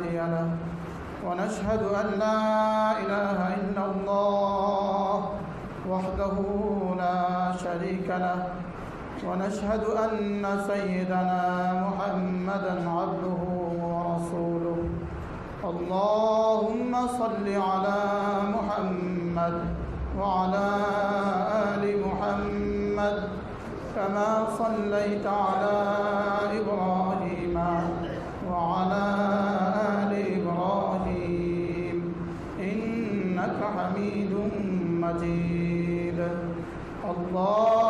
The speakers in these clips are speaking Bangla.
هادي له ونشهد أن لا إله إلا الله وحده لا شريك له ونشهد أن سيدنا محمدا عبده ورسوله. اللهم صل على محمد وعلى آل محمد كما صليت على إبراهيم وعلى مجيد الله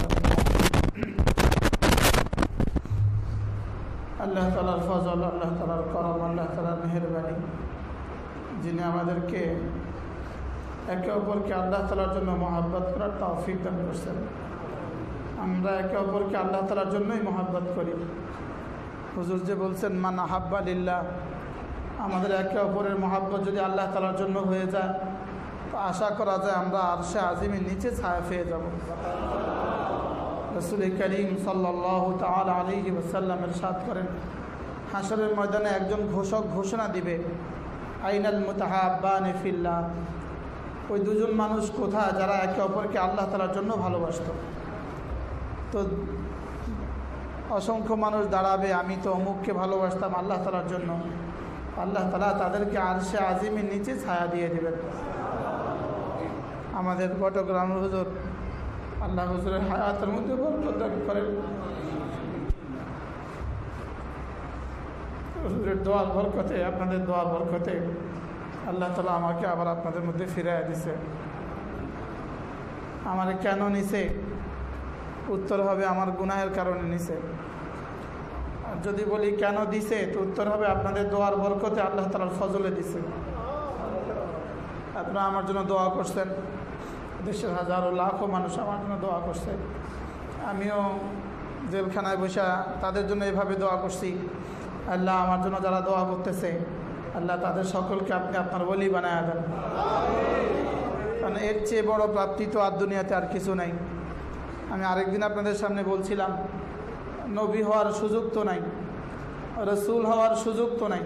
আল্লাহ তালার ফজল, আল্লাহ তালার করম, আল্লাহ তালার মেহরবানি। যিনি আমাদেরকে একে অপরকে আল্লাহ তালার জন্য মহাব্বত করার তৌফিক দান করছেন। আমরা একে অপরকে আল্লাহ তালার জন্যই মহাব্বত করি। হুজুর যে বলছেন, মান আহাব্বা লিল্লাহ। আমাদের একে অপরের মহাব্বত যদি আল্লাহ তালার জন্য হয়ে যায়, তো আশা করা যায় আমরা আরশে আজিমের নিচে ছায়া পেয়ে যাব। রসুল করিম সাল্লাহ তাল আলী ওসাল্লামের সাথ করেন হাসরের ময়দানে একজন ঘোষক ঘোষণা দিবে, আইনাল মুতাহাব্বান ফিল্লা ওই দুজন মানুষ কোথায় যারা একে অপরকে আল্লাহ তালার জন্য ভালোবাসত? তো অসংখ্য মানুষ দাঁড়াবে, আমি তো অমুককে ভালোবাসতাম আল্লাহ তালার জন্য। আল্লাহ তালা তাদেরকে আরশে আজিমের নিচে ছায়া দিয়ে দেবেন। আমাদের বটগ্রাম হুজুর আল্লাহ হুজুরের হায়াতের মধ্যে বরকত করেন। হুজুরের দোয়ার বরকতে, আপনাদের দোয়া বরকতে আল্লাহ তালা আমাকে আবার আপনাদের মধ্যে ফিরাইয়া দিছে। আমার কেন নিছে? উত্তর হবে আমার গুনাহের কারণে নিছে। আর যদি বলি কেন দিছে, তো উত্তর হবে আপনাদের দোয়ার বরকতে আল্লাহ তালার ফজলে দিছে। আপনারা আমার জন্য দোয়া করছেন। দেশের হাজারো লাখো মানুষ আমার জন্য দোয়া করছে। আমিও জেলখানায় বসে তাদের জন্য এভাবে দোয়া করছি। আল্লাহ আমার জন্য যারা দোয়া করতেছে, আল্লাহ তাদের সকলকে আপনি আপনার বলি বানায় দেন। কারণ এর চেয়ে বড় প্রাপ্তি তো আর দুনিয়াতে আর কিছু নাই। আমি আরেকদিন আপনাদের সামনে বলছিলাম, নবী হওয়ার সুযোগ তো নাই, রসুল হওয়ার সুযোগ তো নাই,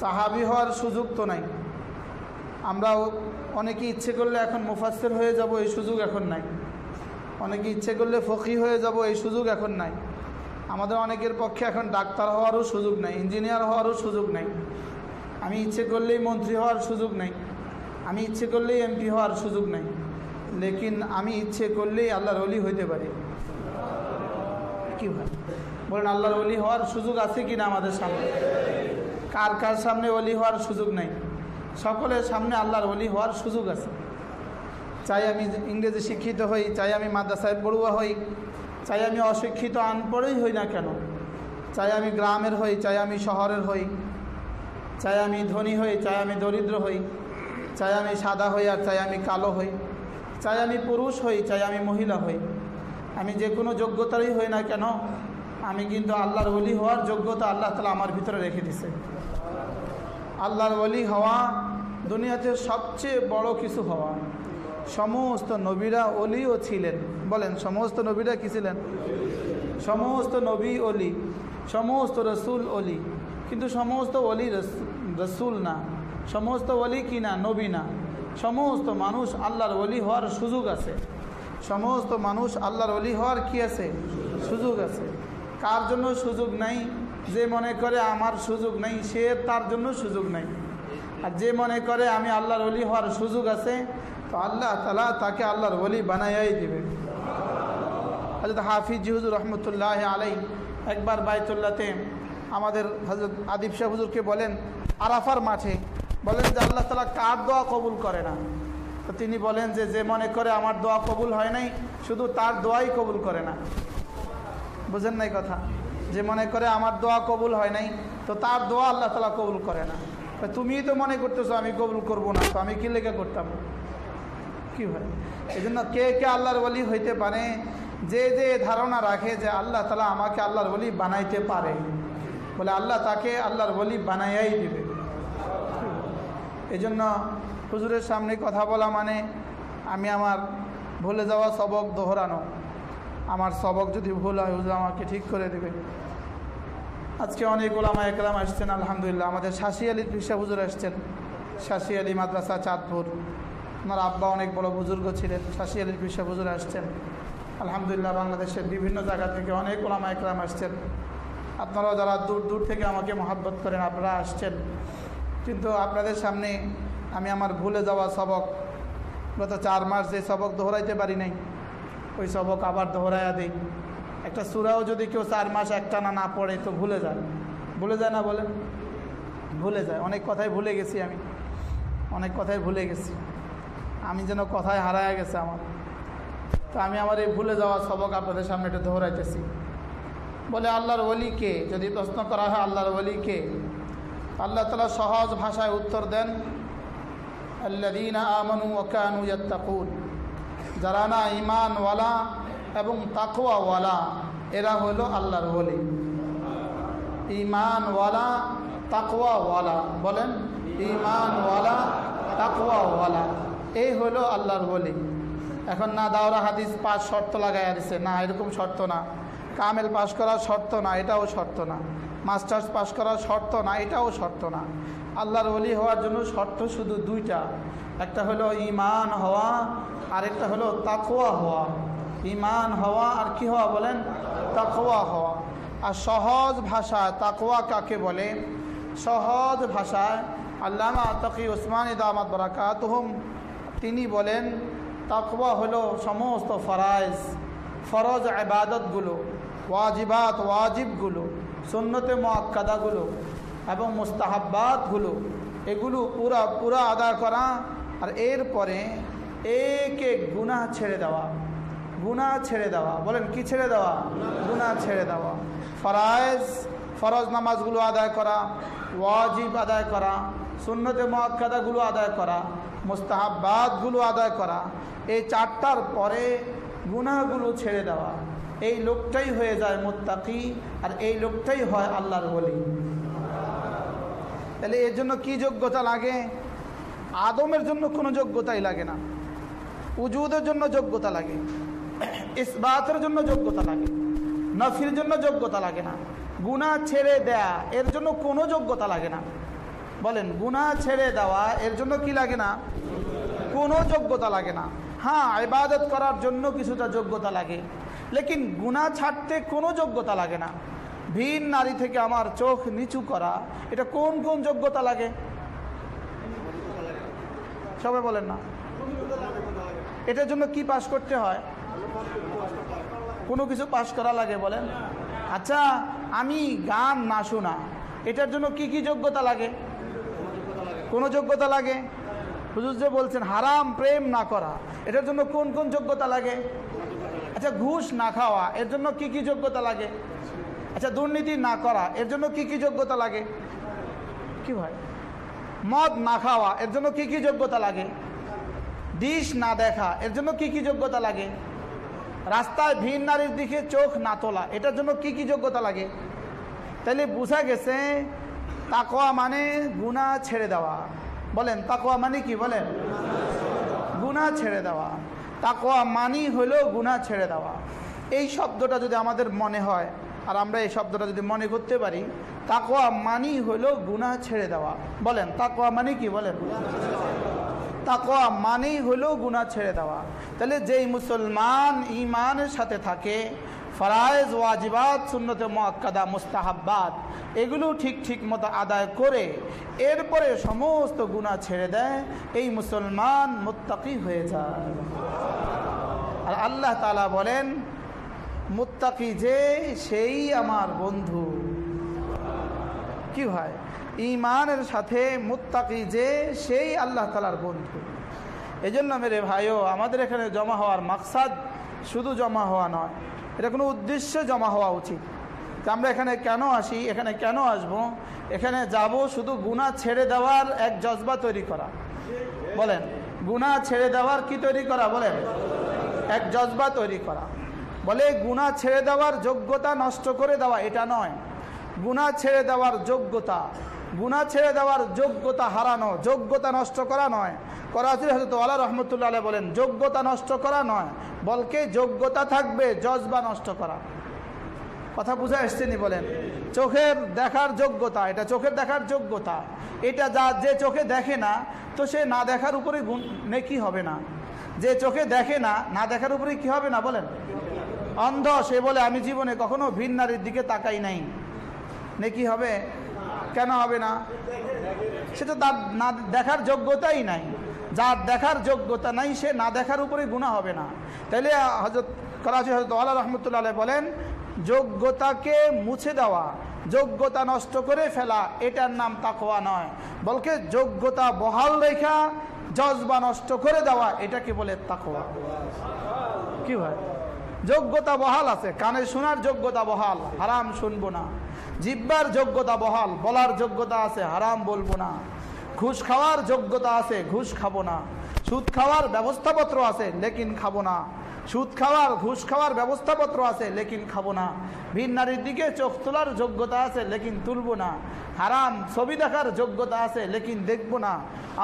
সাহাবি হওয়ার সুযোগ তো নাই। আমরাও অনেকে ইচ্ছে করলে এখন মুফাসের হয়ে যাব, এই সুযোগ এখন নাই। অনেকে ইচ্ছে করলে ফকি হয়ে যাব, এই সুযোগ এখন নাই। আমাদের অনেকের পক্ষে এখন ডাক্তার হওয়ারও সুযোগ নাই, ইঞ্জিনিয়ার হওয়ারও সুযোগ নাই। আমি ইচ্ছে করলেই মন্ত্রী হওয়ার সুযোগ নেই। আমি ইচ্ছে করলেই এমপি হওয়ার সুযোগ নেই। লেকিন আমি ইচ্ছে করলেই আল্লাহর অলি হইতে পারি। কি ভাই? বলেন, আল্লাহর অলি হওয়ার সুযোগ আছে কি না আমাদের সামনে? কার কার সামনে অলি হওয়ার সুযোগ নেই? সকলের সামনে আল্লাহর অলি হওয়ার সুযোগ আছে চাই আমি ইংরেজি শিক্ষিত হই চাই আমি মাদ্রাসায় পড়ুয়া হই চাই আমি অশিক্ষিত আনপড়েই হই না কেন চাই আমি গ্রামের হই চাই আমি শহরের হই চাই আমি ধনী হই চাই আমি দরিদ্র হই চাই আমি সাদা হই আর চাই আমি কালো হই চাই আমি পুরুষ হই চাই আমি মহিলা হই আমি যে কোনো যোগ্যতারই হই না কেন আমি কিন্তু আল্লাহর ওলি হওয়ার যোগ্যতা আল্লাহ তালা আমার ভিতরে রেখে দিছে আল্লাহর ওলি হওয়া দুনিয়াতে সবচেয়ে বড় কিছু হওয়া। সমস্ত নবীরা অলিও ছিলেন। বলেন, সমস্ত নবীরা কী ছিলেন? সমস্ত নবী অলি সমস্ত রসুল অলি কিন্তু সমস্ত অলি রসুল না। সমস্ত অলি কি না? নবী না। সমস্ত মানুষ আল্লাহর অলি হওয়ার সুযোগ আছে। সমস্ত মানুষ আল্লাহর অলি হওয়ার কি আছে? সুযোগ আছে। কার জন্য সুযোগ নাই? যে মনে করে আমার সুযোগ নেই, সে তার জন্য সুযোগ নেই। আর যে মনে করে আমি আল্লাহর অলি হওয়ার সুযোগ আছে, তো আল্লাহ তালা তাকে আল্লাহর অলি বানাইয়াই দেবে। হজরত হাফিজ জিহুজুর রহমতুল্লাহ আলাই একবার বাইতুল্লাতে আমাদের হজরত আদিব শাহ হুজুরকে বলেন, আরাফার মাঠে, বলেন যে আল্লাহ তালা কার দোয়া কবুল করে না? তো তিনি বলেন যে যে মনে করে আমার দোয়া কবুল হয় নাই, শুধু তার দোয়াই কবুল করে না। বুঝেন নাই কথা? যে মনে করে আমার দোয়া কবুল হয় নাই, তো তার দোয়া আল্লাহ তালা কবুল করে না। তুমিই তো মনে করতেছো আমি কবুল করব না, তো আমি কি লেগে করতাম? কি হয়? এই জন্য কে কে আল্লাহর বলি হইতে পারে, যে যে ধারণা রাখে যে আল্লাহ তালা আমাকে আল্লাহর বলি বানাইতে পারে, বলে আল্লাহ তাকে আল্লাহর বলি বানাইয়াই দিবে। এই জন্য হুজুরের সামনে কথা বলা মানে আমি আমার ভুলে যাওয়া সবক দোহরানো। আমার সবক যদি ভুল হয়, হুজুর আমাকে ঠিক করে দেবে। আজকে অনেক ওলামা একলাম আসছেন, আলহামদুলিল্লাহ। আমাদের শাসি আলী পিসা হুজুর আসছেন শাসি আলী মাদ্রাসা, চাঁদপুর। ওনার আব্বা অনেক বড় বুজুর্গ ছিলেন শাসি আলীর পিসা হুজুর আসছেন। আলহামদুলিল্লাহ, বাংলাদেশের বিভিন্ন জায়গা থেকে অনেক ওলামা একলাম আসছেন। আপনারাও যারা দূর দূর থেকে আমাকে মহাব্বত করেন, আপনারা আসছেন। কিন্তু আপনাদের সামনে আমি আমার ভুলে যাওয়া সবক, গত চার মাস যে সবক দোহরাইতে পারি নাই ওই সবক আবার দোহরাইয়া দিই। একটা সুরাও যদি কেউ চার মাস একটা না না পড়ে, তো ভুলে যায়। ভুলে যায় না বলেন ভুলে যায়। অনেক কথাই ভুলে গেছি আমি। অনেক কথাই ভুলে গেছি। আমি যেন কথায় হারায় গেছে আমার। তো আমি আমার এই ভুলে যাওয়া সবক আপনাদের সামনে একটু দোহরাইতেছি। বলে, আল্লাহর অলিকে যদি প্রশ্ন করা হয়, আল্লাহর অলিকে আল্লাহ তালা সহজ ভাষায় উত্তর দেন আল্লাদিনা আমানু ওকানু ইয়াত্তাকুন। যারা না ইমানওয়ালা এবং তাকওয়াওয়ালা, এরা হলো আল্লাহর ওলি। ইমানওয়ালা তাকওয়াওয়ালা, বলেন। ইমানওয়ালা তাকওয়াওয়ালা এই হলো আল্লাহর ওলি। এখন না দাওরা হাদিস পাঁচ শর্ত লাগাই দিছে না, এরকম শর্ত না। কামেল পাশ করার শর্ত না, এটাও শর্ত না। মাস্টার্স পাশ করার শর্ত না, এটাও শর্ত না। আল্লাহর অলি হওয়ার জন্য শর্ত শুধু দুইটা। একটা হলো ইমান হওয়া আর একটা হলো তাকোয়া হওয়া। ইমান হওয়া আর কি হওয়া বলেন? তাকোয়া হওয়া। আর সহজ ভাষায় তাকোয়া কাকে বলে? সহজ ভাষায় আল্লামা তকি ওসমান দামাত বরাকাতহম, তিনি বলেন, তাকওয়া হলো সমস্ত ফরাইজ, ফরজ আবাদতগুলো ওয়াজিবাত ওয়াজিবগুলো, সুন্নতে মোয়াক্কাদাগুলো এবং মুস্তাহাব্বাতগুলো। এগুলো পুরা পুরা আদায় করা আর এরপরে এক এক গুণা ছেড়ে দেওয়া গুণা ছেড়ে দেওয়া। বলেন, কি ছেড়ে দেওয়া? গুণা ছেড়ে দেওয়া। ফরায়েজ, ফরজ নামাজগুলো আদায় করা, ওয়াজিব আদায় করা, সুন্নতে মোয়াক্কাদাগুলো আদায় করা, মুস্তাহাব্বাতগুলো আদায় করা, এই চারটার পরে গুণাগুলো ছেড়ে দেওয়া। এই লোকটাই হয়ে যায় মোত্তাকি আর এই লোকটাই হয় আল্লাহর বলি তাহলে এর জন্য কি যোগ্যতা লাগে? আদমের জন্য কোনো যোগ্যতাই লাগে না। উজুদের জন্য যোগ্যতা লাগে। ইসবাতের জন্য যোগ্যতা লাগে। নফির জন্য যোগ্যতা লাগে না। গুণা ছেড়ে দেয়া, এর জন্য কোনো যোগ্যতা লাগে না। বলেন গুণা ছেড়ে দেওয়া, এর জন্য কি লাগে না? কোনো যোগ্যতা লাগে না। হ্যাঁ ইবাদত করার জন্য কিছুটা যোগ্যতা লাগে। লেকিন গুণা ছাড়তে কোনো যোগ্যতা লাগে না। ভিন নারী থেকে আমার চোখ নিচু করা, এটা কোন কোন যোগ্যতা লাগে? সবাই বলেন না। এটার জন্য কি পাশ করতে হয়? কোনো কিছু পাশ করা লাগে বলেন। আচ্ছা আমি গান না শোনা, এটার জন্য কি কি যোগ্যতা লাগে? কোনো যোগ্যতা লাগে? হুজুর যে বলছেন, হারাম প্রেম না করা, এটার জন্য কোন কোন যোগ্যতা লাগে? আচ্ছা ঘুষ না খাওয়া, এর জন্য কি কি যোগ্যতা লাগে? আচ্ছা দুর্নীতি না করা, এর জন্য কি কি যোগ্যতা লাগে? কি ভাই? মদ না খাওয়া, এর জন্য কি কি যোগ্যতা লাগে? ডিশ না দেখা, এর জন্য কি কি যোগ্যতা লাগে? রাস্তায় ভিন নারীর দিকে চোখ না তোলা, এটার জন্য কি কি যোগ্যতা লাগে? তাহলে বোঝা গেছে তাকোয়া মানে গুণা ছেড়ে দেওয়া। বলেন তাকোয়া মানে কি? বলেন। গুণা ছেড়ে দেওয়া। তাকোয়া মানি হলো গুণা ছেড়ে দেওয়া। এই শব্দটা যদি আমাদের মনে হয় আর আমরা এই শব্দটা যদি মনে করতে পারি তাকোয়া মানি হলো গুণা ছেড়ে দেওয়া। বলেন তাকোয়া মানে কি বলেন? তাকোয়া মানেই হলো গুণা ছেড়ে দেওয়া। তাহলে যেই মুসলমান ইমানের সাথে থাকে, ফরায়েজ, ওয়াজিবাত, সুন্নতে মোয়াক্কাদা মুস্তাহাব্বাত, এগুলো ঠিক ঠিক মতো আদায় করে এরপরে সমস্ত গুণা ছেড়ে দেয়, এই মুসলমান মুত্তাকি হয়ে যায়। আর আল্লাহ তালা বলেন মুত্তাকি যে সেই আমার বন্ধু। কি হয়? ইমানের সাথে মুত্তাকি যে সেই আল্লাহ তালার বন্ধু। এই জন্য মেরে ভাইও, আমাদের এখানে জমা হওয়ার মাকসাদ শুধু জমা হওয়া নয়, এটা কোনো উদ্দেশ্যে জমা হওয়া উচিত। আমরা এখানে কেন আসি? এখানে কেন আসব? এখানে যাব শুধু গুণা ছেড়ে দেওয়ার এক জজবা তৈরি করা। বলেন গুণা ছেড়ে দেওয়ার কি তৈরি করা? বলেন, এক জজবা তৈরি করা। বলে গুণা ছেড়ে দেওয়ার যোগ্যতা নষ্ট করে দেওয়া, এটা নয়। গুণা ছেড়ে দেওয়ার যোগ্যতা, গুণা ছেড়ে দেওয়ার যোগ্যতা হারানো, যোগ্যতা নষ্ট করা নয়। করাচির হজরত আল্লাহ রহমতুল্লাহ বলেন, যোগ্যতা নষ্ট করা নয়, বলকে যোগ্যতা থাকবে জজবা নষ্ট করা। কথা বুঝে এসছেনি বলেন? চোখের দেখার যোগ্যতা, এটা চোখের দেখার যোগ্যতা। এটা যা, যে চোখে দেখে না, তো সে না দেখার উপরে গুণ, নেকি হবে না। যে চোখে দেখে না না দেখার উপরে কি হবে না বলেন? অন্ধ, সে বলে, আমি জীবনে কখনো ভিন নারীর দিকে তাকাই নাই। নেকি হবে? কেন হবে না? সেটা তার না দেখার যোগ্যতাই নাই। যার দেখার যোগ্যতা নাই, সে না দেখার উপরে গুণা হবে না। তাইলে হজরত করাচি হজরত আল্লাহ রহমতুল্লাহ বলেন, যোগ্যতাকে মুছে দেওয়া, যোগ্যতা নষ্ট করে ফেলা, এটার নাম তাকোয়া নয়। বলকে যোগ্যতা বহাল রেখা, জজবা নষ্ট করে দেওয়া, এটাকে বলে তাকোয়া কি হয় যোগ্যতা বহাল আছে। কানে শোনার যোগ্যতা বহাল, হারাম শুনব না। জিব্বার যোগ্যতা বহাল, বলার যোগ্যতা আছে, হারাম বলব না। ঘুষ খাওয়ার যোগ্যতা আছে, ঘুষ খাব না। সুদ খাওয়ার ব্যবস্থাপত্র আছে, লেকিন খাব না। সুদ খাওয়ার, ঘুষ খাওয়ার ব্যবস্থাপত্র আছে, লেকিন খাব না। ভিন নারীর দিকে চোখ তোলার যোগ্যতা আছে, লেকিন তুলবো না। হারাম ছবি দেখার যোগ্যতা আছে, লেকিন দেখব না।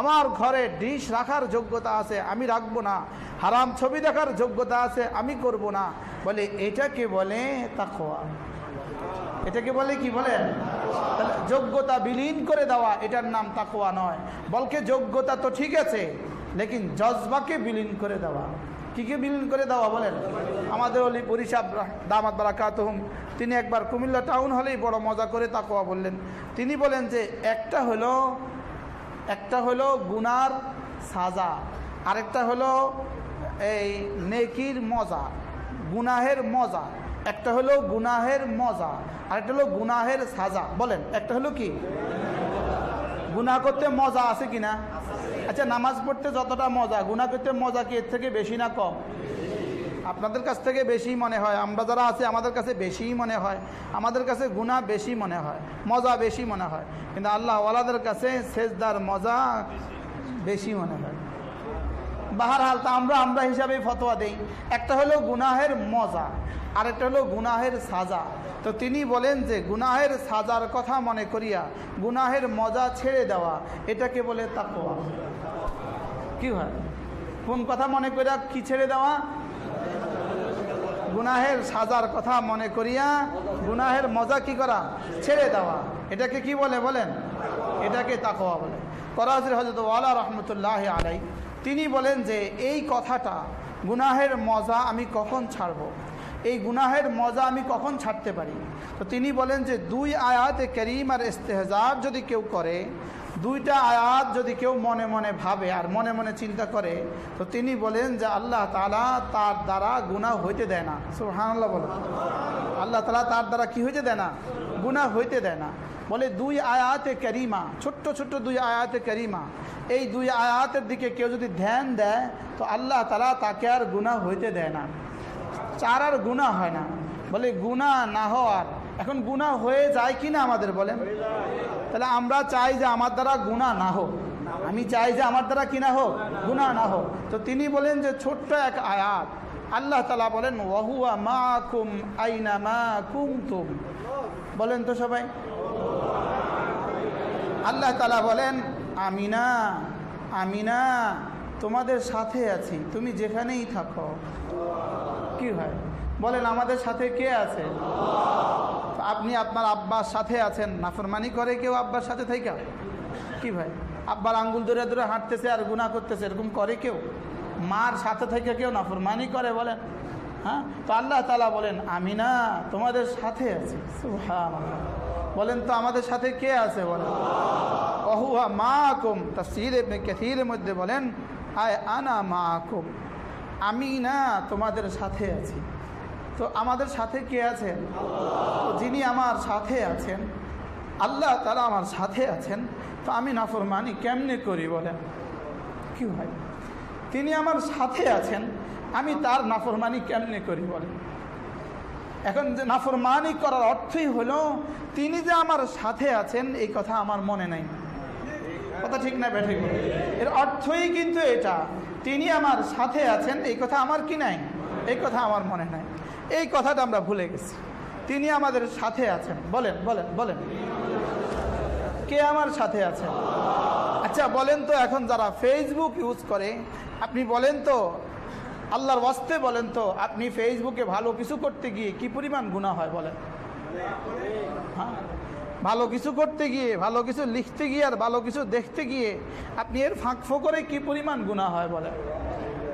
আমার ঘরে ডিশ রাখার যোগ্যতা আছে, আমি রাখব না। হারাম ছবি দেখার যোগ্যতা আছে, আমি করব না। বলে, এটাকে বলে তাকোয়া এটাকে বলে কি বলেন যোগ্যতা বিলীন করে দেওয়া, এটার নাম তাকোয়া নয়। বলকে যোগ্যতা তো ঠিক আছে, লেকিন জজবাকে বিলীন করে দেওয়া। কি কি বিলীন করে দেওয়া বলেন? আমাদের অলি পরিসাব দামাত বারাকাত তিনি একবার কুমিল্লা টাউন হলেই বড় মজা করে তাকোয়া বললেন। তিনি বলেন যে, একটা হলো একটা হলো গুনার সাজা, আরেকটা হলো এই নেকির মজা, গুনাহের মজা, একটা হলো গুনাহের মজা, আরেকটা হলো গুনাহের সাজা। বলেন, একটা হলো কি? গুনা করতে মজা আছে কিনা? আচ্ছা নামাজ পড়তে যতটা মজা গুণা করতে মজা কি এর থেকে বেশি না কম? আপনাদের কাছ থেকে বেশি মনে হয়, আমরা যারা আছি, আমাদের কাছে বেশিই মনে হয়, আমাদের কাছে গুণা বেশি মনে হয়, মজা বেশি মনে হয়, কিন্তু আল্লাহ ওয়ালাদের কাছে সেজদার মজা বেশি মনে হয়। বাহারহাল, তা আমরা আমরা হিসাবে ফতোয়া দেই। একটা হলো গুনাহের মজা, আরেকটা হলো গুনাহের সাজা। তো তিনি বলেন যে, গুনাহের সাজার কথা মনে করিয়া, গুনাহের মজা ছেড়ে দেওয়া, এটাকে বলে তাকোয়া কি হয়? কোন কথা মনে করিয়া কি ছেড়ে দেওয়া? গুনাহের সাজার কথা মনে করিয়া, গুনাহের মজা কি করা? ছেড়ে দেওয়া। এটাকে কি বলে বলেন? এটাকে তাকোয়া বলে। করাজির হজরত ওয়ালা রহমতুল্লাহ আলাই তিনি বলেন যে, এই কথাটা গুনাহের মজা আমি কখন ছাড়ব? এই গুনাহের মজা আমি কখন ছাড়তে পারি? তো তিনি বলেন যে, দুই আয়াতে করিম আর ইস্তেহজাব যদি কেউ করে দুইটা আয়াত যদি কেউ মনে মনে ভাবে আর মনে মনে চিন্তা করে, তো তিনি বলেন যে আল্লাহ তালা তার দ্বারা গুণা হইতে দেয় না। সুহানাল্লাহ বলেন। আল্লাহ তালা তার দ্বারা কি হইতে দেয় না? গুণা হইতে দেয় না। বলে দুই আয়াতে করিমা, ছোট্ট ছোট্ট দুই আয়াতে করিমা। এই দুই আয়াতের দিকে কেউ যদি ধ্যান দেয়, তো আল্লাহ তালা তাকে আর গুণা হইতে দেয় না। চার আর গুণা হয় না। বলে গুণা না হওয়ার এখন গুণা হয়ে যায় কি না আমাদের বলেন? তাহলে আমরা চাই যে আমার দ্বারা গুণা না হোক। আমি চাই যে আমার দ্বারা কি না হোক গুণা না হোক। তো তিনি বলেন যে ছোট্ট এক আয়াত। আল্লাহ তালা বলেন ওহুয়া মা কুম আইনা মা কুম তুম বলেন তো সবাই। আল্লাহ তালা বলেন আমি না আমি না তোমাদের সাথে আছি। তুমি যেখানেই থাকো। কি হয়? বলেন, আমাদের সাথে কে আছে? আপনি আপনার আব্বার সাথে আছেন। নাফরমানি করে কেউ আব্বার সাথে থাইকা? কি ভাই? আব্বার আঙ্গুল ধরে ধরে হাঁটতেছে আর গুণা করতেছে, এরকম করে কেউ? মার সাথে থেকে কেউ নাফরমানি করে? বলেন। হ্যাঁ? তো আল্লাহ তালা বলেন আমি না তোমাদের সাথে আছি। সুবহানাল্লাহ। বলেন, তো আমাদের সাথে কে আছে? বলেন। অহুয়া মা আকুম তা সির মধ্যে বলেন, আয় আনা মা আকুম আমি না তোমাদের সাথে আছি। তো আমাদের সাথে কে আছেন? যিনি আমার সাথে আছেন, আল্লাহ তারা আমার সাথে আছেন। তো আমি নাফরমানি কেমনে করি বলেন? কি হয়? তিনি আমার সাথে আছেন, আমি তার নাফরমানি কেমনে করি বলেন? এখন যে নাফরমানি করার অর্থই হলো, তিনি যে আমার সাথে আছেন, এই কথা আমার মনে নাই। কথা ঠিক না ব্যাঠিক? এর অর্থই কিন্তু এটা, তিনি আমার সাথে আছেন, এই কথা আমার কি নাই? এই কথা আমার মনে নাই। এই কথাটা আমরা ভুলে গেছি। তিনি আমাদের সাথে আছেন। বলেন বলেন বলেন। কে আমার সাথে আছেন? আচ্ছা বলেন তো এখন যারা ফেসবুক ইউজ করে, আপনি বলেন তো, আল্লাহর ওয়াস্তে বলেন তো, আপনি ফেসবুকে ভালো কিছু করতে গিয়ে কি পরিমাণ গুণা হয় বলেন? হ্যাঁ? ভালো কিছু করতে গিয়ে, ভালো কিছু লিখতে গিয়ে আর ভালো কিছু দেখতে গিয়ে আপনি এর ফাঁক ফোকরে কি পরিমাণ গুণা হয় বলেন?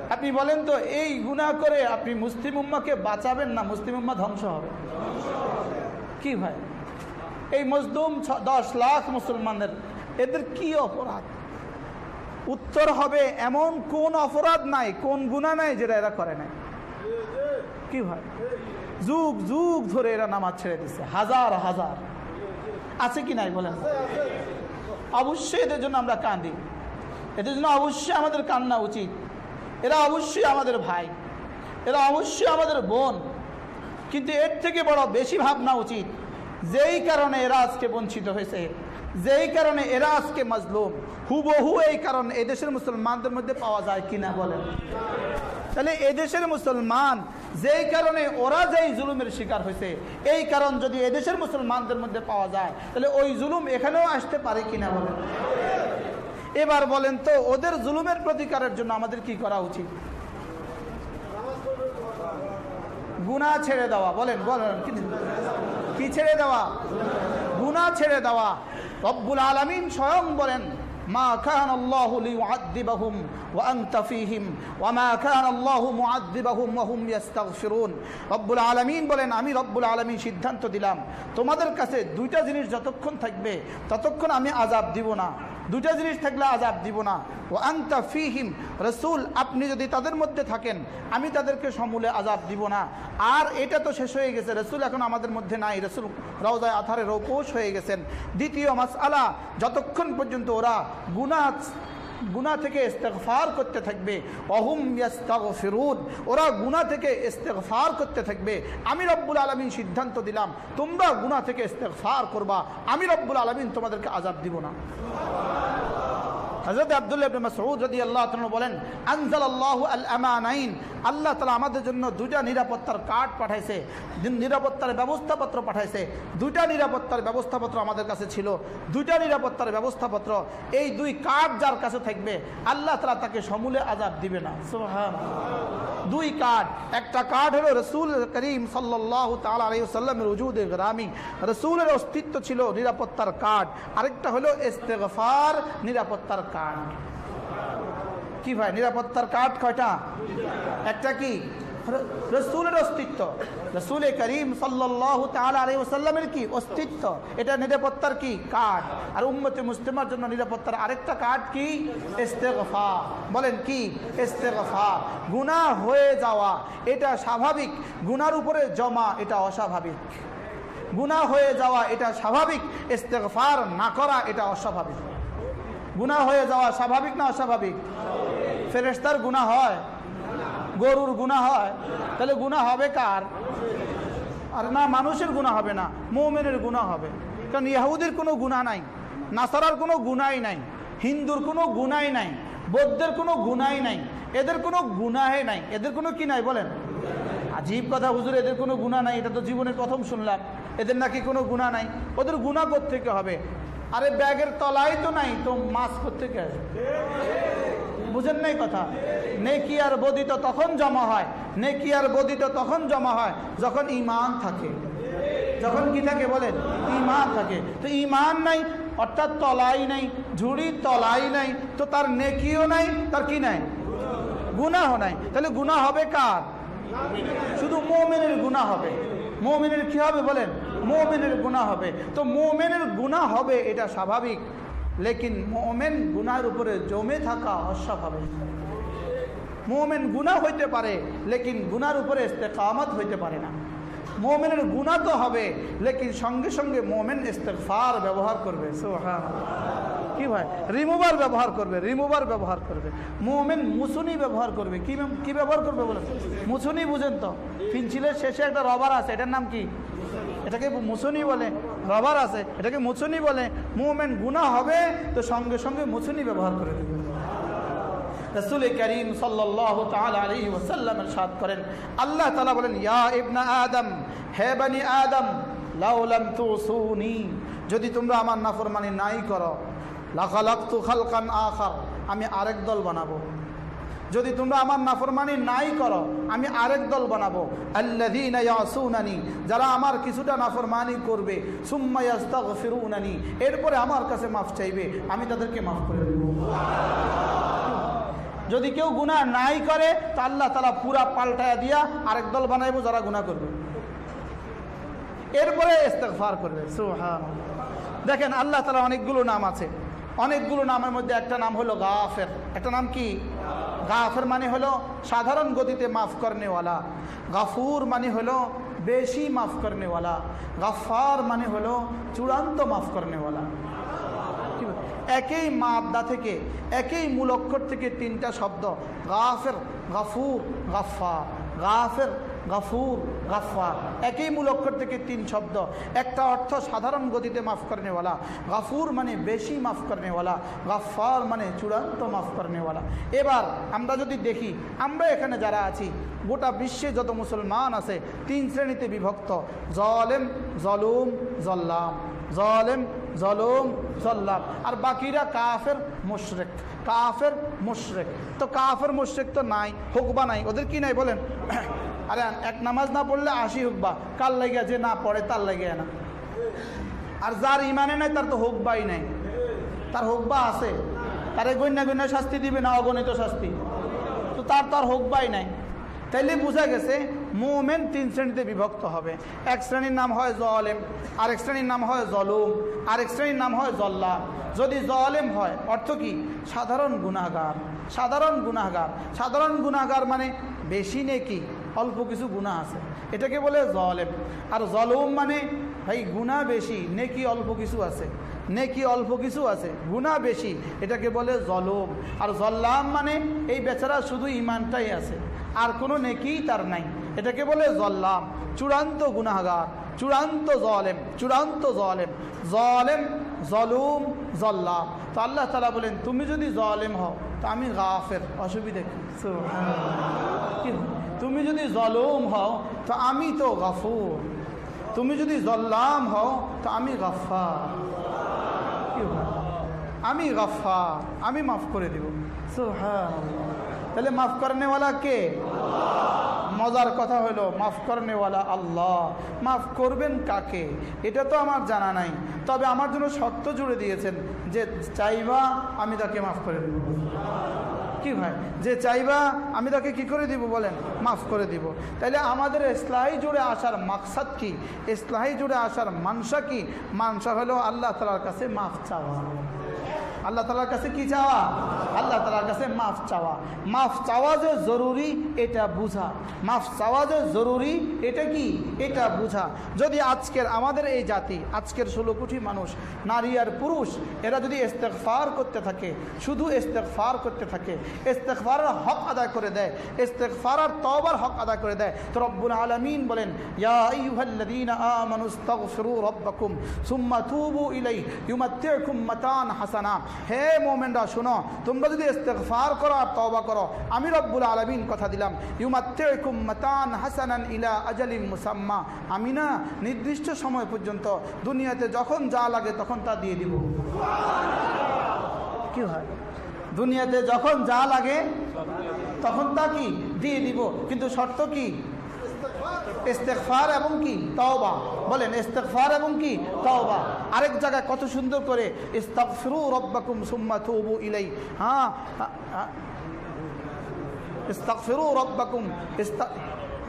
আপনি বলেন তো, এই গুণা করে আপনি মুসলিম উম্মাকে বাঁচাবেন না? মুসলিম উম্মা ধ্বংস হবে। কি ভাই? এই মজদুম দশ লাখ মুসলমানদের, এদের কি অপরাধ? উত্তর হবে এমন কোন অপরাধ নাই, কোন গুণা নাই যেটা এরা করে নাই। কি ভাই? যুগ যুগ ধরে এরা নামাজ ছেড়ে দিচ্ছে হাজার হাজার। আছে কি নাই বলেন? অবশ্যই এদের জন্য আমরা কাঁদি এদের জন্য অবশ্যই আমাদের কান্না উচিত। এরা অবশ্যই আমাদের ভাই। এরা অবশ্যই আমাদের বোন। কিন্তু এর থেকে বড় বেশি ভাবনা উচিত, যেই কারণে এরা আজকে বঞ্চিত হয়েছে, যেই কারণে এরা আজকে মজলুম, হুবহু এই কারণে এদেশের মুসলমানদের মধ্যে পাওয়া যায় কিনা বলেন। তাহলে এদেশের মুসলমান, যেই কারণে ওরা যেই জুলুমের শিকার হয়েছে, এই কারণ যদি এদেশের মুসলমানদের মধ্যে পাওয়া যায়, তাহলে ওই জুলুম এখানেও আসতে পারে কিনা বলেন। এবার বলেন তো, ওদের জুলুমের প্রতিকারের জন্য আমাদের কি করা উচিত? গুণা ছেড়ে দেওয়া, বলেন বলেন, কি- ছেড়ে দেওয়া? গুণা ছেড়ে দেওয়া। রব্বুল আলমিন স্বয়ং বলেন, মা খান আল্লাহ লিউআদ্দিবাহুম ওয়া আনতা ফীহিম, ওয়া মা খান আল্লাহু মুআদ্দিবাহুম ওয়া হুম ইস্তাগফিরুন রব্বুল আলামিন বলেন, আমি রব্বুল আলামিন সিদ্ধান্ত দিলাম, তোমাদের কাছে দুইটা জিনিস যতক্ষণ থাকবে, ততক্ষণ আমি আযাব দিব না। দুইটা জিনিস থাকলে আজাব দিব না। ও আন্তা ফিহিম, রসুল, আপনি যদি তাদের মধ্যে থাকেন, আমি তাদেরকে সমূলে আজাব দিব না। আর এটা তো শেষ হয়ে গেছে, রসুল এখন আমাদের মধ্যে নাই। রসুল রওজায় আধারে রৌপোষ হয়ে গেছেন। দ্বিতীয় মাস আলা যতক্ষণ পর্যন্ত ওরা গুনা গুনা থেকে ইস্তেকফার করতে থাকবে। অহুম ফিরুদ ওরা গুনা থেকে ইস্তেকফার করতে থাকবে। আমি রব্বুল আলমিন সিদ্ধান্ত দিলাম, তোমরা গুনা থেকে ইস্তেকফার করবা। আমি রব্বুল আলমিন তোমাদেরকে আজাদ দিব না। হজরত আবদুল্লাহ ইবনে মাসউদ রাদিয়াল্লাহু তাআলা বলেন, আনজালাল্লাহু আল আমানাইন আল্লাহ তাআলা আমাদের জন্য দুইটা নিরাপত্তার কার্ড পাঠাইছে নিরাপত্তার ব্যবস্থাপত্র পাঠাইছে। দুইটা নিরাপত্তার ব্যবস্থাপত্র আমাদের কাছে ছিল। দুইটা নিরাপত্তার ব্যবস্থাপত্র, এই দুই কার্ড যার কাছে থাকবে, আল্লাহ তাআলা তাকে সমূলে আযাব দিবে না। সুবহানাল্লাহ। দুই কার্ড, একটা কার্ড হলো রসুল করিম সাল্লাহ তালা আলাইসাল্লামের উজুদে গ্রামী। রসুলের অস্তিত্ব ছিল নিরাপত্তার কার্ড। আরেকটা হলো ইস্তেগফার, নিরাপত্তার কার্ড কি ভাই, নিরাপত্তার কার্ড কয়টা? একটা কি? রসুলের অস্তিত্ব। রসুল করিম ওসাল্লামের কি? অস্তিত্ব। এটা নিরাপত্তার কি? কার্ড। আর উম্মতে মুসলিমার জন্য নিরাপত্তার আরেকটা কার্ড কি? ইস্তেগফা বলেন কি? ইস্তেগফা গুনাহ হয়ে যাওয়া। এটা স্বাভাবিক। গুনার উপরে জমা, এটা অস্বাভাবিক। গুনাহ হয়ে যাওয়া, এটা স্বাভাবিক। ইস্তেগফার না করা, এটা অস্বাভাবিক। গুনাহ হয়ে যাওয়া স্বাভাবিক না অস্বাভাবিক? ফেরেস্তার গুনাহ হয়। গরুর গুণা হয়। তাহলে গুণা হবে কার? আর না, মানুষের গুণা হবে না, মৌমেনের গুণা হবে। কারণ ইয়াহুদের কোনো গুণা নাই, নাসারার কোনো গুণাই নাই, হিন্দুর কোনো গুণাই নাই, বৌদ্ধের কোনো গুণাই নাই, এদের কোনো গুনাহে নাই। এদের কোনো কি নাই বলেন? আজীব কথা হুজুর, এদের কোনো গুণা নাই, এটা তো জীবনের প্রথম শুনলাম। এদের নাকি কোনো গুণা নাই। ওদের গুণা থেকে হবে? আরে ব্যাগের তলায় তো নাই, তো মাছ থেকে আসবে? বুঝেন নাই কথা? নেকি আর বদিত তখন জমা হয়, নেকি আর বদিত তখন জমা হয় যখন ইমান থাকে। যখন কি থাকে বলেন? ইমান থাকে। তো ইমান নাই, অর্থাৎ তলাই নাই ঝুড়ির তলাই নাই, তো তার নেকিও নাই, তার কি নাই? গুনাহ নাই। তাহলে গুনাহ হবে কার? শুধু মোমেনের গুণা হবে। মোমেনের কি হবে বলেন? মোমেনের গুণা হবে। তো মোমেনের গুণা হবে, এটা স্বাভাবিক। লেকিন মোমেন গুনার উপরে জমে থাকা অস্বাভাবিক মোমেন গুণা হইতে পারে, লেকিন গুনার উপরে ইস্তেকামত হইতে পারে না। মোমেনের গুণা তো হবে, লেকিন সঙ্গে সঙ্গে মোমেন ইস্তেফার ব্যবহার করবে। কি ভাই? রিমুভার ব্যবহার করবে, রিমুভার ব্যবহার করবে। মোমেন মুসুনি ব্যবহার করবে। কি কি ব্যবহার করবে বলেন? মুসুনি বুঝেন তো। ফিনচিলের শেষে একটা রবার আছে, এটার নাম কি? এটাকে মুসুনি বলে, রবার আছে, এটাকে মুসুনি বলে মুভমেন্ট গুণা হবে, তো সঙ্গে সঙ্গে মুসুনি ব্যবহার করে দেবে। করেন, আল্লাহ তালা বলেন, ইয়া ইবনা আদম, হে বানি আদম তুসুনি, যদি তোমরা আমার নাফরমানি নাই করো, লাখালাক্তু খালকান আমি আরেক দল বানাবো। যদি তোমরা আমার নাফরমানি নাই করো, আমি আরেক দল বানাবো। আল্লাহি যারা আমার কিছুটা নাফরমানি করবে সুম্মাইয়াস্তাগফিরুনানি এরপরে আমার কাছে মাফ চাইবে, আমি তাদেরকে মাফ করে দেব। যদি কেউ গুণা নাই করে, তা আল্লাহ তালা পুরা পাল্টায় দিয়া আরেক দল বানাইবো যারা গুণা করবে। এরপরে ইস্তেকফার করবে দেখেন আল্লাহ তালা অনেকগুলো নাম আছে। অনেকগুলো নামের মধ্যে একটা নাম হলো গাফের। একটা নাম কি? গাফের মানে হলো সাধারণ গতিতে মাফ করনেওয়ালা। গাফুর মানে হলো বেশি মাফ করনেওয়ালা। গাফার মানে হলো চূড়ান্ত মাফ করনেওয়ালা। একই মাদ্দা থেকে, একই মূলক্ষর থেকে তিনটা শব্দ। গাফের, গাফুর গাফা গাফের গাফুর গাফার একই মূল অক্ষর থেকে তিন শব্দ। একটা অর্থ সাধারণ গতিতে মাফ করেনেওয়ালা। গাফুর মানে বেশি মাফ করেনেওয়ালা। গাফার মানে চূড়ান্ত মাফ করেনেওয়ালা। এবার আমরা যদি দেখি, আমরা এখানে যারা আছি, গোটা বিশ্বে যত মুসলমান আছে, তিন শ্রেণীতে বিভক্ত। জলেম, জলুম, জল্লাম। জলেম, জলুম, জল্লাম। আর বাকিরা কাফের, মুশরেক। কাফের, মুশরেক। তো কাফের, মুশরেক তো নাই, হুকবা নাই। ওদের কি নাই বলেন? আরে এক নামাজ না পড়লে আশি হুকবা। কার লাগে যে না পড়ে, তার লাগে না। আর যার ইমানে নাই, তার তো হোক বাই নাই। তার হোক বা আছে। তারে গণ্যা গণ্য শাস্তি দিবে না অগণিত শাস্তি। তো তার তো আর হোক বাই নাই। তাইলে বোঝা গেছে, মোমেন তিন শ্রেণীতে বিভক্ত হবে। এক শ্রেণির নাম হয় জলেম আরেক শ্রেণির নাম হয় জলুম, আরেক শ্রেণির নাম হয় জল্লা। যদি জলেম হয়, অর্থ কি? সাধারণ গুণাগার সাধারণ গুণাগার সাধারণ গুণাগার মানে বেশি নেকি? অল্প কিছু গুণা আছে। এটাকে বলে জলেম। আর জলম মানে ভাই, গুণা বেশি, নেকি অল্প কিছু আছে। নেকি অল্প কিছু আছে, গুণা বেশি, এটাকে বলে জলম। আর জল্লাম মানে এই বেচারা শুধু ইমানটাই আছে। আর কোনো নেকি তার নাই। এটাকে বলে জল্লাম, চূড়ান্ত গুনাগার চূড়ান্ত জলেম চূড়ান্ত জলেম জলেম, জলুম, জল্লাম। তো আল্লাহ তালা বলেন, তুমি যদি জলেম হও, তো আমি গাফের, অসুবিধা কি? তুমি যদি জলুম হও, তো আমি তো গফুর। তুমি যদি জল্লাম হও, তো আমি গফা আমি গফা আমি মাফ করে দেব। তাহলে মাফ করেনেওয়ালা কে? মজার কথা হলো, মাফ করেনেওয়ালা আল্লাহ। মাফ করবেন কাকে? এটা তো আমার জানা নাই। তবে আমার জন্য শর্ত জুড়ে দিয়েছেন, যে চাইবা আমি তাকে মাফ করে দেব। কি ভাই? যে চাইবা আমি তাকে কি করে দিব বলেন? মাফ করে দিব। তাইলে আমাদের ইসলাহি জুড়ে আসার মাকসাদ কি? ইসলাহি জুড়ে আসার মানসা কি? মানসা হলো আল্লাহ তালার কাছে মাফ চাওয়া। আল্লাহ তালার কাছে কি চাওয়া? আল্লাহ তালার কাছে মাফ চাওয়া। মাফ চাওয়া যে জরুরি, এটা বুঝা। মাফ চাওয়া যে জরুরি, এটা কি? এটা বুঝা। যদি আজকের আমাদের এই জাতি, আজকের ষোলো কোটি মানুষ, নারী আর পুরুষ, এরা যদি ইস্তেকফার করতে থাকে, শুধু ইস্তেকফার করতে থাকে ইস্তেকফারের হক আদায় করে দেয় ইস্তেকফার আর তবার হক আদায় করে দেয়, তো রব্বুল আলমিন বলেন, ইয়া সুম্মা মাতান হাসানা। হে মোমেনরা, শুনো, তোমরা যদি ইস্তেগফার করো আর তওবা করো, আমি রব্বুল আলামিন কথা দিলাম ইউমাত্তিউকুম মাতান হাসানান ইলা আজালিম মুসাম্মা, আমি না নির্দিষ্ট সময় পর্যন্ত দুনিয়াতে যখন যা লাগে তখন তা দিয়ে দিব। কি হয়? দুনিয়াতে যখন যা লাগে তখন তা কি? দিয়ে দিব। কিন্তু শর্ত কি? ইস্তেকফার এবং কি? তওবা। বলেন ইস্তেকফার এবং কি? তওবা। আরেক জায়গায় কত সুন্দর করে, ইস্তাগফিরু রব্বাকুম সুম্মা তুবু ইলাই হ্যাঁ ইস্তাগফিরু রব্বাকুম, ইস্তা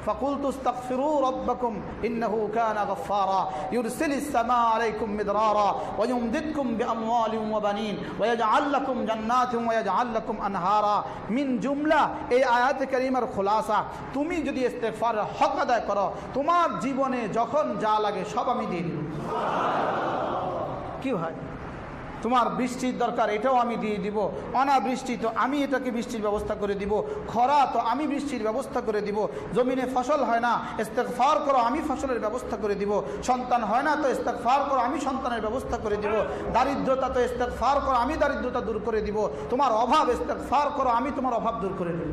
فقلت استغفروا ربكم إنه كان غفارا يرسل السماء عليكم مدرارا ويمددكم بأموال وبنين ويجعل لكم جنات ويجعل لكم أنهارا من جملة এই আয়াত করিমার খোলাসা তুমি যদি ইস্তেগফার হক আদায় করো তোমার জীবনে যখন যা লাগে সব আমি দিয়ে দিব কি হয় তোমার বৃষ্টির দরকার, এটাও আমি দিয়ে দিব। অনাবৃষ্টি তো আমি এটাকে বৃষ্টির ব্যবস্থা করে দিব। খরা তো আমি বৃষ্টির ব্যবস্থা করে দিব। জমিনে ফসল হয় না ইস্তেকফার করো, আমি ফসলের ব্যবস্থা করে দিব। সন্তান হয় না তো ইস্তেকফার করো, আমি সন্তানের ব্যবস্থা করে দিব। দারিদ্রতা তো ইস্তেকফার করো, আমি দারিদ্রতা দূর করে দিব। তোমার অভাব ইস্তেকফার করো, আমি তোমার অভাব দূর করে দেব।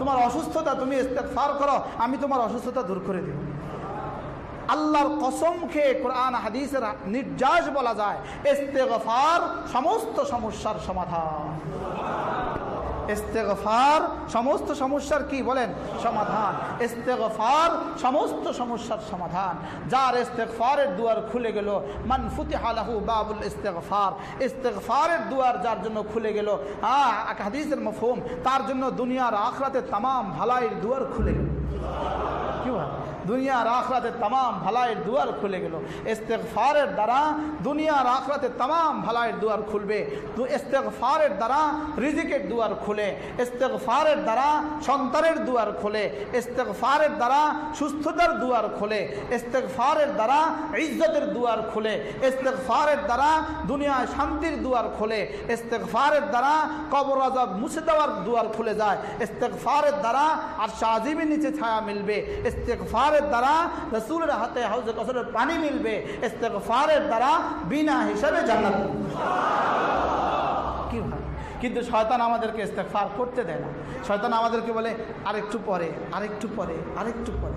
তোমার অসুস্থতা তুমি ইস্তেকফার করো, আমি তোমার অসুস্থতা দূর করে দেব। আল্লাহর কসম খেয়ে কোরআন হাদিসের নির্যাস বলা যায়। ইস্তেগফার সমস্ত সমস্যার সমাধান। ইস্তেগফার সমস্ত সমস্যার কি বলেন? সমাধান। ইস্তেগফার সমস্ত সমস্যার সমাধান। যার ইস্তেগফারের দুয়ার খুলে গেল, মান ফুতিহালাহু বাবুল ইস্তেগফার। ইস্তেগফারের দুয়ার যার জন্য খুলে গেল হ্যাঁ হাদিসের মফহুম, তার জন্য দুনিয়ার আখরাতে তামাম ভালাইয়ের দুয়ার খুলে গেল। কি হয় দুনিয়ার আখরাতে তামাম ভালাইয়ের দুয়ার খুলে গেল। ইস্তেগফারের দ্বারা দুনিয়ার আখরাতে তামাম ভালাইয়ের দুয়ার খুলবে। ইস্তেগফারের দ্বারা রিজিকের দুয়ার খুলে। ইস্তেগফারের দ্বারা সন্তানের দুয়ার খোলে। ইস্তেগফারের দ্বারা সুস্থতার দুয়ার খোলে। ইস্তেগফারের দ্বারা ইজ্জতের দুয়ার খোলে। ইস্তেগফারের দ্বারা দুনিয়ায় শান্তির দুয়ার খোলে। ইস্তেগফারের দ্বারা কবর আজাব মুছে দেওয়ার দুয়ার খুলে যায়। ইস্তেগফারের দ্বারা আর শাহজিমের নিচে ছায়া মিলবে। ইস্তেগফারের দ্বারা রসুলের হাতে হাউজে কসরের পানি মিলবে। ইস্তেকফারের দ্বারা বিনা হিসাবে জান্নাত কি ভাবে কিন্তু শয়তান আমাদেরকে ইস্তেকফার করতে দেয় না। শয়তান আমাদেরকে বলে, আরেকটু পরে আরেকটু পরে আরেকটু পরে।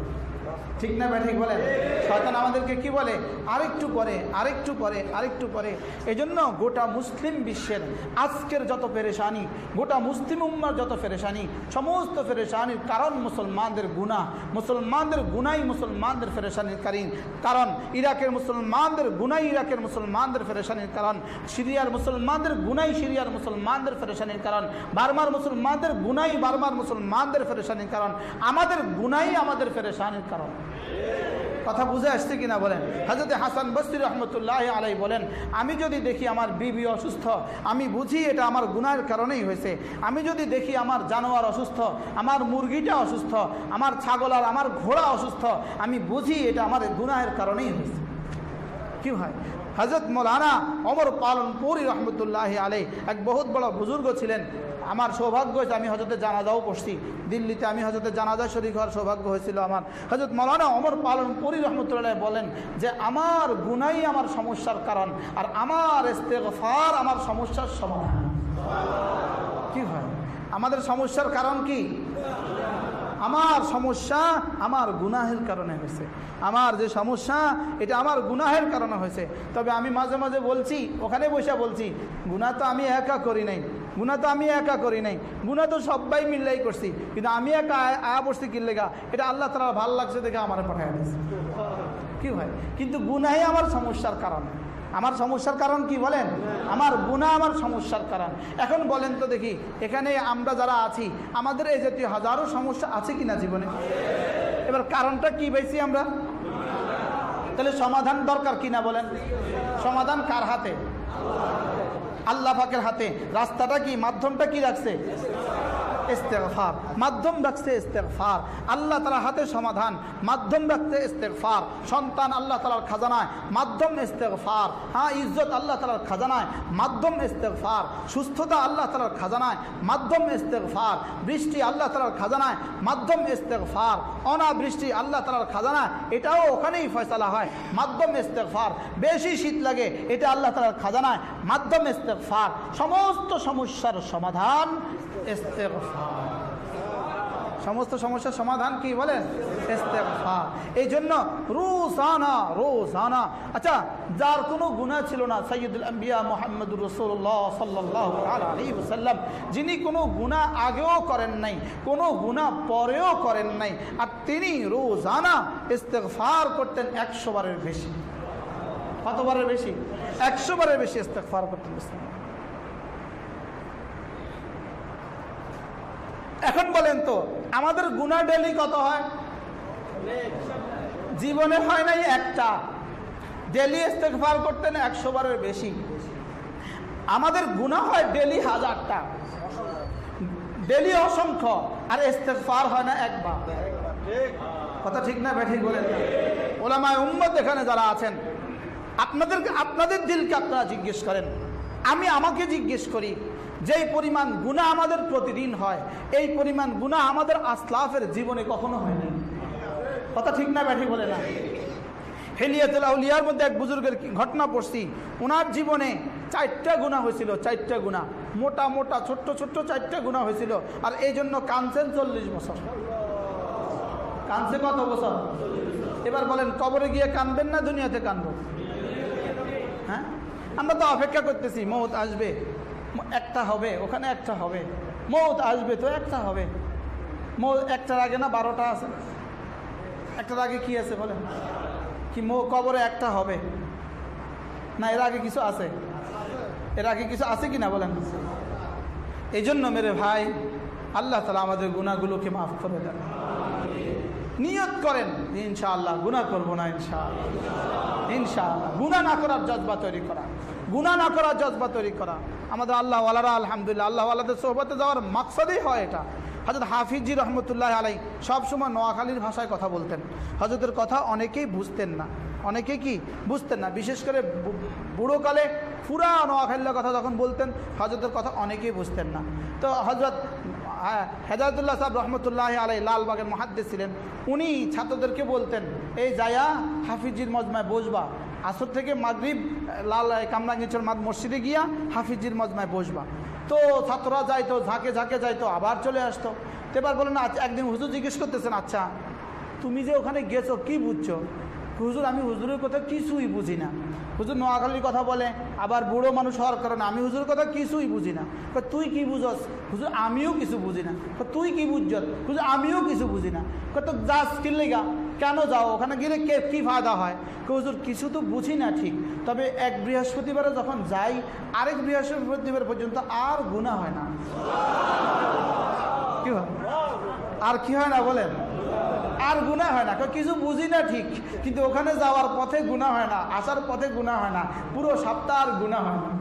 ঠিক না ভাই, ঠিক বলেন? শয়তান আমাদেরকে কি বলে? আরেকটু পরে আরেকটু পরে আরেকটু পরে। এজন্য গোটা মুসলিম বিশ্বের আজকের যত ফেরেশানি গোটা মুসলিম উম্মার যত ফেরেশানি সমস্ত ফেরেশানির কারণ মুসলমানদের গুণা মুসলমানদের গুনাই মুসলমানদের পেরেশানির কারণ। কারণ ইরাকের মুসলমানদের গুনাই ইরাকের মুসলমানদের ফেরেশানির কারণ। সিরিয়ার মুসলমানদের গুনাই সিরিয়ার মুসলমানদের ফেরেশানির কারণ। বার্মার মুসলমানদের গুনাই বার্মার মুসলমানদের পেরেশানির কারণ। আমাদের গুনাই আমাদের ফেরেশানির কারণ। কথা বুঝে আসছে কিনা বলেন? হাজরত হাসান বস্তির রহমতুল্লাহ আলাই বলেন, আমি যদি দেখি আমার বিবি অসুস্থ, আমি বুঝি এটা আমার গুনার কারণেই হয়েছে। আমি যদি দেখি আমার জানোয়ার অসুস্থ, আমার মুরগিটা অসুস্থ, আমার ছাগল আর আমার ঘোড়া অসুস্থ, আমি বুঝি এটা আমার গুনাহের কারণেই হয়েছে। কি হয়? হজরত মৌলানা অমর পালন পুরী রহমতুল্লাহ আলাই এক বহুত বড় বুজুর্গ ছিলেন। আমার সৌভাগ্য হয়েছে, আমি হজরতের জানাজাও পড়ছি। দিল্লিতে আমি হজরতের জানাজা শরীর হওয়ার সৌভাগ্য হয়েছিল আমার। হজরত মৌলানা অমর পালন পুরী রহমতুল্লাহ বলেন যে, আমার গুনাই আমার সমস্যার কারণ আর আমার ইস্তেগফার আমার সমস্যার সমাধান। কি হয়? আমাদের সমস্যার কারণ কি? আমার সমস্যা আমার গুনাহের কারণে হয়েছে। আমার যে সমস্যা, এটা আমার গুনাহের কারণে হয়েছে। তবে আমি মাঝে মাঝে বলছি, ওখানে বসে বলছি গুণা তো আমি একা করি নাই গুণা তো আমি একা করি নাই গুণা তো সবাই মিললেই করছি, কিন্তু আমি একা আয়া পড়ছি কি লেগা এটা আল্লাহ তালা ভালো লাগছে দেখে আমার পাঠায় দিয়েছে। কি হয় কিন্তু গুনাই আমার সমস্যার কারণ। আমার সমস্যার কারণ কি বলেন? আমার গুণা আমার সমস্যার কারণ। এখন বলেন তো দেখি, এখানে আমরা যারা আছি, আমাদের এই জাতীয় হাজারো সমস্যা আছে কিনা জীবনে? এবার কারণটা কি পাইছি আমরা? তাহলে সমাধান দরকার কিনা বলেন? সমাধান কার হাতে? আল্লাহ পাকের হাতে। রাস্তাটা কি, মাধ্যমটা কি রাখছে? ইস্তেগফার, মাধ্যম রাখছে ইস্তেগফার, আল্লাহ তালা হাতে সমাধান, মাধ্যম রাখছে ইস্তেগফার, সন্তান আল্লাহ তালার খাজানায়, মাধ্যম ইস্তেগফার হ্যাঁ ইজ্জত আল্লাহ তালার খাজানায়, মাধ্যম ইস্তেগফার, সুস্থতা আল্লাহ তালার খাজানায়, মাধ্যম ইস্তেগফার, বৃষ্টি আল্লাহ তালার খাজানায়, মাধ্যম ইস্তেগফার, অনাবৃষ্টি আল্লাহ তালার খাজানায়, এটাও ওখানেই ফয়সালা হয়, মাধ্যম ইস্তেগফার, বেশি শীত লাগে, এটা আল্লাহ তালার খাজানায়, মাধ্যম ইস্তেগফার, সমস্ত সমস্যার সমাধান সমস্ত সমস্যার সমাধান কি বলেন? এই জন্য রোজানা রোজানা। আচ্ছা যার কোনো গুণা ছিল না সৈয়দুল আম্বিয়া রসুল্লাহ যিনি কোনো গুণা আগেও করেন নাই, কোনো গুণা পরেও করেন নাই, আর তিনি রোজানা, ইস্তেগফার করতেন একশো বারের বেশি। কতবারের বেশি? একশো বারের বেশি ইস্তেগফার করতেন। এখন বলেন তো, আমাদের গুণা ডেলি কত হয়? জীবনে হয় নাই একটা। ডেলি ইস্তেকফার করতেন একশো বারের বেশি। আমাদের গুণা হয় ডেলি হাজারটা। ডেলি অসংখ্য, আর ইস্তেকফার হয় না একবার। কথা ঠিক না ব্যাঠিক বলেন ওলামায় উম্মত এখানে যারা আছেন, আপনাদেরকে, আপনাদের দিলকে আপনারা জিজ্ঞেস করেন। আমি আমাকে জিজ্ঞেস করি যেই পরিমাণ গুণা আমাদের প্রতিদিন হয়, এই পরিমাণ গুণা আমাদের আসলাফের জীবনে কখনো হয় হয়নি কথা ঠিক না ব্যাঠি বলে না। হেলিয়াতুল আউলিয়ার মধ্যে এক বুজুর্গের ঘটনা পড়ছি। ওনার জীবনে চারটা গুণা হয়েছিল, চারটা গুণা মোটা মোটা, ছোট্ট ছোট্ট চারটা গুণা হয়েছিল। আর এই জন্য কানছেন চল্লিশ বছর। কানছে কত বছর? এবার বলেন, কবরে গিয়ে কানবেন না দুনিয়াতে কানবো হ্যাঁ? আমরা তো অপেক্ষা করতেছি, মৌত আসবে। একটা হবে, ওখানে একটা হবে। মৌত আসবে তো, একটা হবে। মৌ একটার আগে না বারোটা আছে? একটার আগে কি আছে বলেন? কি মৌ কবরে একটা হবে? না, এর আগে কিছু আছে? এর আগে কিছু আছে কি না বলেন? এই জন্য মেরে ভাই, আল্লাহ তালা আমাদের গুণাগুলোকে মাফ করে দেন। নিয়ত করেন, ইনশাআল্লাহ গুণা করব না ইনশাআল্লাহ। ইনশাআল্লাহ গুণা না করার জজবা তৈরি করা। গুণা না করার জজবা তৈরি করা। আমাদের আল্লাহ আল্লাহরা আলহামদুলিল্লাহ আল্লাহ আল্লাহদের সোহবতে যাওয়ার মাকসাদেই হয় এটা। হজরত হাফিজি রহমতুল্লাহ আলাই সবসময় নোয়াখালীর ভাষায় কথা বলতেন। হজরতের কথা অনেকেই বুঝতেন না। অনেকে কি বুঝতেন না? বিশেষ করে বুড়োকালে পুরা নোয়াখালীর কথা যখন বলতেন হজরতের কথা অনেকেই বুঝতেন না। তো হজরত হেদায়তুল্লাহ সাহেব রহমতুল্লাহ আলাই লালবাগের মহাদ্দেশ ছিলেন। উনি ছাত্রদেরকে বলতেন, এই যায়া হাফিজির মজমায় বসবা। আসর থেকে মাগরীব, লাল কামরাঙ্গিচর মাদ মসজিদে গিয়া হাফিজির মজমায় বসবা। তো ছাত্ররা যাইতো, ঝাঁকে ঝাঁকে যাইতো, আবার চলে আসতো। তো এবার বলেন একদিন হুজুর জিজ্ঞেস করতেছেন আচ্ছা তুমি যে ওখানে গেছো, কি বুঝছ? হুজুর, আমি হুজুরের কথা কিছুই বুঝি না। হুজুর নোয়াখালীর কথা বলে, আবার বুড়ো মানুষ হওয়ার কারণে আমি হুজুরের কথা কিছুই বুঝি না। তুই কি বুঝস? হুজুর, আমিও কিছু বুঝি না। তুই কি বুঝছ হুজুর, আমিও কিছু বুঝি না। তো যাস কিনলে গা কেন যাও? ওখানে গেলে কে, কী ফায়দা হয়? হুজুর, কিছু তো বুঝি না ঠিক। তবে এক বৃহস্পতিবারে যখন যাই, আরেক বৃহস্পতিবার পর্যন্ত আর গুণা হয় না। কি হয়? আর কি হয় না বলেন? আর গুণা হয় না। কিছু বুঝি না ঠিক, কিন্তু ওখানে যাওয়ার পথে গুণা হয় না, আসার পথে গুণা হয় না, পুরো সপ্তাহ আর গুণা হয় না।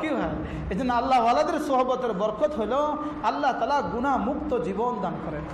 কি হয়? এই জন্য আল্লাহ আলাদের সোহবতের বরকত হলো আল্লাহ তালা গুণা মুক্ত জীবন দান করেন।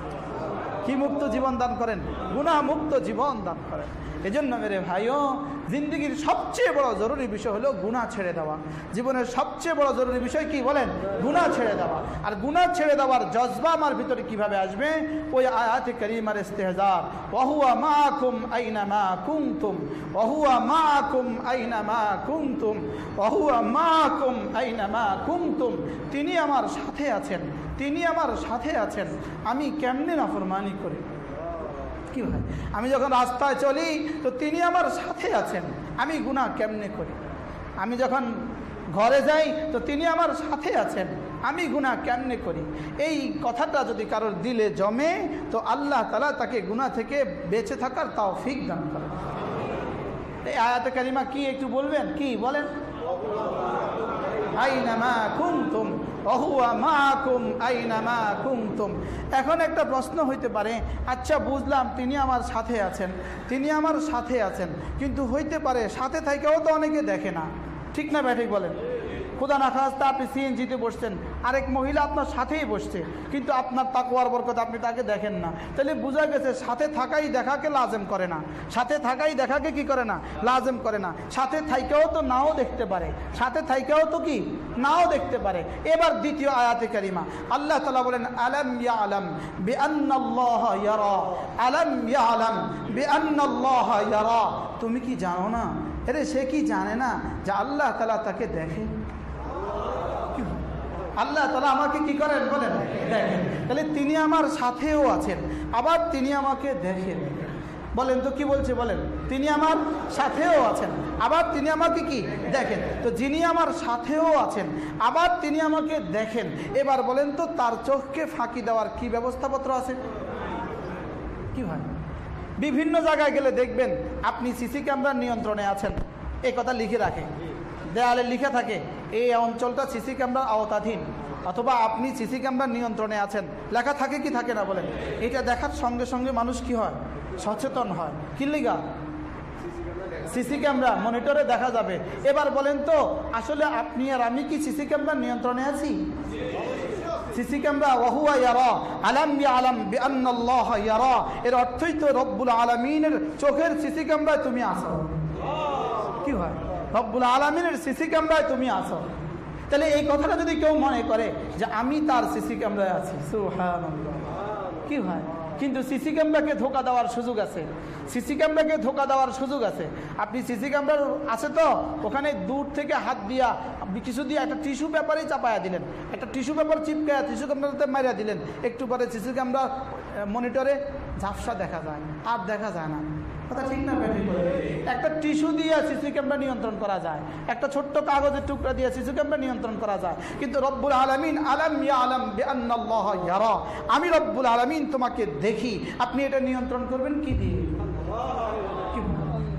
কি মুক্ত জীবন দান করেন? গুণা মুক্ত জীবন দান করেন। এজন্য মেরে ভাইও, জিন্দগির সবচেয়ে বড় জরুরি বিষয় হলো গুণা ছেড়ে দেওয়া। জীবনের সবচেয়ে বড় জরুরি বিষয় কি বলেন? গুণা ছেড়ে দেওয়া। আর গুণা ছেড়ে দেওয়ার জজবা আমার ভিতরে কীভাবে আসবে? ওই আয়াতে করিমার ইস্তেহজার ওহুয়া মা কুম আইনা মা কুমতুম ওহুয়া মা কুম আইনা মা কুমতুম ওহুয়া মা কুম আইনা মা কুমতুম তিনি আমার সাথে আছেন। তিনি আমার সাথে আছেন। আমি কেমনে নাফরমানি করি? কি ভাই? আমি যখন রাস্তায় চলি, তো তিনি আমার সাথে আছেন। আমি গুণা কেমনে করি? আমি যখন ঘরে যাই, তো তিনি আমার সাথে আছেন। আমি গুণা কেমনে করি? এই কথাটা যদি কারোর দিলে জমে, তো আল্লাহ তালা তাকে গুণা থেকে বেঁচে থাকার তাও ফিক দান করে এই আয়াতে কারিমা কি একটু বলবেন? কি বলেন? আইনামা কুমতুম মা কুম আইনামা কুমতুম এখন একটা প্রশ্ন হইতে পারে আচ্ছা বুঝলাম তিনি আমার সাথে আছেন, তিনি আমার সাথে আছেন, কিন্তু হইতে পারে সাথে থেকেও তো অনেকে দেখে না। ঠিক না ব্যাঠিক বলেন? খোদা না খাস্তা আপনি সিএনজিতে বসছেন। আরেক মহিলা আপনার সাথেই বসছে। কিন্তু আপনার তাকুয়ার বরকত আপনি তাকে দেখেন না। তাহলে বোঝা গেছে, সাথে থাকাই দেখাকে লাজেম করে না। সাথে থাকাই দেখাকে কি করে না? লাজেম করে না। সাথে থাইকেও তো নাও দেখতে পারে। সাথে থাইকেও তো কি? নাও দেখতে পারে। এবার দ্বিতীয় আয়াতে কারিমা। আল্লাহ তালা বলেন, আলম ইয়া আলম বে আলম ইয়া আলম বে তুমি কি জানো না? আরে সে কি জানে না যে আল্লাহ তালা তাকে দেখে? আল্লাহ তালা আমাকে কি করেন? বলেন, দেখেন। তাহলে তিনি আমার সাথেও আছেন, আবার তিনি আমাকে দেখেন। বলেন তো কি বলছে? বলেন, তিনি আমার সাথেও আছেন, আবার তিনি আমাকে কি? দেখেন। তো যিনি আমার সাথেও আছেন, আবার তিনি আমাকে দেখেন। এবার বলেন তো, তার চোখকে ফাঁকি দেওয়ার কি ব্যবস্থাপত্র আছে? কি হয়? বিভিন্ন জায়গায় গেলে দেখবেন, আপনি সিসি ক্যামেরার নিয়ন্ত্রণে আছেন। এই কথা লিখে রাখে দেয়ালে লিখে থাকে, এই অঞ্চলটা সিসি ক্যামেরার আওতাধীন, অথবা আপনি সিসি ক্যামেরার নিয়ন্ত্রণে আছেন। লেখা থাকে কি থাকে না বলেন? এটা দেখার সঙ্গে সঙ্গে মানুষ কি হয়? সচেতন হয়। কি লিগা? সিসি ক্যামেরা, মনিটরে দেখা যাবে। এবার বলেন তো, আসলে আপনি আর আমি কি সিসি ক্যামেরার নিয়ন্ত্রণে আছি? সিসি ক্যামেরা, ওহুয়া ইয়ারা, আলাম বি এর অর্থই তো রব্বুল আলামিনের চোখের সিসি ক্যামেরায় তুমি আসো কি হয়? রব্বুল আলমিনের সিসি ক্যামেরায় তুমি আসো তাহলে এই কথাটা যদি কেউ মনে করে যে আমি তার সিসি ক্যামেরায় আছি কি হয়? কিন্তু সিসি ক্যামেরাকে ধোকা দেওয়ার সুযোগ আছে। সিসি ক্যামেরাকে ধোকা দেওয়ার সুযোগ আছে। আপনি সিসি ক্যামেরার আছে তো? ওখানে দূর থেকে হাত দিয়া আপনি কিছু দিয়ে একটা টিস্যু পেপারেই চাপায়া দিলেন। একটা টিস্যু পেপার চিপকায়া টিস্যু ক্যামেরাতে মারিয়া দিলেন। একটু পরে সিসি ক্যামেরা মনিটরে ঝাপসা দেখা যায়। আর দেখা যায় না। কথা ঠিক না একটা টিস্যু দিয়ে শিশু ক্যামেরা নিয়ন্ত্রণ করা যায়। একটা ছোট্ট কাগজের টুকরা দিয়ে শিশু ক্যামেরা নিয়ন্ত্রণ করা যায়। কিন্তু রব্বুল আলমিন আলম ইয়া আলম আমি রব্বুল আলমিন তোমাকে দেখি। আপনি এটা নিয়ন্ত্রণ করবেন কি দিয়ে?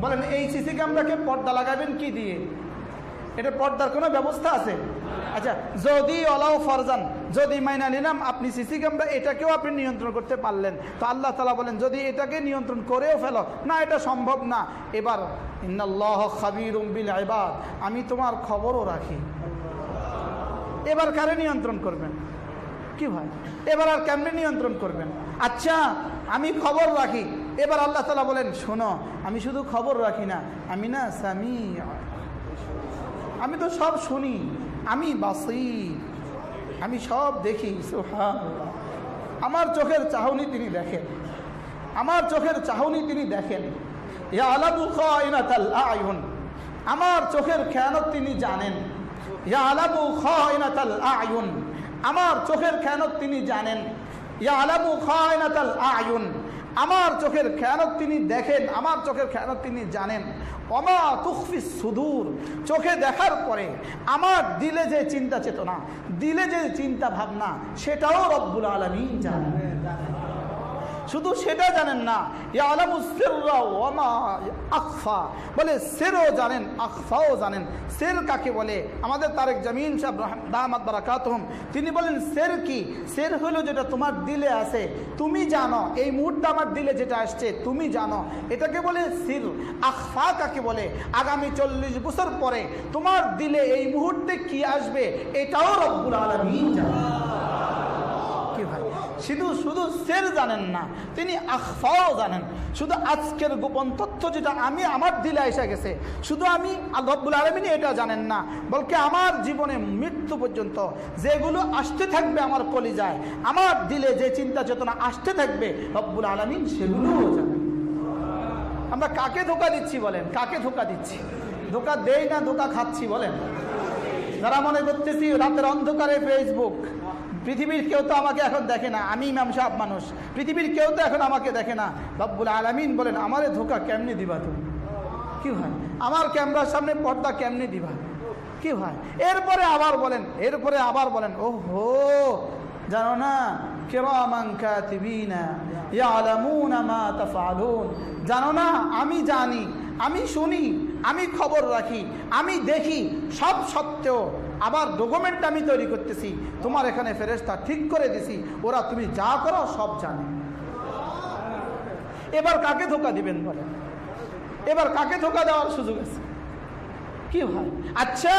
বলেন? এই সিসি ক্যামেরাকে পর্দা লাগাবেন কি দিয়ে? এটা পর্দার কোনো ব্যবস্থা আছে? আচ্ছা যদি অলাও ফরজান, যদি মাইনা নিলাম, আপনি সিসি ক্যামেরা, এটাকেও আপনি নিয়ন্ত্রণ করতে পারলেন। তো আল্লাহ তালা বলেন, যদি এটাকে নিয়ন্ত্রণ করেও ফেলো, না, এটা সম্ভব না। এবার, ইন্নাল্লাহ আমি তোমার খবরও রাখি। এবার কারে নিয়ন্ত্রণ করবেন? কি ভাই? এবার আর কেমনে নিয়ন্ত্রণ করবেন? আচ্ছা আমি খবর রাখি। এবার আল্লাহ তালা বলেন, শোনো, আমি শুধু খবর রাখি না, আমি না স্বামী আমি তো সব শুনি। আমি বাসি আমি সব দেখি আমার চোখের চাহনি তিনি দেখেন। আমার চোখের চাহনি তিনি দেখেন। আমার চোখের খেয়ানত তিনি জানেন। আয়ুন। আমার চোখের খেয়ানত তিনি জানেন। আয়ুন। আমার চোখের খেয়ানত তিনি দেখেন, আমার চোখের খেয়ানত তিনি জানেন। অমা তুফি সুদূর, চোখে দেখার পরে আমার দিলে যে চিন্তা চেতনা, দিলে যে চিন্তা ভাবনা, সেটাও রব্বুল আলমী জানেন। শুধু সেটা জানেন না আখফা। বলে সেরও জানেন, আখফাও জানেন। সের কাকে বলে? আমাদের তারেক জামিন সাহেব তিনি বলেন, সের কি? সের হলো যেটা তোমার দিলে আছে। তুমি জানো, এই মুহূর্তে আমার দিলে যেটা আসছে, তুমি জানো। এটাকে বলে সির। আখফা কাকে বলে? আগামী চল্লিশ বছর পরে তোমার দিলে এই মুহূর্তে কি আসবে? এটাও রব্বুল কি ভাই? শুধু শুধু সের জানেন না, তিনি আখফাও জানেন। শুধু আজকের গোপন তথ্য যেটা আমি আমার দিলে এসে গেছে, শুধু আমি রব্বুল আলমিনী এটা জানেন না, বলকে আমার জীবনে মৃত্যু পর্যন্ত যেগুলো আসতে থাকবে আমার কলিজায়, আমার দিলে যে চিন্তা চেতনা আসতে থাকবে, রব্বুল আলমিন সেগুলোও জানেন। আমরা কাকে ধোকা দিচ্ছি বলেন? কাকে ধোকা দিচ্ছি? ধোকা দেই না, ধোকা খাচ্ছি বলেন? যারা মনে করতেছি রাতের অন্ধকারে ফেসবুক পৃথিবীর কেউ তো আমাকে এখন দেখে না, আমি ইমাম সাহেব মানুষ। পৃথিবীর কেউ তো এখন আমাকে দেখে না। রব্বুল আলমিন বলেন, আমারে ধোকা কেমনি দিবা তুমি? কি হয়? আমার ক্যামেরার সামনে পর্দা কেমনি দিবা? কি হয়? এরপরে আবার বলেন, এরপরে আবার বলেন ও হো জানো না? জানো না? আমি জানি, আমি শুনি, আমি খবর রাখি, আমি দেখি সব সত্ত্বেও আবার ডকুমেন্ট আমি তৈরি করতেছি। তোমার এখানে ফেরেস্তা ঠিক করে দিছি। ওরা তুমি যা করো সব জানে। এবার কাকে ধোকা দিবেন বলে? এবার কাকে ধোকা দেওয়ার সুযোগ আছে? কি হয় আচ্ছা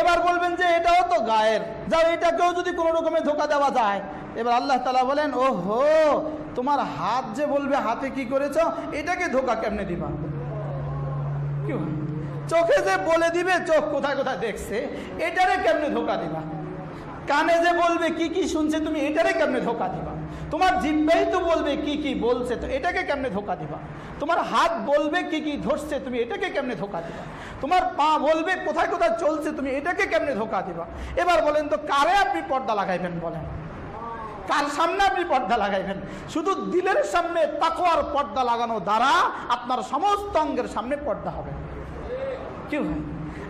এবার বলবেন যে এটাও তো গায়ের। যাও, এটাকেও যদি কোনো রকমে ধোকা দেওয়া যায়। এবার আল্লাহ তালা বলেন ও হো তোমার হাত যে বলবে হাতে কি করেছ, এটাকে ধোকা কেমনে দিবা? কি বলে? চোখে যে বলে দিবে, চোখ কোথায় কোথায় দেখছে, এটারে কেমনে ধোকা দিবা? কানে যে বলবে কি কি শুনছে তুমি, এটারে কেমনে ধোকা দিবা? তোমার জিব্বাই তো বলবে কি কি বলছে, তো এটাকে কেমনে ধোকা দিবা? তোমার হাত বলবে কি কি ধরছে, তুমি এটাকে কেমনে ধোকা দিবা? তোমার পা বলবে কোথায় কোথায় চলছে, তুমি এটাকে কেমনে ধোকা দিবা? এবার বলেন তো, কারে আপনি পর্দা লাগাইবেন বলেন? কার সামনে আপনি পর্দা লাগাইবেন? শুধু দিলের সামনে তাকোয়ার পর্দা লাগানো দ্বারা আপনার সমস্ত অঙ্গের সামনে পর্দা হবে। কি হয়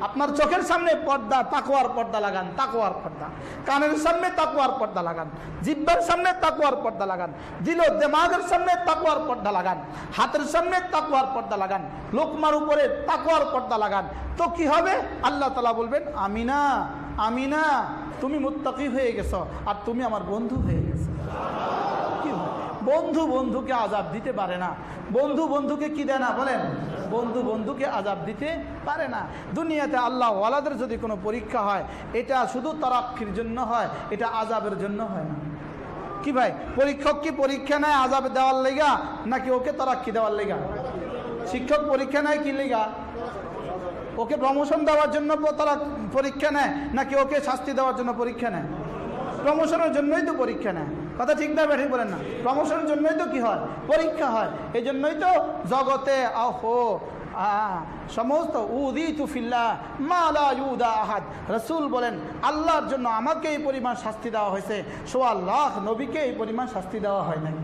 আপনার চোখের সামনে পর্দা তাকোয়ার পর্দা লাগান তাকোয়ার পর্দা। কানের সামনে তাকোয়ার পর্দা লাগান। জিব্বার সামনে তাকোয়ার পর্দা লাগান। দিল দেমাগের সামনে তাকোয়ার পর্দা লাগান। হাতের সামনে তাকোয়ার পর্দা লাগান। লোকমার উপরে তাকোয়ার পর্দা লাগান। তো কি হবে? আল্লাহ তালা বলবেন আমি না আমি না তুমি মুত্তাকি হয়ে গেছো আর তুমি আমার বন্ধু হয়ে গেছো? বন্ধু বন্ধুকে আজাব দিতে পারে না। বন্ধু বন্ধুকে কি দেয় না? বলেন, বন্ধু বন্ধুকে আজাব দিতে পারে না। দুনিয়াতে আল্লাহ ওয়ালাদের যদি কোনো পরীক্ষা হয়, এটা শুধু তারাক্ষির জন্য হয়, এটা আজাবের জন্য হয় না। কি ভাই, পরীক্ষক কি পরীক্ষা নেয় আজাব দেওয়ার লেগা, নাকি ওকে তারাক্ষি দেওয়ার লেগা? শিক্ষক পরীক্ষা নেয় কি লেগা? ওকে প্রমোশন দেওয়ার জন্য তারা পরীক্ষা নেয়, নাকি ওকে শাস্তি দেওয়ার জন্য পরীক্ষা নেয়? প্রমোশনের জন্যই তো পরীক্ষা নেয়। কথা ঠিক না ঠিক বলেন না। প্রমোশনের জন্যই তো কি হয়? পরীক্ষা হয়। এই জন্যই তো জগতে আহো সমস্ত উদি তুফিল্লা মালা ইউদা আহাদ। রসুল বলেন, আল্লাহর জন্য আমাকে এই পরিমাণ শাস্তি দেওয়া হয়েছে। সোয়া নবীকে এই পরিমাণ শাস্তি দেওয়া হয় নাই।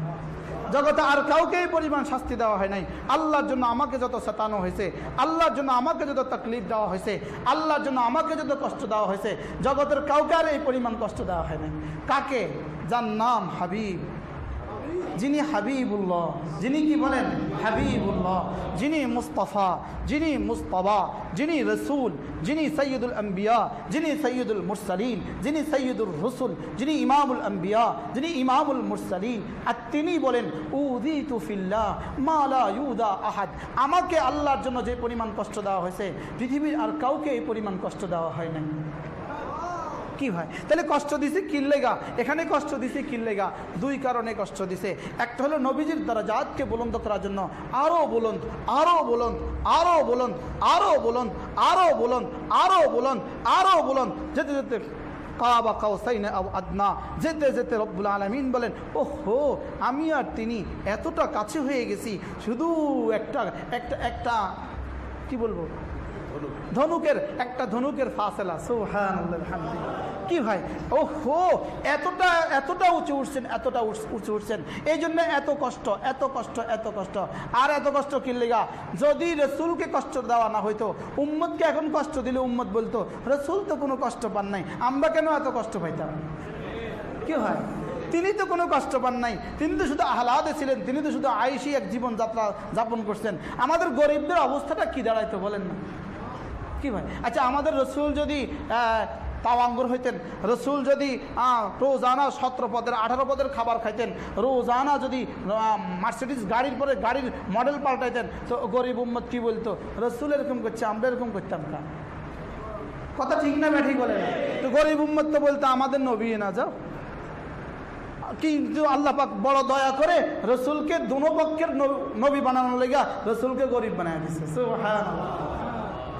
জগতে আর কাউকে এই পরিমাণ শাস্তি দেওয়া হয় নাই। আল্লাহর জন্য আমাকে যত শেতানো হয়েছে, আল্লাহর জন্য আমাকে যত তকলিফ দেওয়া হয়েছে, আল্লাহর জন্য আমাকে যত কষ্ট দেওয়া হয়েছে, জগতের কাউকে আর এই পরিমাণ কষ্ট দেওয়া হয় নাই। কাকে? যার নাম হাবিব। যিনি হাবিবুল্লাহ, যিনি কি বলেন? হাবিবুল্লাহ। যিনি মুস্তফা যিনি মুস্তফা যিনি রসুল, যিনি সৈয়দুল আম্বিয়া, যিনি সৈয়দুল মুরসালিন, যিনি সৈয়দুল রসুল, যিনি ইমামুল আম্বিয়া, যিনি ইমামুল মুরসালিন। আর তিনি বলেন উদি তুফিল্লাহ মালা ইউদা আহাদ। আমাকে আল্লাহর জন্য যে পরিমাণ কষ্ট দেওয়া হয়েছে, পৃথিবীর আর কাউকে এই পরিমাণ কষ্ট দেওয়া হয় নাই। কি হয়? তাহলে কষ্ট দিছে কিল্লেগা এখানে কষ্ট দিছে কিল্লেগা দুই কারণে কষ্ট দিছে। একটা হলো নবীজির দ্বারা জাতকে বুলন্দ করার জন্য আরও বুলন্দ আরও বুলন্দ আরও বুলন্দ আরও বুলন্দ আরও বুলন্দ আরও বুলন্দ আরও বুলন্দ। যেতে যেতে আদনা, যেতে যেতে রব্বুল আলমিন বলেন ও হো আমি আর তিনি এতটা কাছে হয়ে গেছি। শুধু একটা একটা একটা, কি বলব? ধনুকের, একটা ধনুকের ফাসেলা সোহান কি ভাই? ও হো এতটা এতটা উঁচু উঠছেন, এতটা উচ- উঠছেন। এই জন্য এত কষ্ট এত কষ্ট এত কষ্ট। আর এত কষ্ট কিনলেগা যদি রসুলকে কষ্ট দেওয়া না হইতো উম্মদকে এখন কষ্ট দিলে উম্মদ বলতো, রসুল তো কোনো কষ্ট পান নাই, আমরা কেন এত কষ্ট পাইতাম? কি হয় তিনি তো কোনো কষ্ট পান নাই। তিনি তো শুধু আহ্লাদে ছিলেন, তিনি তো শুধু আয়সী এক জীবনযাত্রা যাপন করছেন। আমাদের গরিবদের অবস্থাটা কি দাঁড়াইতো বলেন না। কি ভাই আচ্ছা আমাদের রসুল যদি তাওয়াঙ্গুর হইতেন, রসুল যদি রোজানা সতেরো পদের, আঠারো পদের খাবার খাইতেন, রোজানা যদি মার্সিডিস গাড়ির পরে গাড়ির মডেল পাল্টাইতেন, তো গরিব উম্মত কি বলতো? রসুল এরকম করছে, আমরা এরকম করতাম না। কথা ঠিক না ব্যাঠিক বলে তো গরিব উম্মত তো বলতো, আমাদের নবী না, যাও। কিন্তু আল্লাহ পাক বড় দয়া করে রসুলকে দুনো পক্ষের নবী বানানোর লেগা রসুলকে গরিব বানায় দিচ্ছে।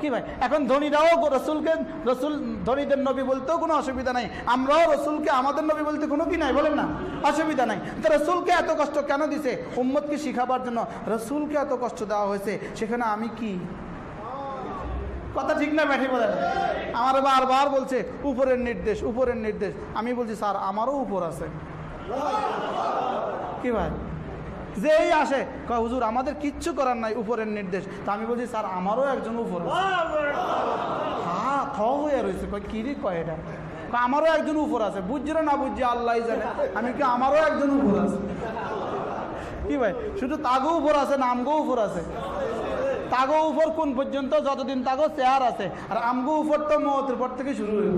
কি ভাই? এখন ধনীরাও রসুলকে, রসুল, ধনীদের নবী বলতেও কোনো অসুবিধা নাই। আমরাও রসুলকে, আমাদের নবী বলতে কোনো কি নাই, বলেন না। অসুবিধা নাই। তো রসুলকে এত কষ্ট কেন দিছে? উম্মতকে শিখাবার জন্য রসুলকে এত কষ্ট দেওয়া হয়েছে, সেখানে আমি কি? কথা ঠিক না, ব্যাঠি বলে আমার বারবার বলছে, উপরের নির্দেশ উপরের নির্দেশ। আমি বলছি, স্যার, আমারও উপর আছে। কি ভাই? যেই আসে হুজুর, আমাদের কিচ্ছু করার নাই, উপরের নির্দেশ। তা আমি বলছি, স্যার, আমারও একজন উপর হ্যাঁ থ হয়ে রয়েছে কিরি কয় এটা? আমারও একজন উপর আছে। বুঝছি না বুঝছি, আল্লাহ জানে। আমি কি আমারও একজন উপর আছে। কি ভাই, শুধু তাগো উপর আছে নামগো উপর আছে? তাগো উপর কোন পর্যন্ত? যতদিন তাগো চেয়ার আছে। আর আমগো উপর তো মতের পর থেকে শুরু হয়ে।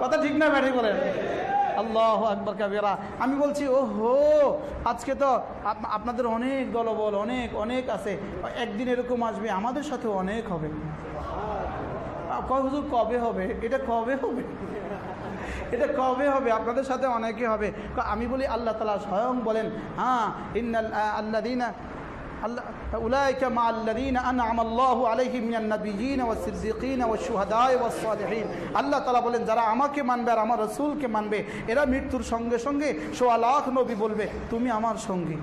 কথা ঠিক না ব্যাঠি বলেন। আল্লাহ আকবর কাবিরা। আমি বলছি ও হো আজকে তো আপ- আপনাদের অনেক দলবল, অনেক অনেক আছে। একদিন এরকম আসবে, আমাদের সাথে অনেক হবে। কয় হুজুর, কবে হবে? এটা কবে হবে? এটা কবে হবে? আপনাদের সাথে অনেকে হবে। আমি বলি, আল্লাহ তালা স্বয়ং বলেন হ্যাঁ ইন্নাল আল্লাদিনা আল্লাহ أولئك مع الذين أنعم الله عليهم من النبيين والصديقين والشهداء والصالحين আল্লাহ তালা বলেন যারা আমাকে মানবে আর আমার রসুলকে মানবে এরা মৃত্যুর সঙ্গে সঙ্গে সোয়া লাখ নবী বলবে তুমি আমার সঙ্গী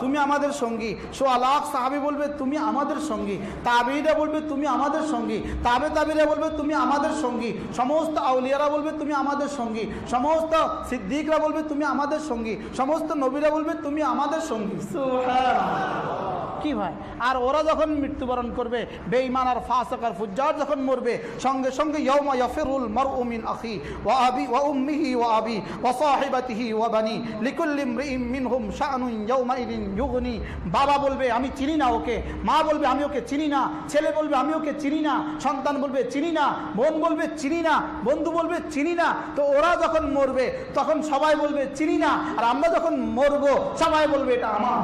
তুমি আমাদের সঙ্গী। সো আলাহ সাহাবি বলবে, তুমি আমাদের সঙ্গী। তাবিরা বলবে, তুমি আমাদের সঙ্গী। তাবে তাবিরা বলবে, তুমি আমাদের সঙ্গী। সমস্ত আউলিয়ারা বলবে, তুমি আমাদের সঙ্গী। সমস্ত সিদ্দিকরা বলবে, তুমি আমাদের সঙ্গী। সমস্ত নবীরা বলবে, তুমি আমাদের সঙ্গী। কি ভাই আর ওরা যখন মৃত্যুবরণ করবে, বেঈমান আর ফাসক আর ফুজ্জার যখন মরবে, সঙ্গে সঙ্গে ইয়মা ইয়াফিরুল মারউ মিন আখি ওয়া আবি ওয়া উম্মিহি ওয়া আবি ওয়া সাহিবাতিহি ওয়া বানি। লিকুল্লি ইমরিইম মিনহুম বাবা বলবে, আমি চিনি না ওকে। মা বলবে, আমি ওকে চিনি না। ছেলে বলবে, আমি ওকে চিনি না। সন্তান বলবে, চিনি না। বোন বলবে, চিনি না। বন্ধু বলবে, চিনি না। তো ওরা যখন মরবে, তখন সবাই বলবে, চিনি না। আর আমরা যখন মরবো, সবাই বলবে, এটা আমার।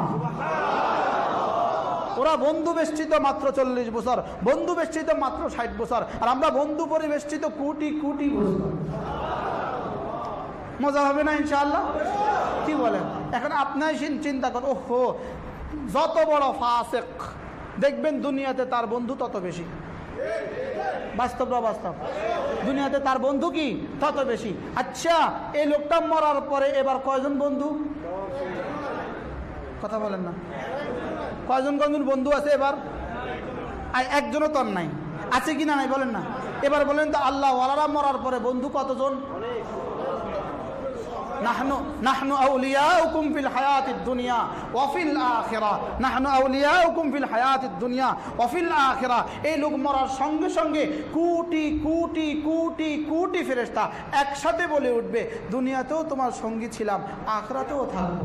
ওরা বন্ধু বেষ্টিত মাত্র চল্লিশ বছর, বন্ধু বেষ্টিত মাত্র ষাট বছর, আর আমরা বন্ধু পরিবেষ্টিত কোটি কোটি বছর। মজা হবে না ইনশাআল্লাহ? কি বলেন? এখন আপনার চিন্তা কর, ওহো, যত বড় ফাসেক, দেখবেন দুনিয়াতে তার বন্ধু তত বেশি। বাস্তব বাস্তব? দুনিয়াতে তার বন্ধু কি? তত বেশি। আচ্ছা এই লোকটা মরার পরে এবার কয়জন বন্ধু? কথা বলেন না। কয়জন কয়জন বন্ধু আছে এবার? আর একজনও তর নাই। আছে কি না নাই বলেন না। এবার বলেন তো আল্লাহ ওয়ালারা মরার পরে বন্ধু কতজন? ফিল দুনিয়া ফিল দুনিয়া এই লোক মরার সঙ্গে সঙ্গে ফেরেশতা একসাথে বলে উঠবে, দুনিয়াতেও তোমার সঙ্গী ছিলাম, আখরাতেও থাকব।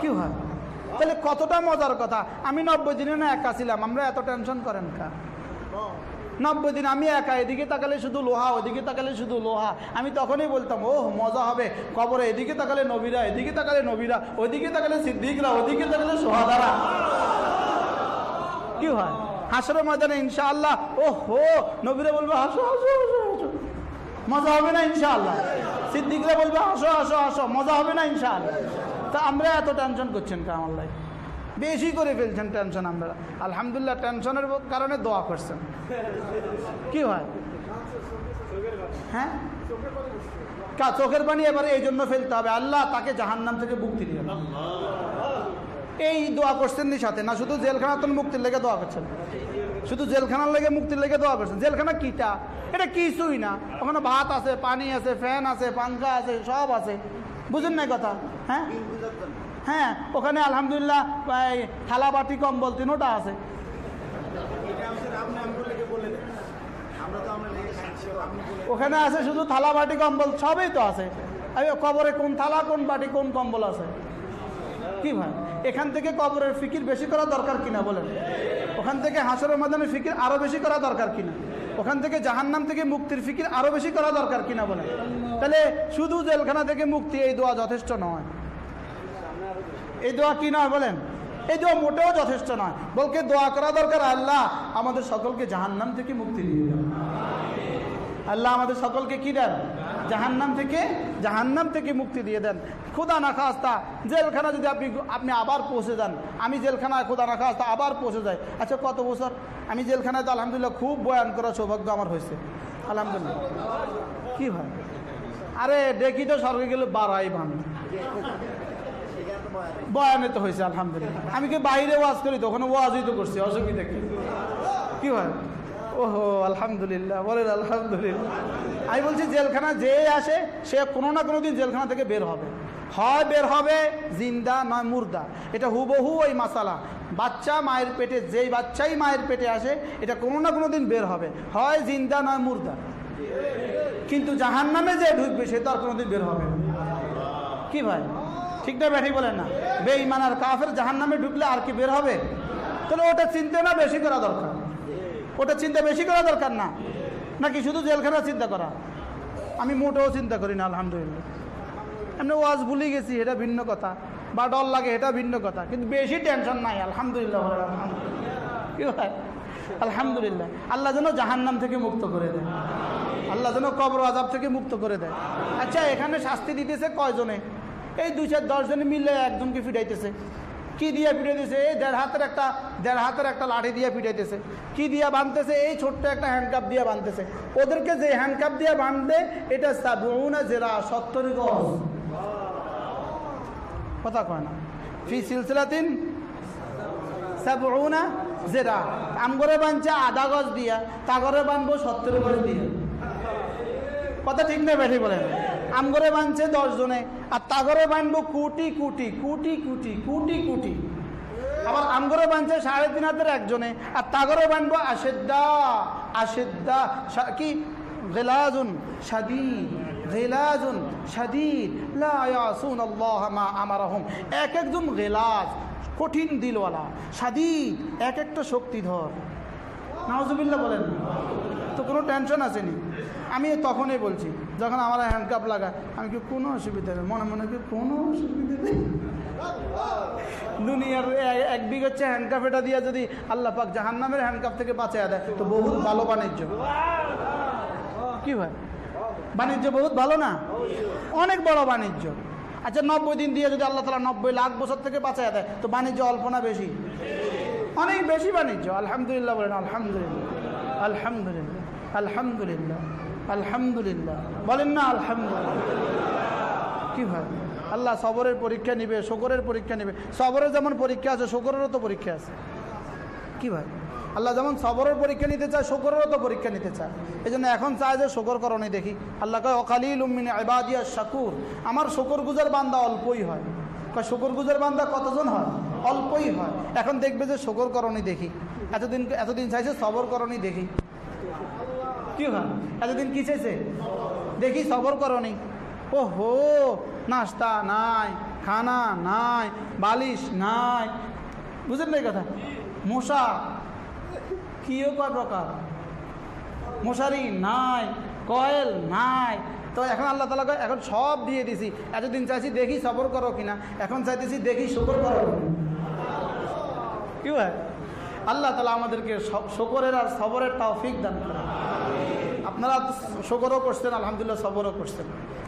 কি হয়? তাহলে কতটা মজার কথা? আমি নব্বই দিনে না একা ছিলাম, আমরা এত টেনশন করেন কা? নব্বই দিন আমি একা, এদিকে তাকালে শুধু লোহা, ওদিকে তাকালে শুধু লোহা। আমি তখনই বলতাম ও মজা হবে। কবরে এদিকে তাকালে নবীরা, এদিকে তাকালে নবীরা, ওদিকে তাকালে সিদ্দিকরা, ওদিকে তাকালে সোহাদারা। কি হয়? হাসর ময়দানে ইনশাআল্লাহ ও হো, নবীরা বলবে, হাসো হাসো হাসো হাসো। মজা হবে না ইনশাআল্লাহ? সিদ্দিকরা বলবে, হাসো হাসো হাসো। মজা হবে না ইনশাআল্লাহ? তা আমরা এত টেনশন করছেন কা আমার লাইফ বেশি করে ফেলছেন টেনশন আমরা। আলহামদুলিল্লাহ টেনশনের কারণে দোয়া করছেন। কি হয়? হ্যাঁ? কা, চোখের পানি এবার এই জন্য ফেলতে হবে। আল্লাহ তাকে জাহান্নাম থেকে মুক্তি দিয়ে এই দোয়া করছেন নি সাথে। না, শুধু জেলখানা তো মুক্তির লেগে দোয়া করছেন। শুধু জেলখানার লেগে মুক্তির লেগে দোয়া করছেন। জেলখানা কিটা? এটা কিছুই না। ওখানে ভাত আছে, পানি আছে, ফ্যান আছে পাঙ্খা আছে, সব আছে। বুঝেন না কথা? হ্যাঁ? হ্যাঁ ওখানে আলহামদুলিল্লাহ থালা বাটি কম্বল তিনোটা আছে। ওখানে আছে শুধু থালা বাটি কম্বল সবই তো আছে। কবরে কোন থালা কোন বাটি কোন কম্বল আছে? কি ভাই? এখান থেকে কবরের ফিকির বেশি করা দরকার কিনা বলেন? ওখান থেকে হাসরের মাধ্যমে ফিকির আরও বেশি করা দরকার কিনা? ওখান থেকে জাহান্নাম থেকে মুক্তির ফিকির আরও বেশি করা দরকার কিনা বলেন? তাহলে শুধু জেলখানা থেকে মুক্তি, এই দোয়া যথেষ্ট নয়। এই দোয়া কি নয় বলেন? এই দোয়া মোটেও যথেষ্ট নয়। বলকে দোয়া করা দরকার, আল্লাহ আমাদের সকলকে জাহান্নাম থেকে মুক্তি দিয়ে দেন। আল্লাহ আমাদের সকলকে কি দেন? জাহান্নাম থেকে জাহান্নাম থেকে মুক্তি দিয়ে দেন। খুদা না খাস্তা, জেলখানা যদি আপনি আপনি আবার পৌঁছে যান, আমি জেলখানায় খুদা না খাস্তা, আবার পৌঁছে যাই। আচ্ছা কত বছর? আমি জেলখানায় তো আলহামদুলিল্লাহ খুব বয়ান করার সৌভাগ্য আমার হয়েছে। আলহামদুলিল্লাহ। কি ভাই? আরে, দেখি তো সরকার গেলে বাড়াই ভান বয়ানে তো হয়েছে, আলহামদুলিল্লাহ। আমি কি বাইরে ওয়াজ করি? তো ওখানে ওয়াজই তো করছি অসুবিধা কি কি হয় ওহো, আলহামদুলিল্লাহ, বলেন আলহামদুলিল্লাহ। আমি বলছি, জেলখানা যে আসে, সে কোনো না কোনো দিন জেলখানা থেকে বের হবে। হয় বের হবে, জিন্দা নয় মুর্দা। এটা হুবহু ওই মাসালা। বাচ্চা মায়ের পেটে, যেই বাচ্চাই মায়ের পেটে আসে, এটা কোনো না কোনো দিন বের হবে। হয় জিন্দা নয় মুর্দা। কিন্তু জাহান নামে যে ঢুকবে, সে তো আর কোনোদিন বের হবে কি ভাই? ঠিক না ব্যাঠি বলেন না? বেঈমান আর কাফের জাহান নামে ঢুকলে আর কি বের হবে? তাহলে ওটা চিনতে না বেশি করা দরকার? ওটা চিন্তা বেশি করা দরকার না? নাকি শুধু জেলখানা চিন্তা করা? আমি মোটেও চিন্তা করি না, আলহামদুলিল্লাহ। এমনি ওয়াজ ভুলে গেছি, এটা ভিন্ন কথা। বা ডর লাগে, এটা ভিন্ন কথা। কিন্তু বেশি টেনশন নাই, আলহামদুলিল্লাহ আলহামদুলিল্লাহ। আলহামদুলিল্লাহ। আল্লাহ যেন জাহান্নাম থেকে মুক্ত করে দেয়। আল্লাহ যেন কবর আজাব থেকে মুক্ত করে দেয়। আচ্ছা এখানে শাস্তি দিতেছে কয়জনে? এই দুই চার দশজনে মিলে একজনকে ফিরাইতেছে। কি দিয়ে পিটাইতেছে এই দেড় হাতের একটা, দেড় হাতের একটা লাঠি দিয়ে পিটাইতেছে কি দিয়ে বাঁধতেছে এই ছোট্ট একটা হ্যান্ডকাপ দিয়ে বাঁধতেছে ওদেরকে যে হ্যান্ডকাপ দিয়ে বাঁধবে এটা সাবুনা জেরা সত্তর গজ কথা কয় না। ফি সিলসিলাতিন সাবুনা জেরা। আমগরে বানছে আধা গজ দিয়া, তাগরে বানবো সত্তর গজ দিয়ে। কথা ঠিক না বেঠি বলেন আমগরে বানছে দশ জনে, আর তাগরে বানবো কোটি কোটি কোটি কোটি কোটি কোটি। আবার আমগরে বানছে সাড়ে তিন হাতের একজনে, আর তাগরে বানবো আশেদ্দা আশেদ্দা কি? গেলাজুন, সাদিদ। গেলাজুন সাদিদ লা ইয়াসুন আল্লাহ মা আমারহুম। এক একজন গেলাজ, কঠিন দিলওয়ালা সাদিদ এক একটা শক্তিধর। নাওজুবিল্লাহ বলেন। তো কোনো টেনশন আসেনি। আমি তখনই বলছি, যখন আমার হ্যান্ডকাপ লাগায় আমি কি কোনো অসুবিধা নেই? মনে মনে কি কোনো অসুবিধা নেই? দুনিয়ার এক বিঘ হচ্ছে হ্যান্ডকাপ এটা দিয়ে যদি আল্লাহ পাক জাহান্নামের হ্যান্ডকাপ থেকে বাঁচিয়ে দেয়, তো বহুত ভালো বাণিজ্য। কি ভাই? বাণিজ্য বহুত ভালো না? অনেক বড় বাণিজ্য। আচ্ছা নব্বই দিন দিয়ে যদি আল্লাহ তালা নব্বই লাখ বছর থেকে বাঁচায় দেয়, তো বাণিজ্য অল্প না বেশি? অনেক বেশি বাণিজ্য। আলহামদুলিল্লাহ বলেন, আলহামদুলিল্লাহ আলহামদুলিল্লাহ আলহামদুলিল্লাহ আলহামদুলিল্লাহ। বলেন না, আলহামদুলিল্লাহ। কি ভাই আল্লাহ সবরের পরীক্ষা নিবে, শকরের পরীক্ষা নিবে। সবরের যেমন পরীক্ষা আছে, শকরেরও তো পরীক্ষা আছে। কী ভাই আল্লাহ যেমন সবরের পরীক্ষা নিতে চায়, শকরেরও তো পরীক্ষা নিতে চায়। এই জন্য এখন চায় যে শকর করণে দেখি। আল্লাহ কয় অকালিল উম্মিন আবাদিয়া শাকুর। আমার শকর গুজার বান্দা অল্পই হয়। কয় শকর গুজার বান্দা কতজন হয়? অল্পই হয়। এখন দেখবে যে শকর করণী দেখি। এতদিন এতদিন চাইছে সবর করণী দেখি। কি হয়? এতদিন কি চাইছে? দেখি সবর করণী ও হো নাস্তা নাই, খানা নাই, বালিশ নাই। বুঝলেন না এই কথা? মশা কিও কয় প্রকার? মশারি নাই, কয়েল নাই। তো এখন আল্লাহ তালা এখন সব দিয়ে দিছি। এতদিন চাইছি দেখি সবর করো কিনা, এখন চাইতেছি দেখি শুকর করো কি ভাই? আল্লাহ তালা আমাদেরকে শকরের আর সবরের ফিক দান করে আপনারা শকরও করছেন, আলহামদুলিল্লাহ সবরও করছেন।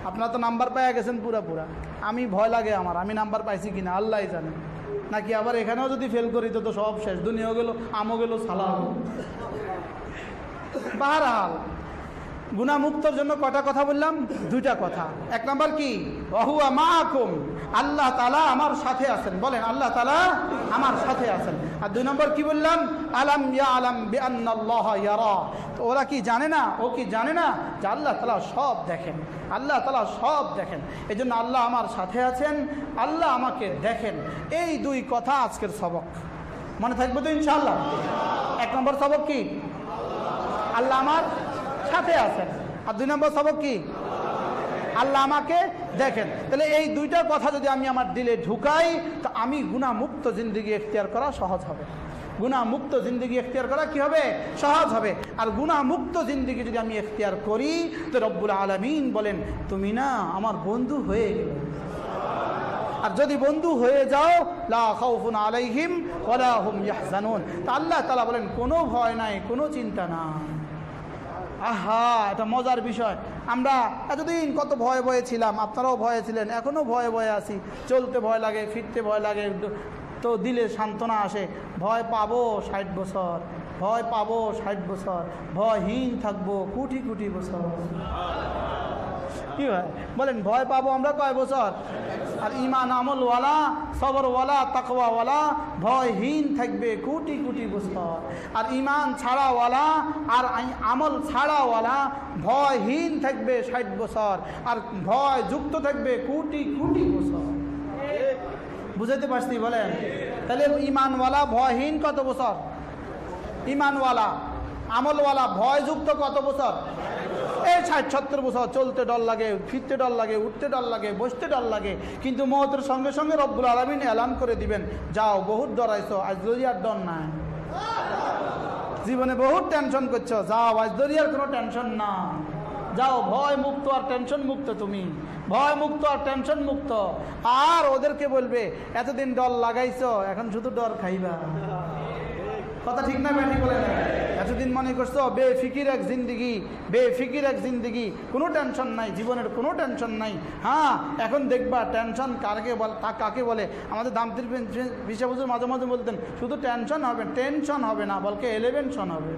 আপনারা তো নাম্বার পাইয়া গেছেন পুরা পুরা। আমি ভয় লাগে আমার, আমি নাম্বার পাইছি কিনা আল্লাহ জানে। নাকি আবার এখানেও যদি ফেল করি তো সব শেষ। দুনিয়াও গেল, আমও গেল সালাও বাহারহাল গুণামুক্তর জন্য কটা কথা বললাম? দুইটা কথা। এক নম্বর কি? অহুয়া মা আকুম আল্লাহ তালা আমার সাথে আছেন। বলেন, আল্লাহ তালা আমার সাথে আছেন। আর দুই নম্বর কি বললাম? আলাম ইয়া আলাম ইয়ারা। তো ওরা কি জানে না? ও কি জানে না? যে আল্লাহ তালা সব দেখেন। আল্লাহ তালা সব দেখেন। এই জন্য আল্লাহ আমার সাথে আছেন। আল্লাহ আমাকে দেখেন। এই দুই কথা আজকের সবক। মনে থাকবে তো ইনশাল্লাহ এক নম্বর সবক কি? আল্লাহ আমার সাথে আছেন। আর দুই নম্বর সবক কি? আল্লাহ আমাকে দেখেন। তাহলে এই দুইটা কথা যদি আমি আমার দিলে ঢুকাই, তো আমি গুণামুক্ত জিন্দগি এখতিয়ার করা সহজ হবে। গুণামুক্ত জিন্দগি এখতিয়ার করা কি হবে? সহজ হবে। আর গুণামুক্ত জিন্দগি যদি আমি এখতিয়ার করি, তো রব্বুল আলমিন বলেন, তুমি না আমার বন্ধু হয়ে গেলে। আর যদি বন্ধু হয়ে যাও আলাইহিম আল্লাহ তালা বলেন, কোনো ভয় নাই, কোনো চিন্তা নাই। আহা, এটা মজার বিষয়। আমরা এতদিন কত ভয়ে ভয়ে ছিলাম, আপনারাও ভয়ে ছিলেন এখনও ভয়ে ভয়ে আছি। চলতে ভয় লাগে, ফিরতে ভয় লাগে, তো দিলে সান্ত্বনা আসে। ভয় পাবো ষাট বছর, ভয় পাবো ষাট বছর, ভয়হীন থাকব কুটি কুটি বছর। কি হয়? বলেন, ভয় পাবো আমরা কয় বছর? আর ইমান আমলওয়ালা, সবরওয়ালা, তাকওয়াওয়ালা, ভয়হীন থাকবে কোটি কোটি বছর। আর ইমান ছাড়াওয়ালা, আর আমল ছাড়াওয়ালা, ভয়হীন থাকবে ষাট বছর। আর ভয় যুক্ত থাকবে কোটি কোটি বছর। বুঝাইতে পারছি, বলেন? তাহলে ইমানওয়ালা ভয়হীন কত বছর? ইমানওয়ালা আমলওয়ালা ভয়যুক্ত কত বছর? এই ষাট সত্তর বছর চলতে ডর লাগে, ফিরতে ডর লাগে, উঠতে ডর লাগে, বসতে ডর লাগে। কিন্তু মহতের সঙ্গে সঙ্গে রব্বুল আলমিন এলান করে দিবেন, যাও, বহুত ডরাইছো, আজ দরিয়ার ডর নাই। জীবনে বহুত টেনশন করছ, যাও, আজ দরিয়ার কোনো টেনশন না। যাও ভয় মুক্ত আর টেনশন মুক্ত তুমি ভয় মুক্ত আর টেনশন মুক্ত আর ওদেরকে বলবে, এতদিন ডর লাগাইছ, এখন শুধু ডর খাইবা। কথা ঠিক না ব্যাটি বলে না এতদিন মনে করছ বে ফিকির এক জিন্দিগি বে ফিকির এক জিন্দিগি কোনো টেনশন নাই জীবনের কোনো টেনশন নাই। হ্যাঁ এখন দেখবা টেনশন কারকে বল তা কাকে বলে? আমাদের দামতির বিশাবুজুর মাঝে মাঝে বলতেন শুধু টেনশন হবে টেনশন হবে না বলকে এলেভেনশন হবে।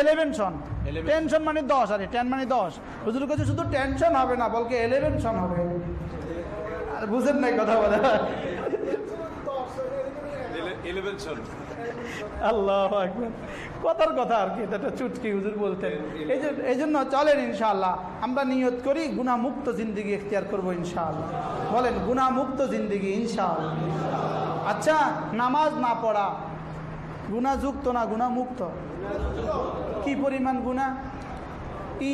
এলেভেন সন টেনশন মানে দশ আরে টেন মানে দশ। হুজুর কাছে শুধু টেনশন হবে না বলকে এলেভেন সন হবে। আর বুঝেন নাই কথা বলে। আল্লাহ কথার কথা আর কি এটা চুটকি হুজুর বলতেন। এই জন্য চলেন ইনশাআল্লাহ। আমরা নিয়ত করি গুণামুক্ত জিন্দিগি এখতিয়ার করব ইনশাআল্লাহ। বলেন গুণামুক্ত জিন্দিগি ইনশাআল্লাহ। আচ্ছা নামাজ না পড়া গুণাযুক্ত না গুণামুক্ত কি পরিমাণ গুণা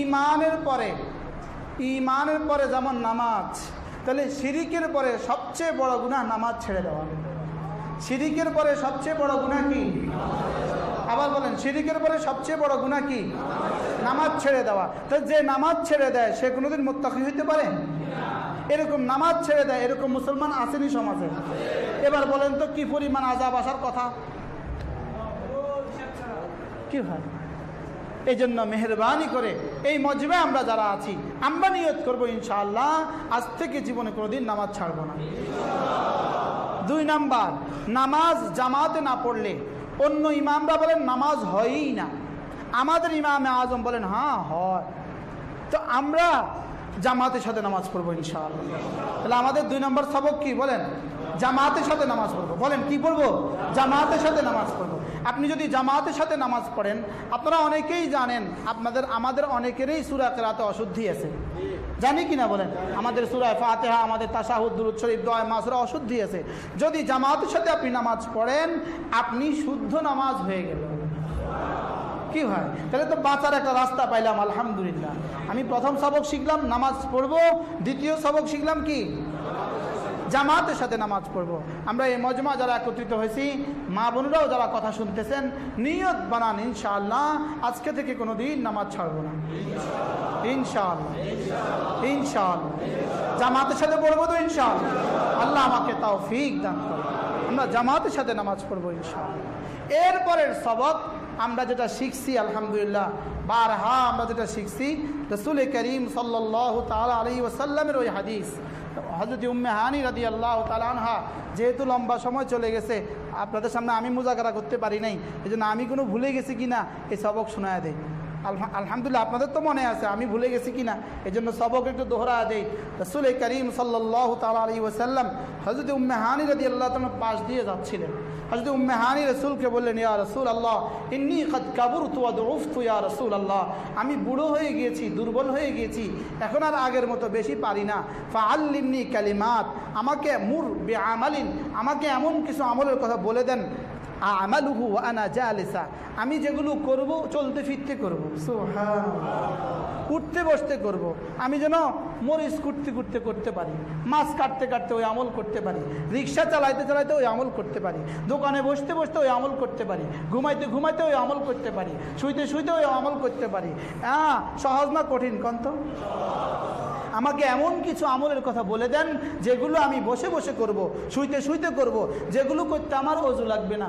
ইমানের পরে ইমানের পরে যেমন নামাজ তাহলে শিরিকের পরে সবচেয়ে বড় গুণা নামাজ ছেড়ে দেওয়া সিরিকের পরে সবচেয়ে বড় গুণা কি? আবার বলেন, সিরিকের পরে সবচেয়ে বড় গুণা কি? নামাজ ছেড়ে দেওয়া। তো যে নামাজ ছেড়ে দেয়, সে কোনোদিন মোত্তাকি হইতে পারে? এরকম নামাজ ছেড়ে দেয়, এরকম মুসলমান আসেনি সমাজে। এবার বলেন তো, কি পরিমাণ আজাব আসার কথা? কি হয়? এই জন্য মেহরবানি করে এই মজবে আমরা যারা আছি, আমরা নিয়ত করব ইনশাআল্লাহ, আজ থেকে জীবনে কোনোদিন নামাজ ছাড়বো না। দুই নাম্বার, নামাজ জামাতে না পড়লে অন্য ইমামরা বলেন, নামাজ হয়ই না। আমাদের ইমামে আজম বলেন হ্যাঁ হয়। তো আমরা জামাতের সাথে নামাজ পড়ব ইনশাআল্লাহ। তাহলে আমাদের দুই নম্বর সবক কি বলেন? জামাতের সাথে নামাজ পড়ব। বলেন, কি পড়ব? জামাতের সাথে নামাজ পড়ব। আপনি যদি জামাতের সাথে নামাজ পড়েন, আপনারা অনেকেই জানেন, আপনাদের, আমাদের অনেকেরই সুরা কেরাতে অশুদ্ধি আছে। জানি কিনা বলেন? আমাদের সুরায় ফাতেহা, আমাদের তাসাহুদ্দুর শরীফ, দয়, মাসুরা অশুদ্ধি আছে যদি জামাতের সাথে আপনি নামাজ পড়েন, আপনি শুদ্ধ নামাজ হয়ে গেল। কি হয়? তাহলে তো বাঁচার একটা রাস্তা পাইলাম, আলহামদুলিল্লাহ। আমি প্রথম সবক শিখলাম, নামাজ পড়ব। দ্বিতীয় সবক শিখলাম কি? জামাতের সাথে নামাজ পড়ব। আমরা এই মজমা যারা একত্রিত হয়েছি, মা বোনরাও যারা কথা শুনতেছেন, নিয়ত বানান ইনশাআল্লাহ। আজকে থেকে কোনো দিন নামাজ ছাড়ব না। ইনশাআল্লাহ। ইনশাআল্লাহ। জামাতের সাথে পড়ব তো ইনশাআল্লাহ। আল্লাহ আমাকে তাও ফিক দান করে আমরা জামাতের সাথে নামাজ পড়ব ইনশাআল্লাহ। এরপরের সবক আমরা যেটা শিখছি, আলহামদুলিল্লাহ, বারহা আমরা যেটা শিখছি, রসুল করিম সাল্লাহ তালা আলী ওসাল্লামের ওই হাদিস। হজরত উম্মে হানি রাদি আল্লাহ তালানহা যেহেতু লম্বা সময় চলে গেছে, আপনাদের সামনে আমি মোজাকারা করতে পারি নাই এই আমি কোনো ভুলে গেছি কি না এই সবক শোনায় দেয় আলহামদুলিল্লাহ, আপনাদের তো মনে আছে, আমি ভুলে গেছি কি না এই জন্য সবক একটু দোহরা দেই। রসুল করিম সাল্লাহ তালা আলী ওসাল্লাম হজরত উম্মে হানি রাদি আল্লাহ তোমার পাশ দিয়ে যাচ্ছিলেন। হজরত উম্মে হানি রসুলকে বললেন, ইয়া রসুল আল্লাহ ইন্নি কদ কাবুর তুয়া দৌফতু ইয়া রসুল আল্লাহ আমি বুড়ো হয়ে গিয়েছি, দুর্বল হয়ে গিয়েছি, এখন আর আগের মতো বেশি পারি না। ফা আল্লিমনি কালিমাত, আমাকে মুর বে আমালিন আমাকে এমন কিছু আমলের কথা বলে দেন আমালুহু আনা জালিসা। আমি যেগুলো করব, চলতে ফিরতে করব। উঠতে বসতে করব। আমি যেন মরিচ কুটতে কুটতে করতে পারি। মাছ কাটতে কাটতে ওই আমল করতে পারি। রিক্সা চালাইতে চালাইতে ওই আমল করতে পারি। দোকানে বসতে বসতে ওই আমল করতে পারি। ঘুমাইতে ঘুমাইতে ওই আমল করতে পারি। শুইতে শুইতে ওই আমল করতে পারি। হ্যাঁ সহজ না কঠিন কন্ত? আমাকে এমন কিছু আমলের কথা বলে দেন যেগুলো আমি বসে বসে করব। শুইতে শুইতে করব। যেগুলো করতে আমার অজু লাগবে না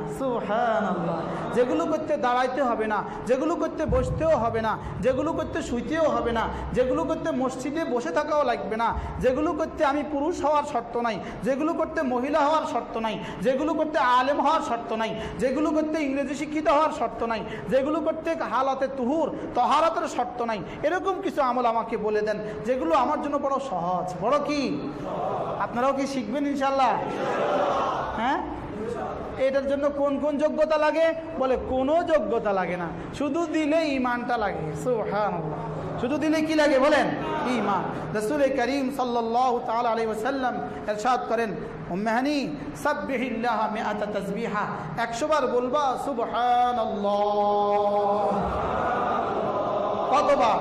যেগুলো করতে দাঁড়াইতে হবে না যেগুলো করতে বসতেও হবে না যেগুলো করতে শুইতেও হবে না যেগুলো করতে মসজিদে বসে থাকাও লাগবে না যেগুলো করতে আমি পুরুষ হওয়ার শর্ত নাই যেগুলো করতে মহিলা হওয়ার শর্ত নাই যেগুলো করতে আলেম হওয়ার শর্ত নাই যেগুলো করতে ইংরেজি শিক্ষিত হওয়ার শর্ত নাই যেগুলো করতে হালাতে তুহুর তহারাতের শর্ত নাই এরকম কিছু আমল আমাকে বলে দেন যেগুলো আমার জন্য বড় সহজ। বড় কি? আপনারাও কি শিখবেন ইনশাল্লাহ হ্যাঁ? এটার জন্য কোন কোন যোগ্যতা লাগে? বলে কোনো যোগ্যতা লাগে না। শুধু দিলে ইমানটা লাগে। শুধু দিলে কি লাগে বলেন? ইমান রসুল করিম ওসাল্লাম এরশাদ করেন উম্মেহানি সাব্বিহিল্লাহ মিআতা তাসবিহা। একশো বার বলবা, সুবহানাল্লাহ। কতবার?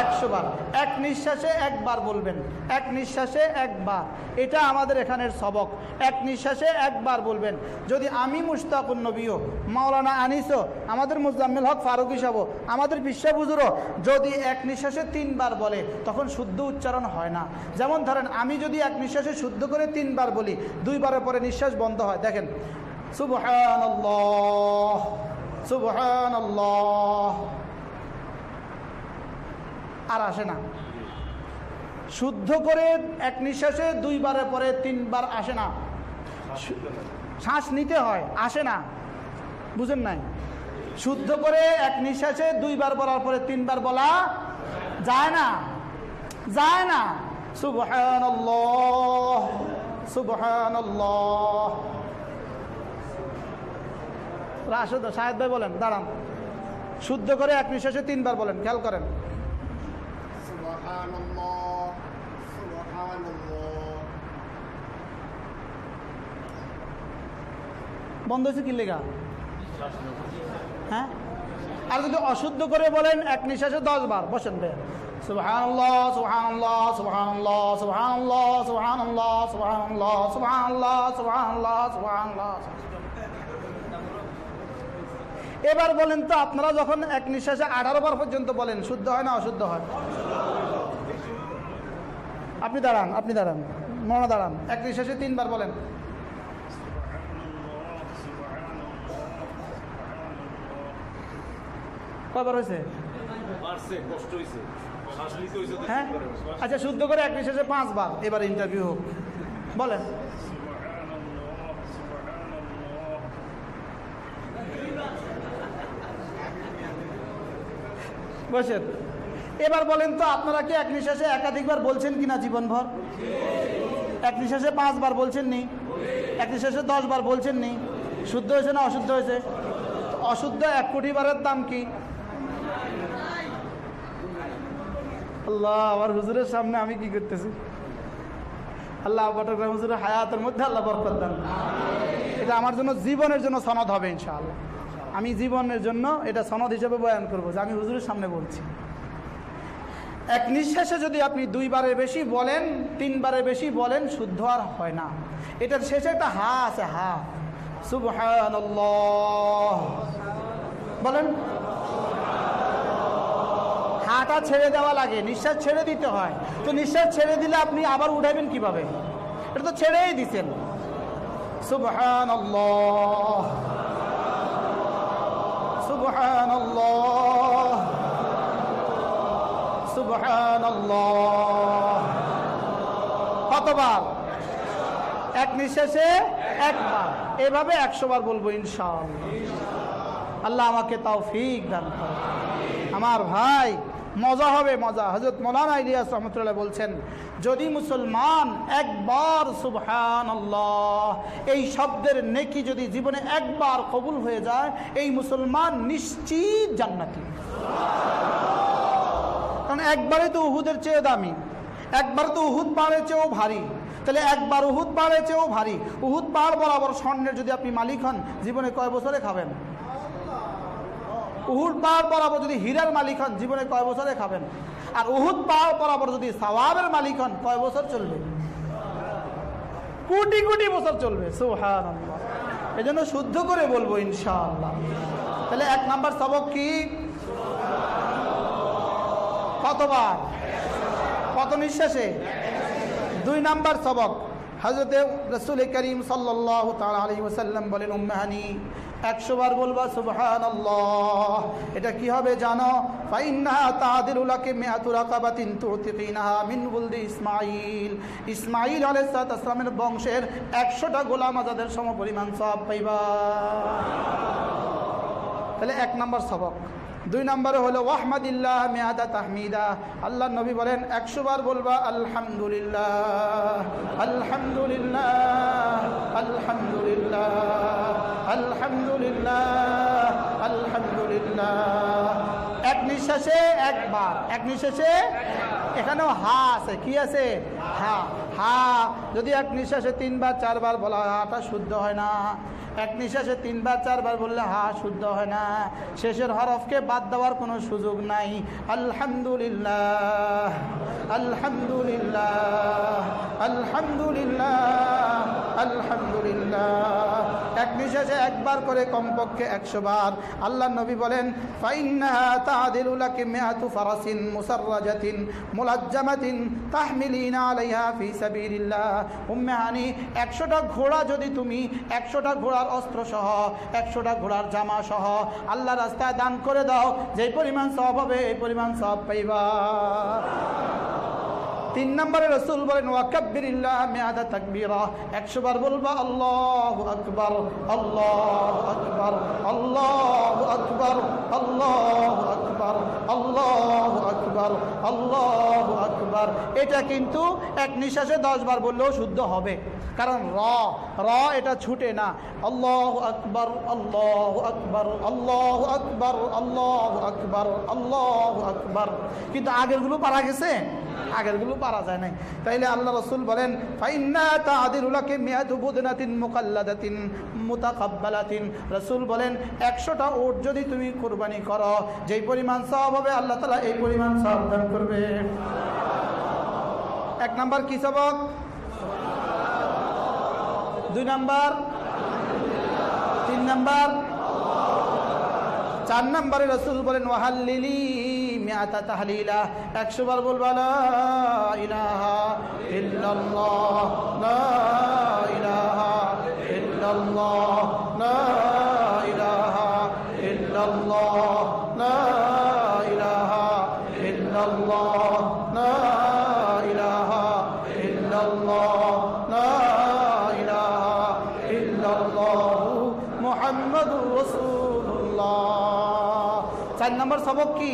একশো বার। এক নিঃশ্বাসে একবার বলবেন। এক নিঃশ্বাসে একবার। এটা আমাদের এখানের সবক। এক নিঃশ্বাসে একবার বলবেন। যদি আমি মুস্তাকুন নবীও, মাওলানা আনিসও, আমাদের মুজাম্মিল হক ফারুক হিসাবও আমাদের বিশ্বাবুজুরও যদি এক নিঃশ্বাসে তিনবার বলে, তখন শুদ্ধ উচ্চারণ হয় না। যেমন ধরেন, আমি যদি এক নিঃশ্বাসে শুদ্ধ করে তিনবার বলি, দুইবারের পরে নিঃশ্বাস বন্ধ হয়। দেখেন সুবহান সুবহান আর আসে না। শুদ্ধ করে এক নিঃশ্বাসে দুইবারের পরে তিনবার আসে না। শ্বাস নিতে হয়, আসে না। বুঝেন নাই? শুদ্ধ করে এক নিঃশ্বাসে দুইবার বলার পরে তিনবার বলা যায় না। যায় না। রাশেদ সাহেদ ভাই বলেন, দাঁড়ান। শুদ্ধ করে এক নিঃশ্বাসে তিনবার বলেন, খেয়াল করেন। বন্ধ হয়েছে কি লেগা? হ্যাঁ? আর যদি অশুদ্ধ করে বলেন এক নিঃশ্বাসে দশ বার বসেন বে সুবহানাল্লাহ সুবহানাল্লাহ সুবহানাল্লাহ সুবহানাল্লাহ সুবহানাল্লাহ সুবহানাল্লাহ সুবহানাল্লাহ সুবহানাল্লাহ সুবহানাল্লাহ এবার বলেন তো আপনারা যখন এক নিঃশ্বাসে আঠারো বার পর্যন্ত বলেন শুদ্ধ হয় না অশুদ্ধ হয়? আপনি দাঁড়ান আপনি দাঁড়ান। মনে দাঁড়ান। এক নিঃশ্বাসে তিনবার বলেন। কয়বার হয়েছে? হ্যাঁ? আচ্ছা শুদ্ধ করে এক নিঃশ্বাসে পাঁচবার। এবার ইন্টারভিউ হোক। বলেন। বসেন। এবার বলেন তো, আপনারা কি এক নিঃশ্বাসে একাধিকবার বলছেন কিনা জীবনভর? এক নিঃশ্বাসে পাঁচবার বলছেন নি এক নিঃশ্বাসে দশবার বলছেন নি শুদ্ধ হয়েছে না অশুদ্ধ হয়েছে? অশুদ্ধ এক কোটি বারের দাম কি? আল্লাহ, আমার হুজুরের সামনে আমি কি করতেছি? আল্লাহ বটগ্রাম হুজুরের হায়াতের মধ্যে আল্লাহ বরকত দেন। এটা আমার জন্য জীবনের জন্য সনদ হবে ইনশাআল্লাহ। আমি জীবনের জন্য এটা সনদ হিসেবে বয়ান করব যে আমি হুজুরের সামনে বলছি। এক নিঃশ্বাসে যদি আপনি দুইবারের বেশি বলেন, তিনবারের বেশি বলেন, শুদ্ধ আর হয় না। এটার শেষে একটা হা আছে, হা। সুবহান বলেন। হাটা ছেড়ে দেওয়া লাগে, নিঃশ্বাস ছেড়ে দিতে হয়। তো নিঃশ্বাস ছেড়ে দিলে আপনি আবার উঠাবেন কীভাবে? এটা তো ছেড়েই দিচ্ছেন সুবহান সুবহান কতবার? এক নিঃশেষে একবার। এভাবে একশো বার বলব ইনশাআল্লাহ। আল্লাহ আমাকে তাও ফিক দান আমার ভাই, মজা হবে মজা। হজরত মৌলানা ইলিয়াস রহমতুল্লাহ বলছেন, যদি মুসলমান একবার সুবহান আল্লাহ এই শব্দের নেকি যদি জীবনে একবার কবুল হয়ে যায়, এই মুসলমান নিশ্চিত জান্নাতি। কারণ একবারে তো উহুদের চেয়ে দামি। একবার তো উহুদ পাহাড়ের চেয়েও ভারী। তাহলে একবার উহুদ পাহাড়ের চেয়েও ভারী। উহুদ পাহাড় বরাবর স্বর্ণের যদি আপনি মালিক হন, জীবনে কয় বছরে খাবেন? উহুদ পাহাড় বরাবর যদি হীরার মালিক হন, জীবনে কয় বছরে খাবেন? আর উহুদ পাহাড় বরাবর যদি সওয়াবের মালিক হন, কয় বছর চলবে? কোটি কোটি বছর চলবে। সোহান এই জন্য শুদ্ধ করে বলব ইনশাআল্লাহ। তাহলে এক নাম্বার সবক কি? কতবার? কত নিঃশ্বাসে? দুই নাম্বার সবক। হজরতে রসুল করিম সাল্লাহ তালী ওসাল্লাম বলেন, উম্মাহানি, একশো বার বলবা সুবহান এটা কি হবে জানো? ইসমাইল ইসমাইল আলাইসালামের বংশের একশোটা গোলাম আজাদের সমপরিমাণ সব পাইবা। তাহলে এক নম্বর সবক। দুই নম্বরে হলো, ওয়াহমাদিল্লাহ মেয়াদা তাহমিদা। আল্লাহ নবী বলেন, একশো বার বলবা, আলহামদুলিল্লাহ আলহামদুলিল্লাহ আলহামদুলিল্লাহ আলহামদুলিল্লাহ আলহামদুলিল্লাহ। এক নিঃশ্বাসে একবার, এক নিঃশ্বাসে এখানেও হা আছে, কি আছে? হা হা। যদি এক নিঃশ্বাসে তিনবার, চারবার বলা, হাটা শুদ্ধ হয় না। এক নিঃশ্বাসে তিনবার, চারবার বললে, হা, শুদ্ধ হয় না। শেষের হরফকে বাদ দেওয়ার কোনো সুযোগ নাই। আলহামদুলিল্লাহ আলহামদুলিল্লাহ আলহামদুলিল্লাহ। এক নিঃশ্বাসে একবার করে কমপক্ষে একশো বার। আল্লাহ নবী বলেন 100টা ঘোড়া যদি তুমি 100টা ঘোড়ার অস্ত্র সহ 100টা ঘোড়ার জামা সহ রাস্তায় দান করে দাও, যেই পরিমাণ সব হবে, এই পরিমাণ সব পাইবা। তিন নম্বরে রসুল বলেন তাকবীরা। একশো বার বলবা, আল্লাহ আকবার আল্লাহ আকবার আল্লাহ আকবার আল্লাহ আকবার আল্লাহ আকবার আল্লাহ আকবার। এটা কিন্তু এক নিঃশ্বাসে দশ বার বললেও শুদ্ধ হবে। কারণ র র এটা ছুটে না। আল্লাহ আকবার আল্লাহ আকবার আল্লাহ আকবার আল্লাহ আকবার আল্লাহ আকবার। কিন্তু আগেরগুলো পারা গেছে? আগেরগুলো পারা যায় নাই। তাইলে আল্লাহ রসুল বলেন রসুল বলেন, একশোটা ওট যদি তুমি কোরবানি করো, যেই পরিমাণ সব হবে আল্লাহ তালা এই পরিমাণ সব দান করবে। এক নাম্বার কি সবক দুই নাম্বার? তিন নাম্বার? চার নাম্বারে রসুল বলেন, ওয়াহাল্লিলি মিয়াতা তাহলিলা একশো বার বলবা লা ইলাহা ইল্লাল্লাহ লা ইলাহা ইল্লাল্লাহ লা ইলাহা ইল্লাল্লাহ লা ইলাহা ইল্লাল্লাহ লা ইলাহা ইল্লাল্লাহ লা ইলাহা ইল্লাল্লাহ মুহাম্মাদুর রাসূলুল্লাহ চার নম্বর সবক কি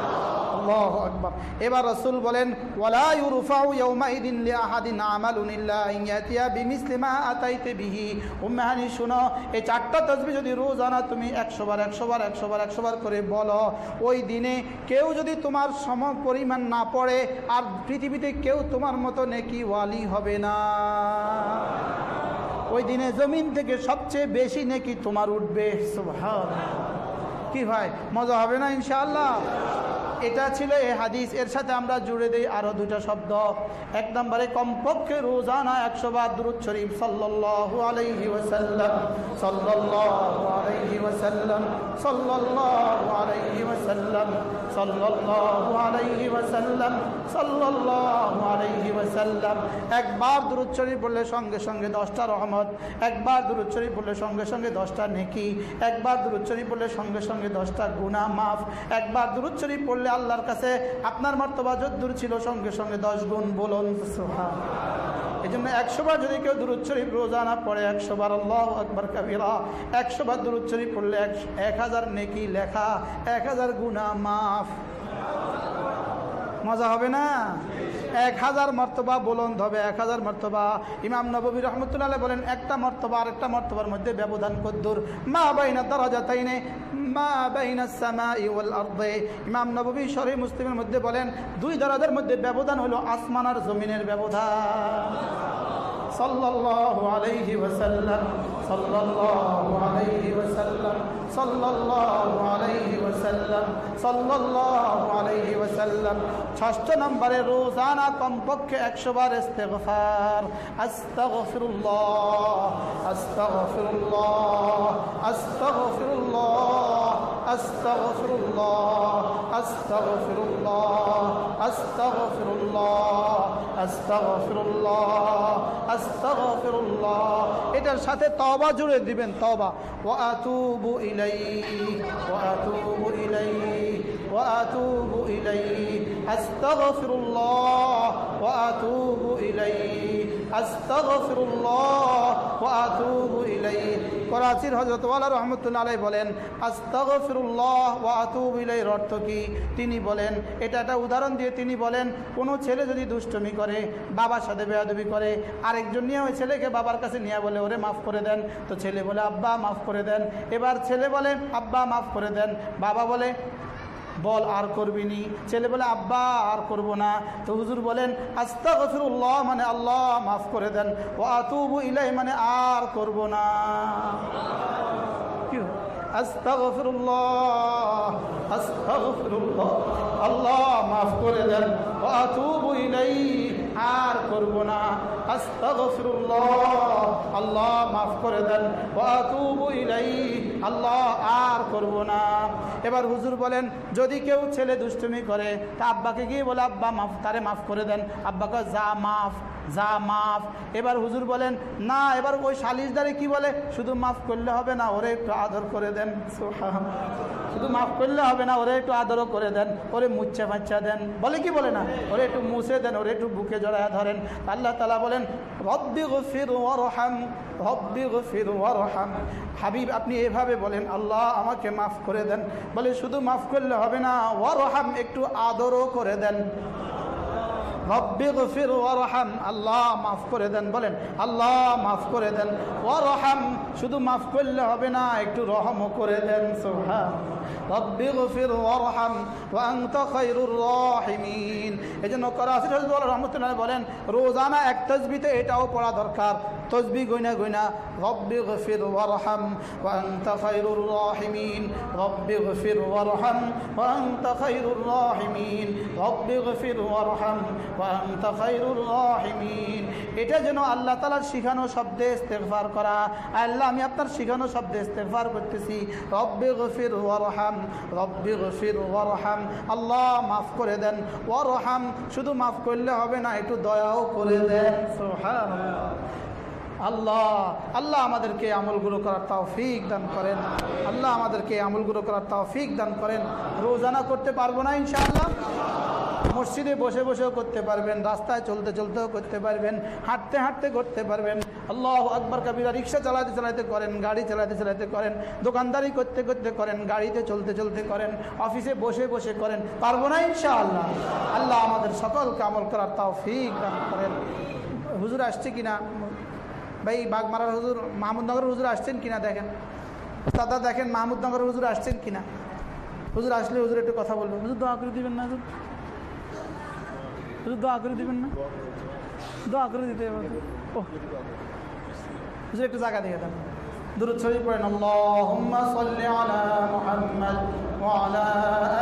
আল্লাহু আকবার। এবার রাসূল বলেন উম্মাহানি শুনো, এই চারটা তাসবিহ যদি রোজানা তুমি 100 বার 100 বার 100 বার 100 বার করে বলো, ওই দিনে কেউ যদি তোমার সম পরিমাণ না পড়ে, আর পৃথিবীতে কেউ তোমার মতো ওয়ালি হবে না। ওই দিনে জমিন থেকে সবচেয়ে বেশি নেকি তোমার উঠবে। কি ভাই, মজা হবে না ইনশাআল্লাহ? এটা ছিল এই হাদিস। এর সাথে আমরা জুড়ে দিই আরও দুটা শব্দ। এক নম্বরে, কমপক্ষে রোজানা একশো বার দুরুদ শরীফ, সাল্লাল্লাহু আলাইহি ওয়াসাল্লাম, সাল্লাল্লাহু আলাইহি ওয়াসাল্লাম একবার দুরুদ শরীফ বললে সঙ্গে সঙ্গে দশটা রহমত, একবার দুরুদ শরীফ বললে সঙ্গে সঙ্গে দশটা নেকি, একবার দুরুদ শরীফ বললে সঙ্গে সঙ্গে দশটা গুনাহ মাফ, একবার দুরুদ শরীফ পড়লে আল্লাহর কাছে আপনার মর্তবা যদ্দূর ছিল, সঙ্গে সঙ্গে দশ গুণ বলুন এই জন্য একশো বার যদি কেউ দুরুদ শরীফ রোজানা পড়ে একশো বার আল্লাহ আকবর কাবিরা। একশো বার দুরুদ শরীফ পড়লে এক হাজার নেকি লেখা, এক হাজার গুণা মাফ। মজা হবে না? এক হাজার মর্তবা বলন্দ হবে, এক হাজার মর্তবা। ইমাম নবী রহমতুল্লাহ বলেন, একটা মর্তবা আর একটা মর্তবার মধ্যে ব্যবধান কদ্দুর। মা বাইনা দরজা তাইনে মা ইমাম নবী শরী মুসলিমের মধ্যে বলেন দুই দরাদের মধ্যে ব্যবধান হলো আসমানার জমিনের ব্যবধান। صلى الله عليه وسلم صلى الله عليه وسلم صلى الله عليه وسلم صلى الله عليه وسلم. ষষ্ঠ নম্বরে রোজানা কমপক্ষে استغفر বার ইস্তেগফার। আস্তাগফিরুল্লাহ আস্তাগফিরুল্লাহ আস্তাগফিরুল্লাহ। আস্তাগফিরুল্লাহ আস্তাগফিরুল্লাহ আস্তাগফিরুল্লাহ আস্তাগফিরুল্লাহ আস্তাগফিরুল্লাহ এটার সাথে তওবা জুড়ে দিবেন তওবা ওয়া আতুবু ইলাইহি ওয়া আতুবু ইলাইহি ওয়া আতুবু ইলাইহি আস্তাগফিরুল্লাহ ওয়া আতুবু ইলাইহি আস্তাগফিরুল্লাহ ওয়া আতুবু ইলাইহি করাচির হজরত ওয়ালা রাহমাতুল্লাহ আলাই বলেন, আস্তাগফিরুল্লাহ ওয়া আতুবু ইলাইহির অর্থ কি? তিনি বলেন, এটা একটা উদাহরণ দিয়ে তিনি বলেন, কোনো ছেলে যদি দুষ্টমি করে, বাবার সাথে বেয়াদবি করে, আরেকজন নিয়ে ওই ছেলেকে বাবার কাছে নিয়ে বলে, ওরে মাফ করে দেন। তো ছেলে বলে, আব্বা, মাফ করে দেন। এবার ছেলে বলে, আব্বা, মাফ করে দেন। বাবা বলে বল আর করবি নি। ছেলে বলে, আব্বা, আর করব না। তো হুজুর বলেন আস্তা গফিরুল্লাহ মানে আল্লাহ মাফ করে দেন। ও আতুবু ইলাই মানে আর করব না। কি? আস্তাগফিরুল্লাহ আস্তাগফিরুল্লাহ, আল্লাহ মাফ করে দেন। ও আতুবু ইলাইহি আর করব না। আল্লাহ মাফ করে দেন। আল্লাহ আর করব না। এবার হুজুর বলেন, যদি কেউ ছেলে দুষ্টুমি করে, তা আব্বাকে গিয়ে বলে, আব্বা, মাফ, তারে মাফ করে দেন। আব্বাকে যা মাফ যা মাফ। এবার হুজুর বলেন, না, এবার ওই সালিশদারে কি বলে? শুধু মাফ করলে হবে না, ওরে একটু আদর করে দেন। সুবহান। শুধু মাফ করলে হবে না, ওরে একটু আদরও করে দেন, ওরে মুচ্ছা ফাচ্চা দেন। বলে কি বলে না? ওরে একটু মুছে দেন, ওরে একটু বুকে জড়ায় ধরেন। আল্লাহ তালা বলেন, রব্বি গফির ওরহাম রব্বি গফির ওরহাম হাবিব, আপনি এভাবে বলেন, আল্লাহ আমাকে মাফ করে দেন। বলে, শুধু মাফ করলে হবে না ওরহাম একটু আদরও করে দেন। আল্লাহ মাফ করে দেন, বলেন, আল্লাহ মাফ করে দেন। ওয়ারহাম শুধু মাফ করলে হবে না, একটু রহমও করে দেন রাদিয়াল্লাহু রহমাতুল্লাহ বলেন, রোজানা এক তাসবিতে এটাও পড়া দরকার। তসবি গইনা গইনা, রব্বি গফির ওয়ারহাম ওয়া আনতা খায়রুর রাহিমিন। রব্বি গফির ওয়ারহাম ওয়া আনতা খায়রুর রাহিমিন। রব্বি গফির ওয়ারহাম এটা যেন আল্লাহ তালার শিখানো শব্দে ইস্তেগফার করা। আল্লাহ, আমি আপনার শিখানো শব্দে ইস্তেগফার করতেছি। রব্বে গফির ওয়ারহাম, রব্বে গফির ওয়ারহাম। আল্লাহ, মাফ করে দেন। ওয়ারহাম, শুধু মাফ করলে হবে না, একটু দয়াও করে দেন। আল্লাহ আল্লাহ আমাদেরকে আমলগুলো করার তৌফিক দান করেন। আল্লাহ আমাদেরকে আমলগুলো করার তৌফিক দান করেন। রোজানা করতে পারব না ইনশাআল্লাহ। মসজিদে বসে বসেও করতে পারবেন, রাস্তায় চলতে চলতেও করতে পারবেন, হাঁটতে হাঁটতে করতে পারবেন। আল্লাহ আকবর কাবিরা রিক্সা চালাতে চালাতে করেন, গাড়ি চালাতে চালাতে করেন, দোকানদারি করতে করতে করেন, গাড়িতে চলতে চলতে করেন, অফিসে বসে বসে করেন, পারব না ইনশাআল্লাহ। আল্লাহ আমাদের সকলকে আমল করার তৌফিক দান করেন। হুজুর আসছে কিনা? ভাই, বাগমারার হুজুর মাহমুদনগর হুজুর আসছেন কিনা দেখেন। দাদা দেখেন মাহমুদনগর হুজুর আসছেন কিনা। হুজুর আসলে হুজুর একটু কথা বলবেন। হুজুর দোয়া করে দিবেন না, হুজুর? হুজুর দোয়া করে দিবেন না? দোয়া করে দিতে ও হুজুর একটু জায়গা দিয়ে দেন। দূরত শরীফ পড়েন। আল্লাহুম্মা সাল্লি আলা মুহাম্মাদ ওয়া আলা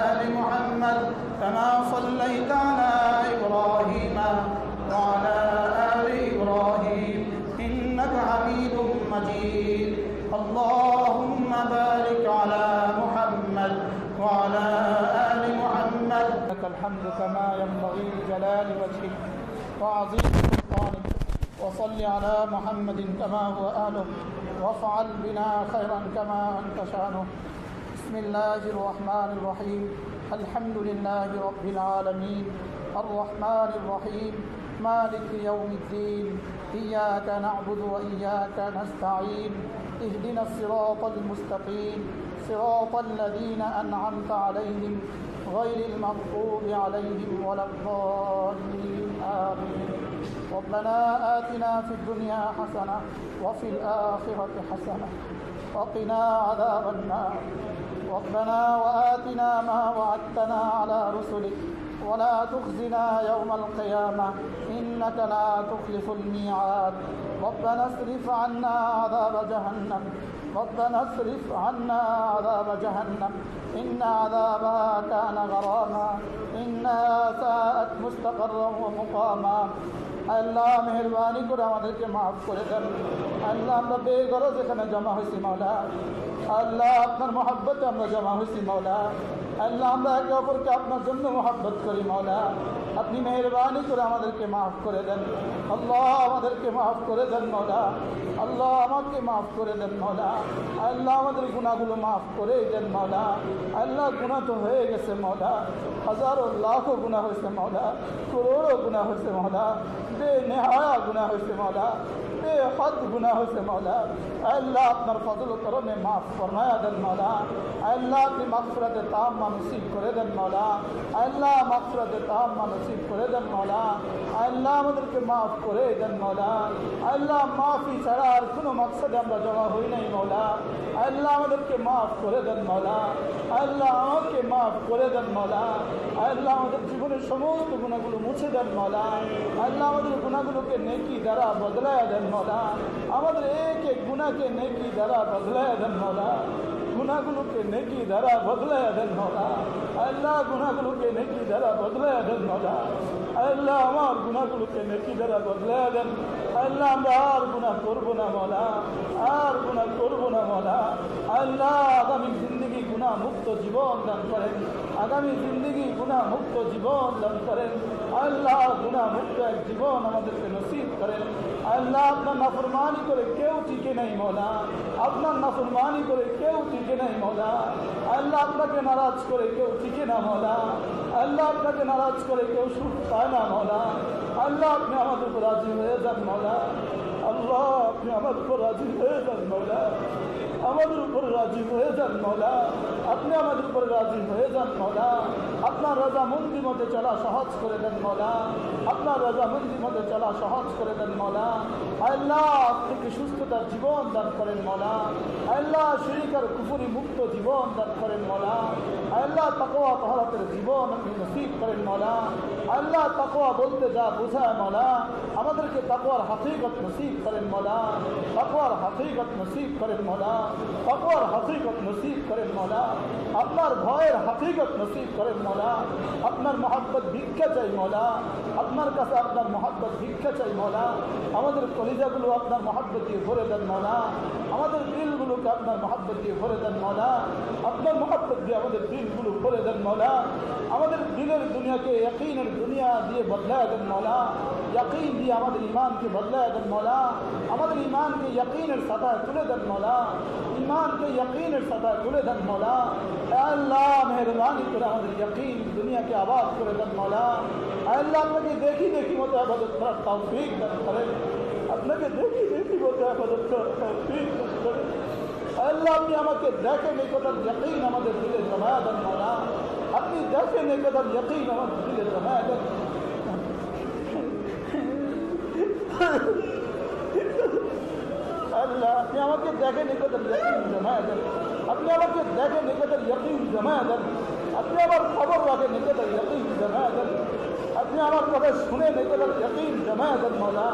আলি মুহাম্মাদ কামা সাল্লাইতা আলা ইব্রাহিমা ওয়া আলা عبيد مجيد. اللهم بارك على محمد وعلى آل محمد. لك الحمد كما ينبغي جلال وجهك. وعظيم سلطانك. وصل على محمد كما هو أهله وافعل بنا خيرا كما أنت شأنه. بسم الله الرحمن الرحيم. الحمد لله رب العالمين. الرحمن الرحيم. مالك يوم الدين إياك نعبد وإياك نستعين اهدنا الصراط المستقيم صراط الذين أنعمت عليهم غير المغضوب عليهم ولا الضالين آمين. ربنا آتنا في الدنيا حسنة وفي الآخرة حسنة وقنا عذاب النار. ربنا وآتنا ما وعدتنا على رسلك. ولا تخزنا يوم القيامة إنك لا تخلف الميعاد ربنا اصرف عنا عذاب جهنم ربنا اصرف عنا عذاب جهنم إن عذابها كان غراما إنها ساءت مستقرا ومقاما আল্লাহ মেহরবানি করে আমাদেরকে মাফ করে দেন আল্লাহ আমরা বেগরজ এখানে জমা হয়েছি মাওলা আল্লাহ আপনার মহাব্বতে আমরা জমা হয়েছি মাওলা আল্লাহ, আমরা একে অপরকে আপনার জন্য মহাব্বত করি, মাওলা। আপনি মেহরবানি করে আমাদেরকে মাফ করে দেন। আল্লাহ আমাদেরকে মাফ করে দেন মৌলা আল্লাহ আমাকে মাফ করে দেন মৌলা আল্লাহ আমাদের গুণাগুলো মাফ করে দেন মৌলা আল্লাহ গুণা তো হয়ে গেছে মৌলা হাজারো লাখো গুণা হয়েছে মৌলা করোড়ো গুণা হয়েছে মৌলা বে নেহায়া গুণা হয়েছে মৌলা গুণা হয়েছে আপনার মাফ করে দেন করে দেন আমাদেরকে মাফ করে দেন আর কোনো আমরা জমা হই নাই মৌলা আল্লাহ আমাদেরকে মাফ করে দেন মৌলা আল্লাহ আমাকে মাফ করে দেন মৌলা আল্লাহ আমাদের জীবনের সমস্ত গুণাগুলো মুছে দেন মৌলা আল্লাহ আমাদের গুণাগুলোকে নেকি দ্বারা বদলায় দেন মৌলা আমাদের এক এক গুণাকে নেকি দ্বারা বদলায় দেন মৌলা গুণাগুলোকে নেকি দ্বারা বদলায় দেন মৌলা আল্লাহ গুণাগুলোকে নেকি দ্বারা বদলায় দেন মৌলা আল্লাহ আমার গুণাগুলোকে নেকি দ্বারা বদলায় দেন। আল্লাহ আমরা আর গুণা করব না, মৌলা। আর গুণা করব না, মৌলা। আল্লাহ আগামী জিন্দগি গুণা মুক্ত জীবন দান করেন। আগামী জিন্দগি গুণা মুক্ত জীবন দান করেন। আল্লাহ গুণা মুক্ত এক জীবন আমাদেরকে নসিব করেন। আল্লাহ আপনার নাফরমানি করে কেউ টিকে নেই, মৌলা। আপনার নাফরমানি করে কেউ টিকে নেই, মৌলা। আল্লাহ আপনাকে নারাজ করে কেউ টিকে না, মৌলা। আল্লাহ আপনাকে নারাজ করে কেউ সুখ পায় না, মৌলা। আল্লাহ আপনি আমাদের উপর রাজি হয়ে যান, মৌলা। আল্লাহ আপনি আমার উপর রাজি হয়ে যান, মৌলা। আমাদের উপর রাজি হয়ে যান মৌলা। আপনি আমাদের উপর রাজি হয়ে যান মৌলা। আপনার রাজামন্দি মধ্যে চলা সহজ করে দেন মৌলা। আপনার রাজামন্দি মধ্যে চলা সহজ করে দেন মৌলা। আল্লাহ আপনাকে সুস্থতার জীবন দান করেন মৌলা। আল্লাহ শিরিকার কুফুরি মুক্ত জীবন দান করেন মৌলা। আল্লাহ তাকোয়া তহরাতের জীবন আপনি নসিব করেন মৌলা। আল্লাহ তাকোয়া বলতে যা বোঝায় মৌলা, আমাদেরকে তাকোয়ার হাতিগত নসিব করেন মৌলা। তাকোয়ার হাতিগত নসিব করেন মৌলা। অকবর হাসিগত নসিব করেন মলা। আপনার ভয়ের হাসিগত নসিব করেন মলা। আপনার মহাব্বত ভিক্ষা চাই মলা। আপনার কাছে আপনার মহাব্বত ভিক্ষা চাই মলা। আমাদের কলিজাগুলো আপনার মহাব্বত দিয়ে ভরে দেন মলা। আমাদের দিলগুলোকে আপনার মহাব্বত দিয়ে ভরে দেন মলা। আপনার মহাব্বত দিয়ে আমাদের দিলগুলো ভরে দেন মলা। আমাদের দিলের দুনিয়াকে ইয়কিনের দুনিয়া দিয়ে বদলায় দেন মলা। ইয়কিন দিয়ে আমাদের ইমানকে বদলায় দেন মলা। আমাদের ইমানকে একইনের সাদায় তুলে দেন মলা। ایمان کے یقین سطح کھلے دن مولا۔ اے اللہ، مہربانی کرا ہمیں یقین، دنیا کے آواز کرے دن مولا۔ اے اللہ، اپنے کی دیکھی دیکھی ہوتا ہے بدت کر، توفیق دن کرے۔ اپنے کے دیکھی دیکھی ہوتا ہے بدت کر، توفیق دن کرے۔ اے اللہ، اپنی ہم کے دیکھے نہیں قدر یقین ہم ہمارے دل جمایا دن مولا۔ اپنی دیکھے نہیں قدر یقین ہمارے دل جمایا دن مولا আলহামদুলিল্লাহ, আপনি আমাকে দেখেন একদার ইয়াকিন জমায় দেন আপনি আমাকে দেখেন একদার ইয়াকিন জমায় দেন আপনি আমার খবর রাখেন একদার ইয়াকিন জমায় দেন আপনি আমার কথা শুনেন একদার ইয়াকিন জমায় দেন মৌলা।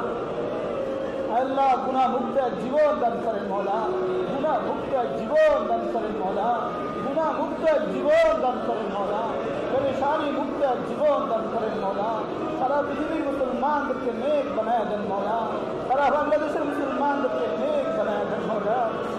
আল্লাহ গুনা মুক্ত জীবন দান করেন, মৌলা। গুনা মুক্ত জীবন দান করেন, মৌলা। গুনা মুক্ত জীবন দান করেন, মৌলা। پریشانی مکت جیون دن کریں مولا سارا پৃথিবীর মুসলমানদেরকে নেক বানায় দেন مولا সারা বাংলাদেশের মুসলমানদেরকে নেক বানায়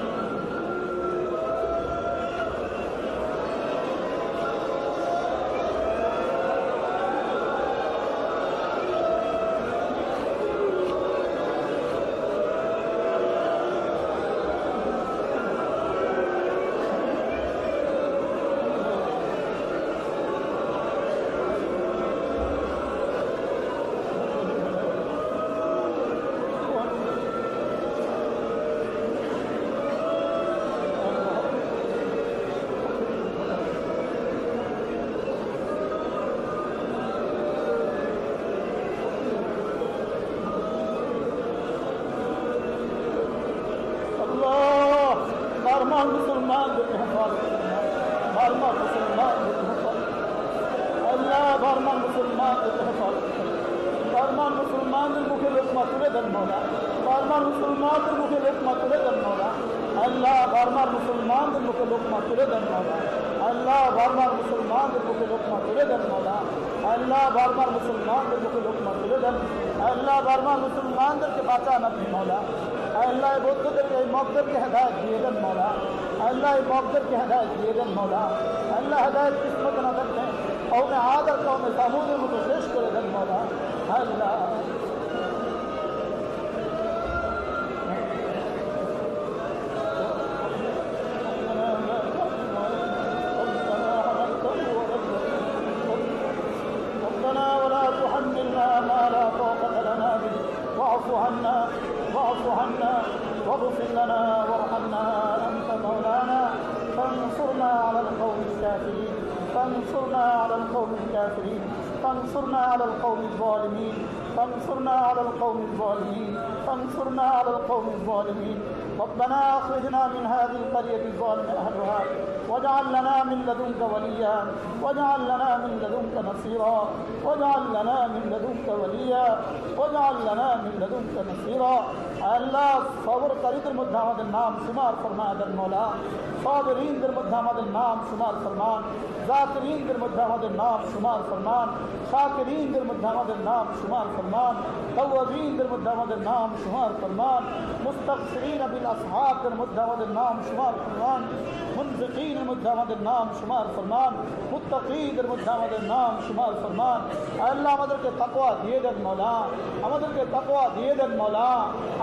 জামাতের মুখে লোকমা তুলে দেন মৌলা আল্লাহ বার্মার মুসলমানদের মুখে লোকমা তুলে দেন মৌলা আল্লাহ বার্মার মুসলমানদের মুখে লোকমা তুলে দেন মৌলা আল্লাহ বার্মার মুসলমানদের মুখে লোকমা তুলে দেন আল্লাহ বার্মার মুসলমানদেরকে বাঁচান আপনি মৌলা আল্লাহ বৌদ্ধদেরকে, এই মগদেরকে হেদায়ত দিয়ে দেন মৌলা আল্লাহ এই মগদেরকে হেদায়ত দিয়ে দেন মৌলা আল্লাহ হেদায়ত কিসমত না দেখেন কৌমে আদার কৌমে সামুদের মতো শেষ করে দেন মৌলা আল্লাহ فانصرنا على القوم الظالمين فانصرنا على القوم الظالمين فانصرنا على القوم الظالمين. ربنا أخرجنا من هذه القرية الظالم أهلها واجعل لنا من لدنك وليا واجعل لنا من لدنك نصيرا واجعل لنا من لدنك وليا واجعل لنا من لدنك نصيرا. আল্লাহ সবরকারীদের মধ্যে আমাদের নাম সুমার ফরমা দেন মৌলা সাবরিনদের মধ্যে আমাদের নাম সুমার ফরমান জাকিরিনদের মধ্যে আমাদের নাম সুমার ফরমান শাকিরিনদের মধ্যে আমাদের নাম সুমার ফরমান তওয়াবিনদের মধ্যে আমাদের নাম সুমার ফরমান মুস্তাকসিরিন বিল আসহাবের মধ্যে আমাদের নাম সুমার ফরমান মুনফিকিনের মধ্যে আমাদের নাম সুমার ফরমান মুত্তাকিদের মধ্যে আমাদের নাম সুমার ফরমান আল্লাহ আমাদেরকে তাকওয়া দিয়ে দেন মৌলা আমাদেরকে তাকওয়া দিয়ে দেন মৌলা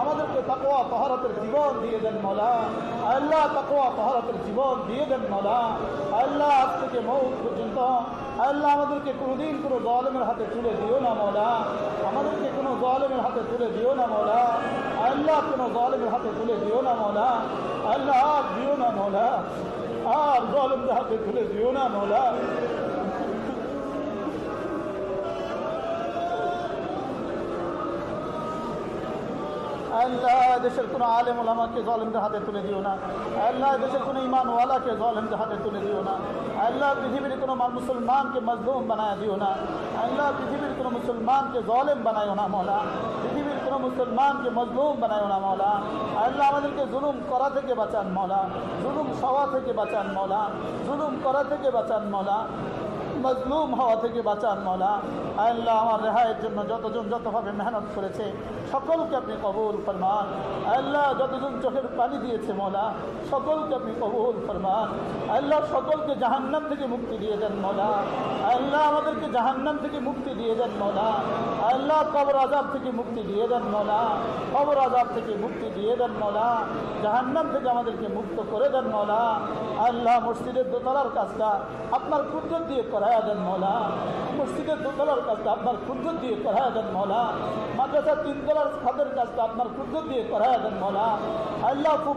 আমাদেরকে তাকওয়া তহরতের জীবন দিয়ে দেন মৌলা আল্লাহ তাকওয়া তহরতের জীবন দিয়ে দেন মৌলা আল্লাহ আজ থেকে মৌত পর্যন্ত। আল্লাহ আমাদেরকে কোনোদিন কোনো জলেমের হাতে তুলে দিও না মৌলা আমাদেরকে কোনো জলেমের হাতে তুলে দিও না মৌলা আল্লাহ কোনো জলেমের হাতে তুলে দিও না মৌলা আল্লাহ দিও না মৌলা আর জলেমের হাতে তুলে দিও না মৌলা আল্লাহ দেশের কোনো আলেম ওলামাকে জলেমদের হাতে তুলে দিও না। আল্লাহ দেশের কোনো ইমানওয়ালাকে জলেমদের হাতে তুলে দিও না। আল্লাহ পৃথিবীর কোনো মুসলমানকে মজলুম বানায় দিও না। আল্লাহ পৃথিবীর কোনো মুসলমানকে জলেম বানায়ও না, মৌলা। পৃথিবীর কোনো মুসলমানকে মজলুম বানায়ও না, মৌলা। আল্লাহ আমাদেরকে জুলুম করা থেকে বাঁচান, মৌলা। জুলুম সওয়া থেকে বাঁচান, মৌলা। জুলুম করা থেকে বাঁচান, মৌলা। মজলুম হওয়া থেকে বাঁচান মৌলা। আল্লাহ আমার রেহাইয়ের জন্য যতজন যতভাবে মেহনত করেছে, সকলকে আপনি কবুল ফরমান। আল্লাহ যতজন চোখের পানি দিয়েছে মৌলা, সকলকে আপনি কবুল ফরমান। আল্লাহ সকলকে জাহান্নাম থেকে মুক্তি দিয়ে দেন মৌলা। আল্লাহ আমাদেরকে জাহান্নাম থেকে মুক্তি দিয়ে দেন মৌলা। আল্লাহ কবর আজাব থেকে মুক্তি দিয়ে দেন মৌলা। কবর আজাব থেকে মুক্তি দিয়ে দেন মৌলা। জাহান্নাম থেকে আমাদেরকে মুক্ত করে দেন মৌলা। আল্লাহ মসজিদের দোতলার কাজটা আপনার কুদরত দিয়ে করায়া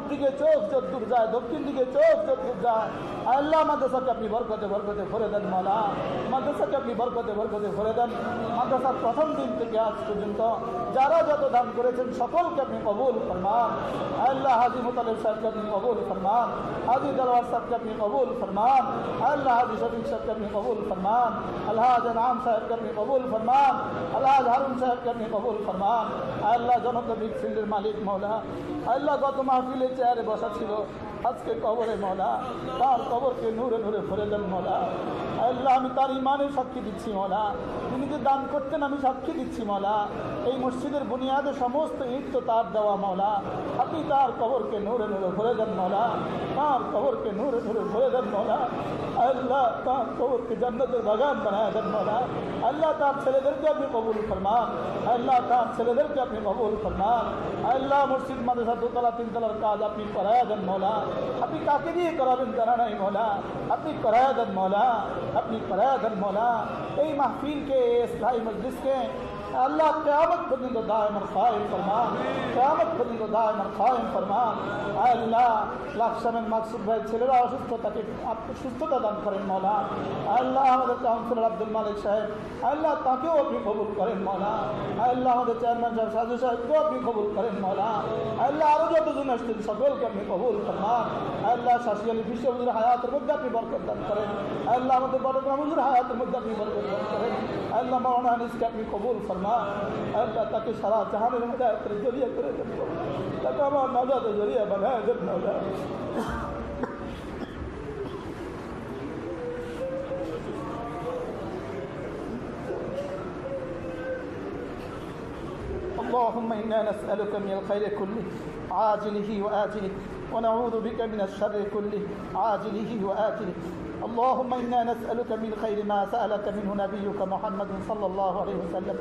দিকে চোখ যায় চোখ যায় আপনি দেন মৌলা আপনি দেন। মাদ্রাসার প্রথম দিন থেকে আজ পর্যন্ত যারা যত দান করেছেন, সকলকে আপনি কবুল ফরমান। আল্লাহ হাজি মুতালিব সাহেবকে আপনি কবুল ফরমান। হাজি দরবার সাহেবকে আপনি কবুল ফরমান। আল্লাহ হাজি শফিক সাহেবকে আপনি কবুল ফরমান আল্লাহ নাম সাহেবকে আপনি কবুল ফরমান আল্লাহ হারুন সাহেবকে আপনি কবুল ফরমান আল্লাহ জনকবিক ফিল্ডের মালিক মৌলা আল্লাহ গত মাহফিলে চেয়ারে বসা ছিল আজকে কবরে মলা, তার কবরকে নূরে নূরে ভরে দেন মলা। আল্লাহ, আমি তার ইমানের সাক্ষী দিচ্ছি মলা। তিনি যে দান করতেন, আমি সাক্ষী দিচ্ছি মলা। এই মসজিদের বুনিয়াদে সমস্ত ইট তো তার দেওয়া মৌলা। আপনি তার কবরকে নূরে নূরে ভরে দেন মলা। তার কবরকে নূরে নূরে ভরে দেন মলা। আল্লাহ, তার কবরকে জান্নাতের বাগান বানায় দেন মৌলা। আল্লাহ, তার ছেলেদেরকে আপনি কবুল ফরমান। আল্লাহ, তার ছেলেদেরকে আপনি কবুল ফরমান। আল্লাহ, মসজিদ, মাদ্রাসা, দোতলা, তিনতলার কাজ আপনি করায় দেন মৌলা। আপনি কাকে দিয়ে করাবেন জানা নাই মৌলা আপনি করায়া দেন মৌলা আপনি করায়া দেন মৌলা এই মাহফিলকে ইসলাহী মজলিসকে আল্লাহ কেয়ামত পর্যন্ত দায়মর কায়েম ফরমান, কেয়ামত পর্যন্ত দায়মর কায়েম ফরমান। আল্লাহ লাকসামের মাকসুদ ভাই ছেলেরা অসুস্থ তাকে আপনি সুস্থতা দান করেন মৌলা। আল্লাহ আমাদের কাউন্সিলর আব্দুল মালিক সাহেব আল্লাহ তাকেও আপনি কবুল করেন মৌলা। আল্লাহ আমাদের চেয়ারম্যান সাহেব সাজু সাহেবকেও আপনি কবুল করেন মৌলা। আল্লাহ আরও যতজন আসছেন, সকলকে আপনি কবুল ফরমান। আল্লাহ শাসি আলী বিশ্ব হুজুর হায়াতের মধ্যে আপনি বরকত দান করেন। আল্লাহ আমাদের বড় হুজুর হায়াতের মধ্যে আপনি বরকত দান করেন। আল্লাহ মৌলানা আপনি কবুল ফরমান اللہ تاکہ سارا جہاں میں ہدایت کا ذریعہ کرے تاکہ ہمارا نوزہ کا ذریعہ بنائے جب نوزہ اللهم إنا نسألك من الخير كله عاجله وآجله ونعوذ بك من الشر كله عاجله وآجله. اللهم إنا نسألك من خير ما سألك منه نبيك محمد صلى الله عليه وسلم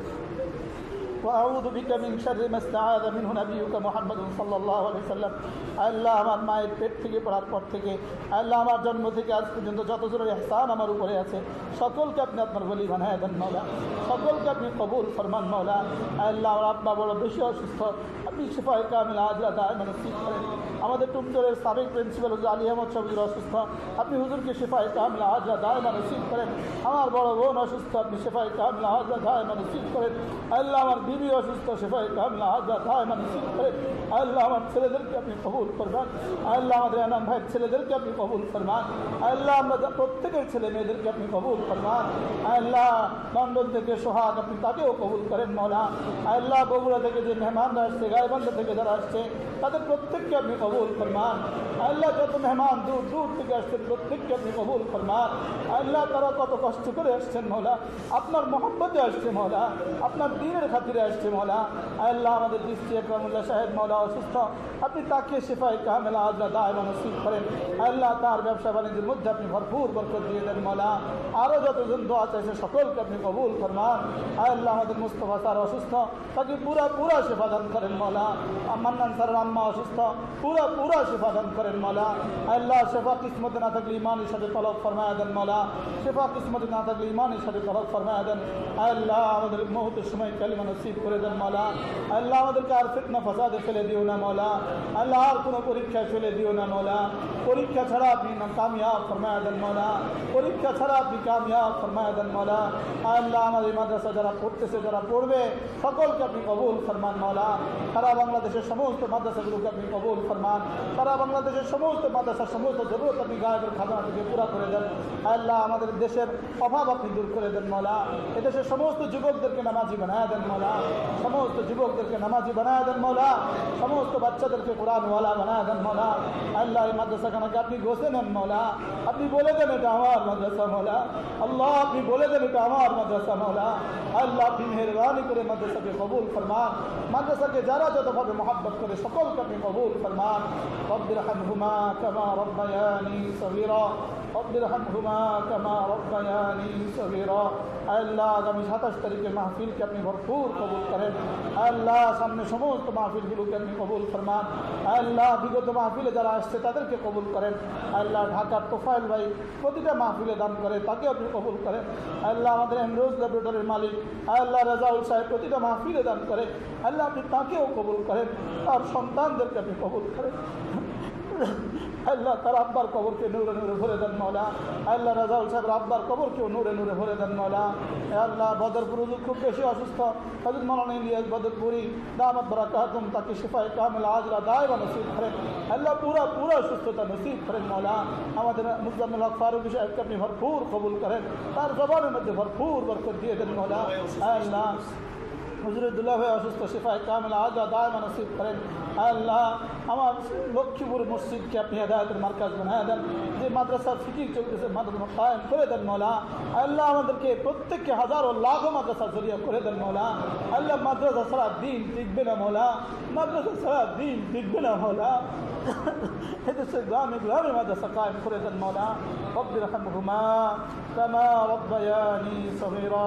وأعوذ بك من شر ما استعاذ منه نبيك محمد صلى الله عليه وسلم আল্লাহ আমার মায়ের পেট থেকে পড়ার পর থেকে আল্লাহ আমার জন্ম থেকে আজ পর্যন্ত যত জোরের এহসান আমার উপরে আছে সকলকে আপনি আপনার বলি বানায় দেন মৌলা সকলকে আপনি কবুল ফরমান মৌলা আল্লাহ আমার আব্বা বড় বেশি অসুস্থ আপনি শেফায় কামিল আজরা দায় নসিব করেন আমাদের টুমচরের সাবেক প্রিন্সিপাল হুজুর আলী আহমদ সবুজুর অসুস্থ। আপনি হুজুরকে শেফায় কামিল আজরা দায় নসিব করেন। আমার বড় বোন অসুস্থ, আপনি শেফায় কামিল আজরা দায় নসিব করেন। আল্লাহ আমার বিবি অসুস্থ শেফায় কামিল আজরা দায় নসিব করেন। আল্লাহ আমার ছেলেদেরকে আপনি কবুল করবেন। আল্লাহ আমাদের আনাম ভাইয়ের ছেলেদেরকে আপনি কবুল করবেন। আল্লাহ আমরা প্রত্যেকের ছেলে মেয়েদেরকে আপনি কবুল করবেন। আল্লাহ লন্ডন থেকে সোহাগ, আপনি তাকেও কবুল করেন, মৌলা। আল্লাহ বগুড়া থেকে যে মেহমানরা আসছে, গাইবান্ধা থেকে যারা আসছে, তাদের প্রত্যেককে আপনি কবুল ফরমান। আল্লাহ যত মেহমান দূর দূর থেকে আসছেন প্রত্যেককে আপনি কবুল ফরমান। আল্লাহ তারা কত কষ্ট করে আসছেন, মৌলা। আপনার মোহাম্মতে আসছে, মৌলা। আপনার দিনের খাতিরে আসছে, মৌলা। আল্লাহ আমাদের দৃষ্টি একরামুল্লাহ সাহেব, মৌলা, অসুস্থ। আপনি তাকে শেফায় কামেলা আজরা দায় নসিব করেন। আল্লাহ তার ব্যবসা বাণিজ্যের মধ্যে আপনি ভরপুর বরকত দিয়ে দেন, মৌলা। আরও যতজন দোয়া চাইছে সকলকে আপনি কবুল ফরমান। আল্লাহ আমাদের মুস্তফা স্যার অসুস্থ। তাকে পুরা পুরা সেবা দান করেন, মৌলা। মান্নান স্যারের আম্মা অসুস্থ। পুরা পুরা সেবা দান করেন মৌলা আল্লাহ শেফা কিসমতে না থাকলে ইমানের সাথে তলব ফরমায়া দেন মৌলা শেফা কিসমতে না থাকলে ইমানের সাথে তলব ফরমায়া দেন। আল্লাহ আমাদের মুহূর্তের সময় কালিমা নসিব করে দেন মৌলা আল্লাহ আমাদেরকে আর ফিতনা ফাসাদে ফেলে দিও না মৌলা আল্লাহ আর কোনো পরীক্ষায় ফেলে দিও না মৌলা পরীক্ষা ছাড়া আপনি কামিয়াব ফরমায়া দেন মৌলা পরীক্ষা ছাড়া আপনি কামিয়াব ফরমায়া দেন মৌলা আল্লাহ আমাদের মাদ্রাসা যারা পড়তেছে, যারা পড়বে, সকলকে আপনি কবুল ফরমান মৌলা সারা বাংলাদেশের সমস্ত মাদ্রাসাগুলোকে আপনি কবুল ফরমান সারা বাংলাদেশের সমস্ত মাদ্রাসার সমস্ত জরুরত আপনি গায়েবের খাজানা থেকে পুরা করে দেন। আল্লাহ, আমাদের দেশের অভাব আপনি দূর করে দেন মৌলা এদেশের সমস্ত যুবকদেরকে নামাজি বানায় দেন মৌলা সমস্ত যুবকদেরকে নামাজি বানায় দেন মৌলা সমস্ত বাচ্চাদেরকে কোরআনওয়ালা বানায় দেন মৌলা আল্লাহ, এই মাদ্রাসাখানাকে আপনি ঘষে নেন মৌলা আপনি বলে দেন এটা আমার মাদ্রাসা মৌলা আল্লাহ, আপনি বলে দেন এটা আমার মাদ্রাসা মৌলা আল্লাহ, আপনি মেহরবানি করে মাদ্রাসাকে কবুল ফরমান। মাদ্রাসাকে যারা যতভাবে মহাব্বত করে, সকলকে আপনি কবুল ফরমান। রব্বির হামহুমা কামা রব্বায়ানি সগীরা রব্বির হামহুমা কামা রব্বায়ানি সগীরা আল্লাহ আগামী সাতাশ তারিখে মাহফিলকে আপনি ভরপুর কবুল করেন। আল্লাহ সামনে সমস্ত মাহফিলগুলোকে আপনি কবুল ফরমান। আল্লাহ বিগত মাহফিলে যারা আসছে তাদেরকে কবুল করেন। আল্লাহ ঢাকার তোফাইল ভাই প্রতিটা মাহফিলে দান করে তাকে আপনি কবুল করেন। আল্লাহ আমাদের এমরোজ ল্যাবরেটরির মালিক, আল্লাহ রাজাউল সাহেব প্রতিটা মাহফিলে দান করে। আল্লাহ আপনি তাকেও কবুল করেন। তার সন্তানদেরকে আপনি কবুল করেন। আল্লাহ তার আব্বার কবরকে নূরে নূরে ভরে দেন মৌলা। আল্লাহ রাজাউল সাহেবের আব্বার কবরকেও নূরে নূরে ভরে দেন মৌলা। আল্লাহ, বদরপুর খুব বেশি অসুস্থ। হজরত মৌলানা ইলিয়াস বদরপুরি, দামত বরা কাহতুম তাকে শিফায় কামিল আজরা দায় বা নসিব করেন। আল্লাহ পুরা পুরা সুস্থতা নসিব করেন মৌলা। আমাদের মুজাম্মুল হক ফারুক সাহেবকে আপনি ভরপুর কবুল করেন। তার জবানের মধ্যে ভরপুর বরকত দিয়ে দেন মৌলা। আল্লাহ হুজুরুদ্দুল্লাহ ভাই অসুস্থ শিফায় কামিল আজা দায় নসিব করেন আল্লাহ আমার লক্ষ্মীপুর মসজিদকে আপনি হেদায়তের মার্কাজ বানায় দেন যে মাদ্রাসার ফিকির চলতেছে মাদ্রাসা কায়েম করে দেন মৌলা আল্লাহ আমাদেরকে প্রত্যেককে হাজারো লাখো মাদ্রাসা জরিয়া করে দেন মৌলা আল্লাহ মাদ্রাসা ছাড়া দিন টিকবে না মৌলা মাদ্রাসা ছাড়া দিন টিকবে না মৌলা এদেশে গ্রামে গ্রামে মাদ্রাসা কায়েম করে দেন মৌলা রব্বির হামহুমা কামা রব্বায়ানি সগীরা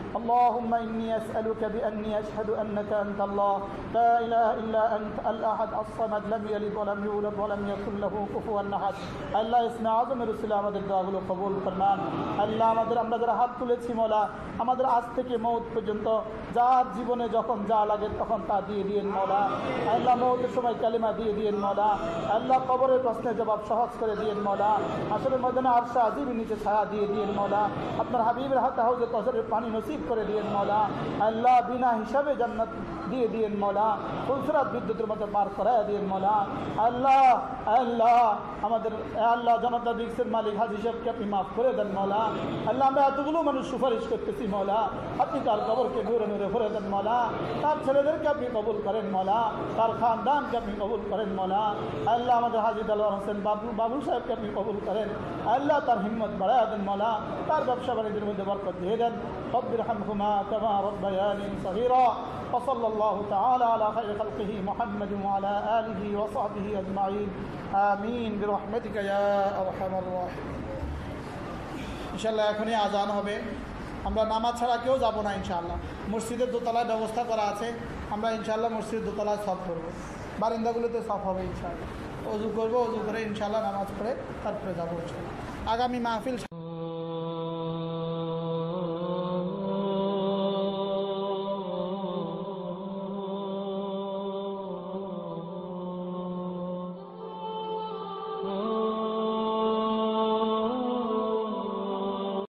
اللهم إني أسألك بأني أشهد أنك أنت الله لا إله إلا أنت الأحد الصمد لم يلد ولم يولد ولم يكن له كفوا أحد আল্লাহ ইসমে আজমের রসুল আমাদের দোয়াগুলো কবুল ফরমান আল্লাহ আমাদের আমরা যারা হাত তুলেছি মৌলা আমাদের আজ থেকে মৌত পর্যন্ত যার জীবনে যখন যা লাগে তখন তা দিয়ে দিয়েন মৌলা আল্লাহ মৌতের সময় কালিমা দিয়ে দিয়েন মৌলা আল্লাহ কবরের প্রশ্নের জবাব সহজ করে দিয়েন মৌলা আসলে ময়দানে আরশা আজিবের নিচে ছায়া দিয়ে দিয়েন মৌলা আপনার হাবিবের হাতে হাউজে কসরের পানি নসিব করে দিয়েন মৌলা। আল্লাহ বিনা হিসাবে জান্নাত দিয়ে দিয়েন মৌলা। ফুলসরাত বিদ্যুতের মধ্যে পার করাই দিয়েন মৌলা। আল্লাহ আল্লাহ, আমাদের, আল্লাহ জনতা দিক্সের মালিক হাজি সাহেবকে আপনি মাফ করে দেন মৌলা। আল্লাহ, আমরা এতগুলো মানুষ সুপারিশ করতেছি মৌলা। আপনি তার কবরকে নূরে নূরে ভরে দেন মৌলা। তার ছেলেদেরকে আপনি কবুল করেন মৌলা। তার খানদানকে আপনি কবুল করেন মৌলা। আল্লাহ, আমাদের হাজি দালোয়ার হোসেন বাবু বাবু সাহেবকে আপনি কবুল করেন। আল্লাহ, তার হিম্মত বাড়ায় দেন মৌলা। তার ব্যবসা বাণিজ্যের মধ্যে বরকত দিয়ে দেন। رب ارحمهما كما ربياني صغيرا وصلى الله تعالى على خير خلقه محمد وعلى آله وصحبه أجمعين آمين برحمتك يا أرحم الراحمين ইনশাল্লাহ এখনই আজান হবে আমরা নামাজ ছাড়া কেউ যাবো না ইনশাআল্লাহ মসজিদের দোতলায় ব্যবস্থা করা আছে আমরা ইনশাআল্লাহ মসজিদের দোতলায় সব করবো বারিন্দাগুলোতে সব হবে ইনশাআল্লাহ অজু করবো অজু করে ইনশাআল্লাহ নামাজ পড়ে তারপরে যাবো ইনশাআল্লাহ আগামী মাহফিল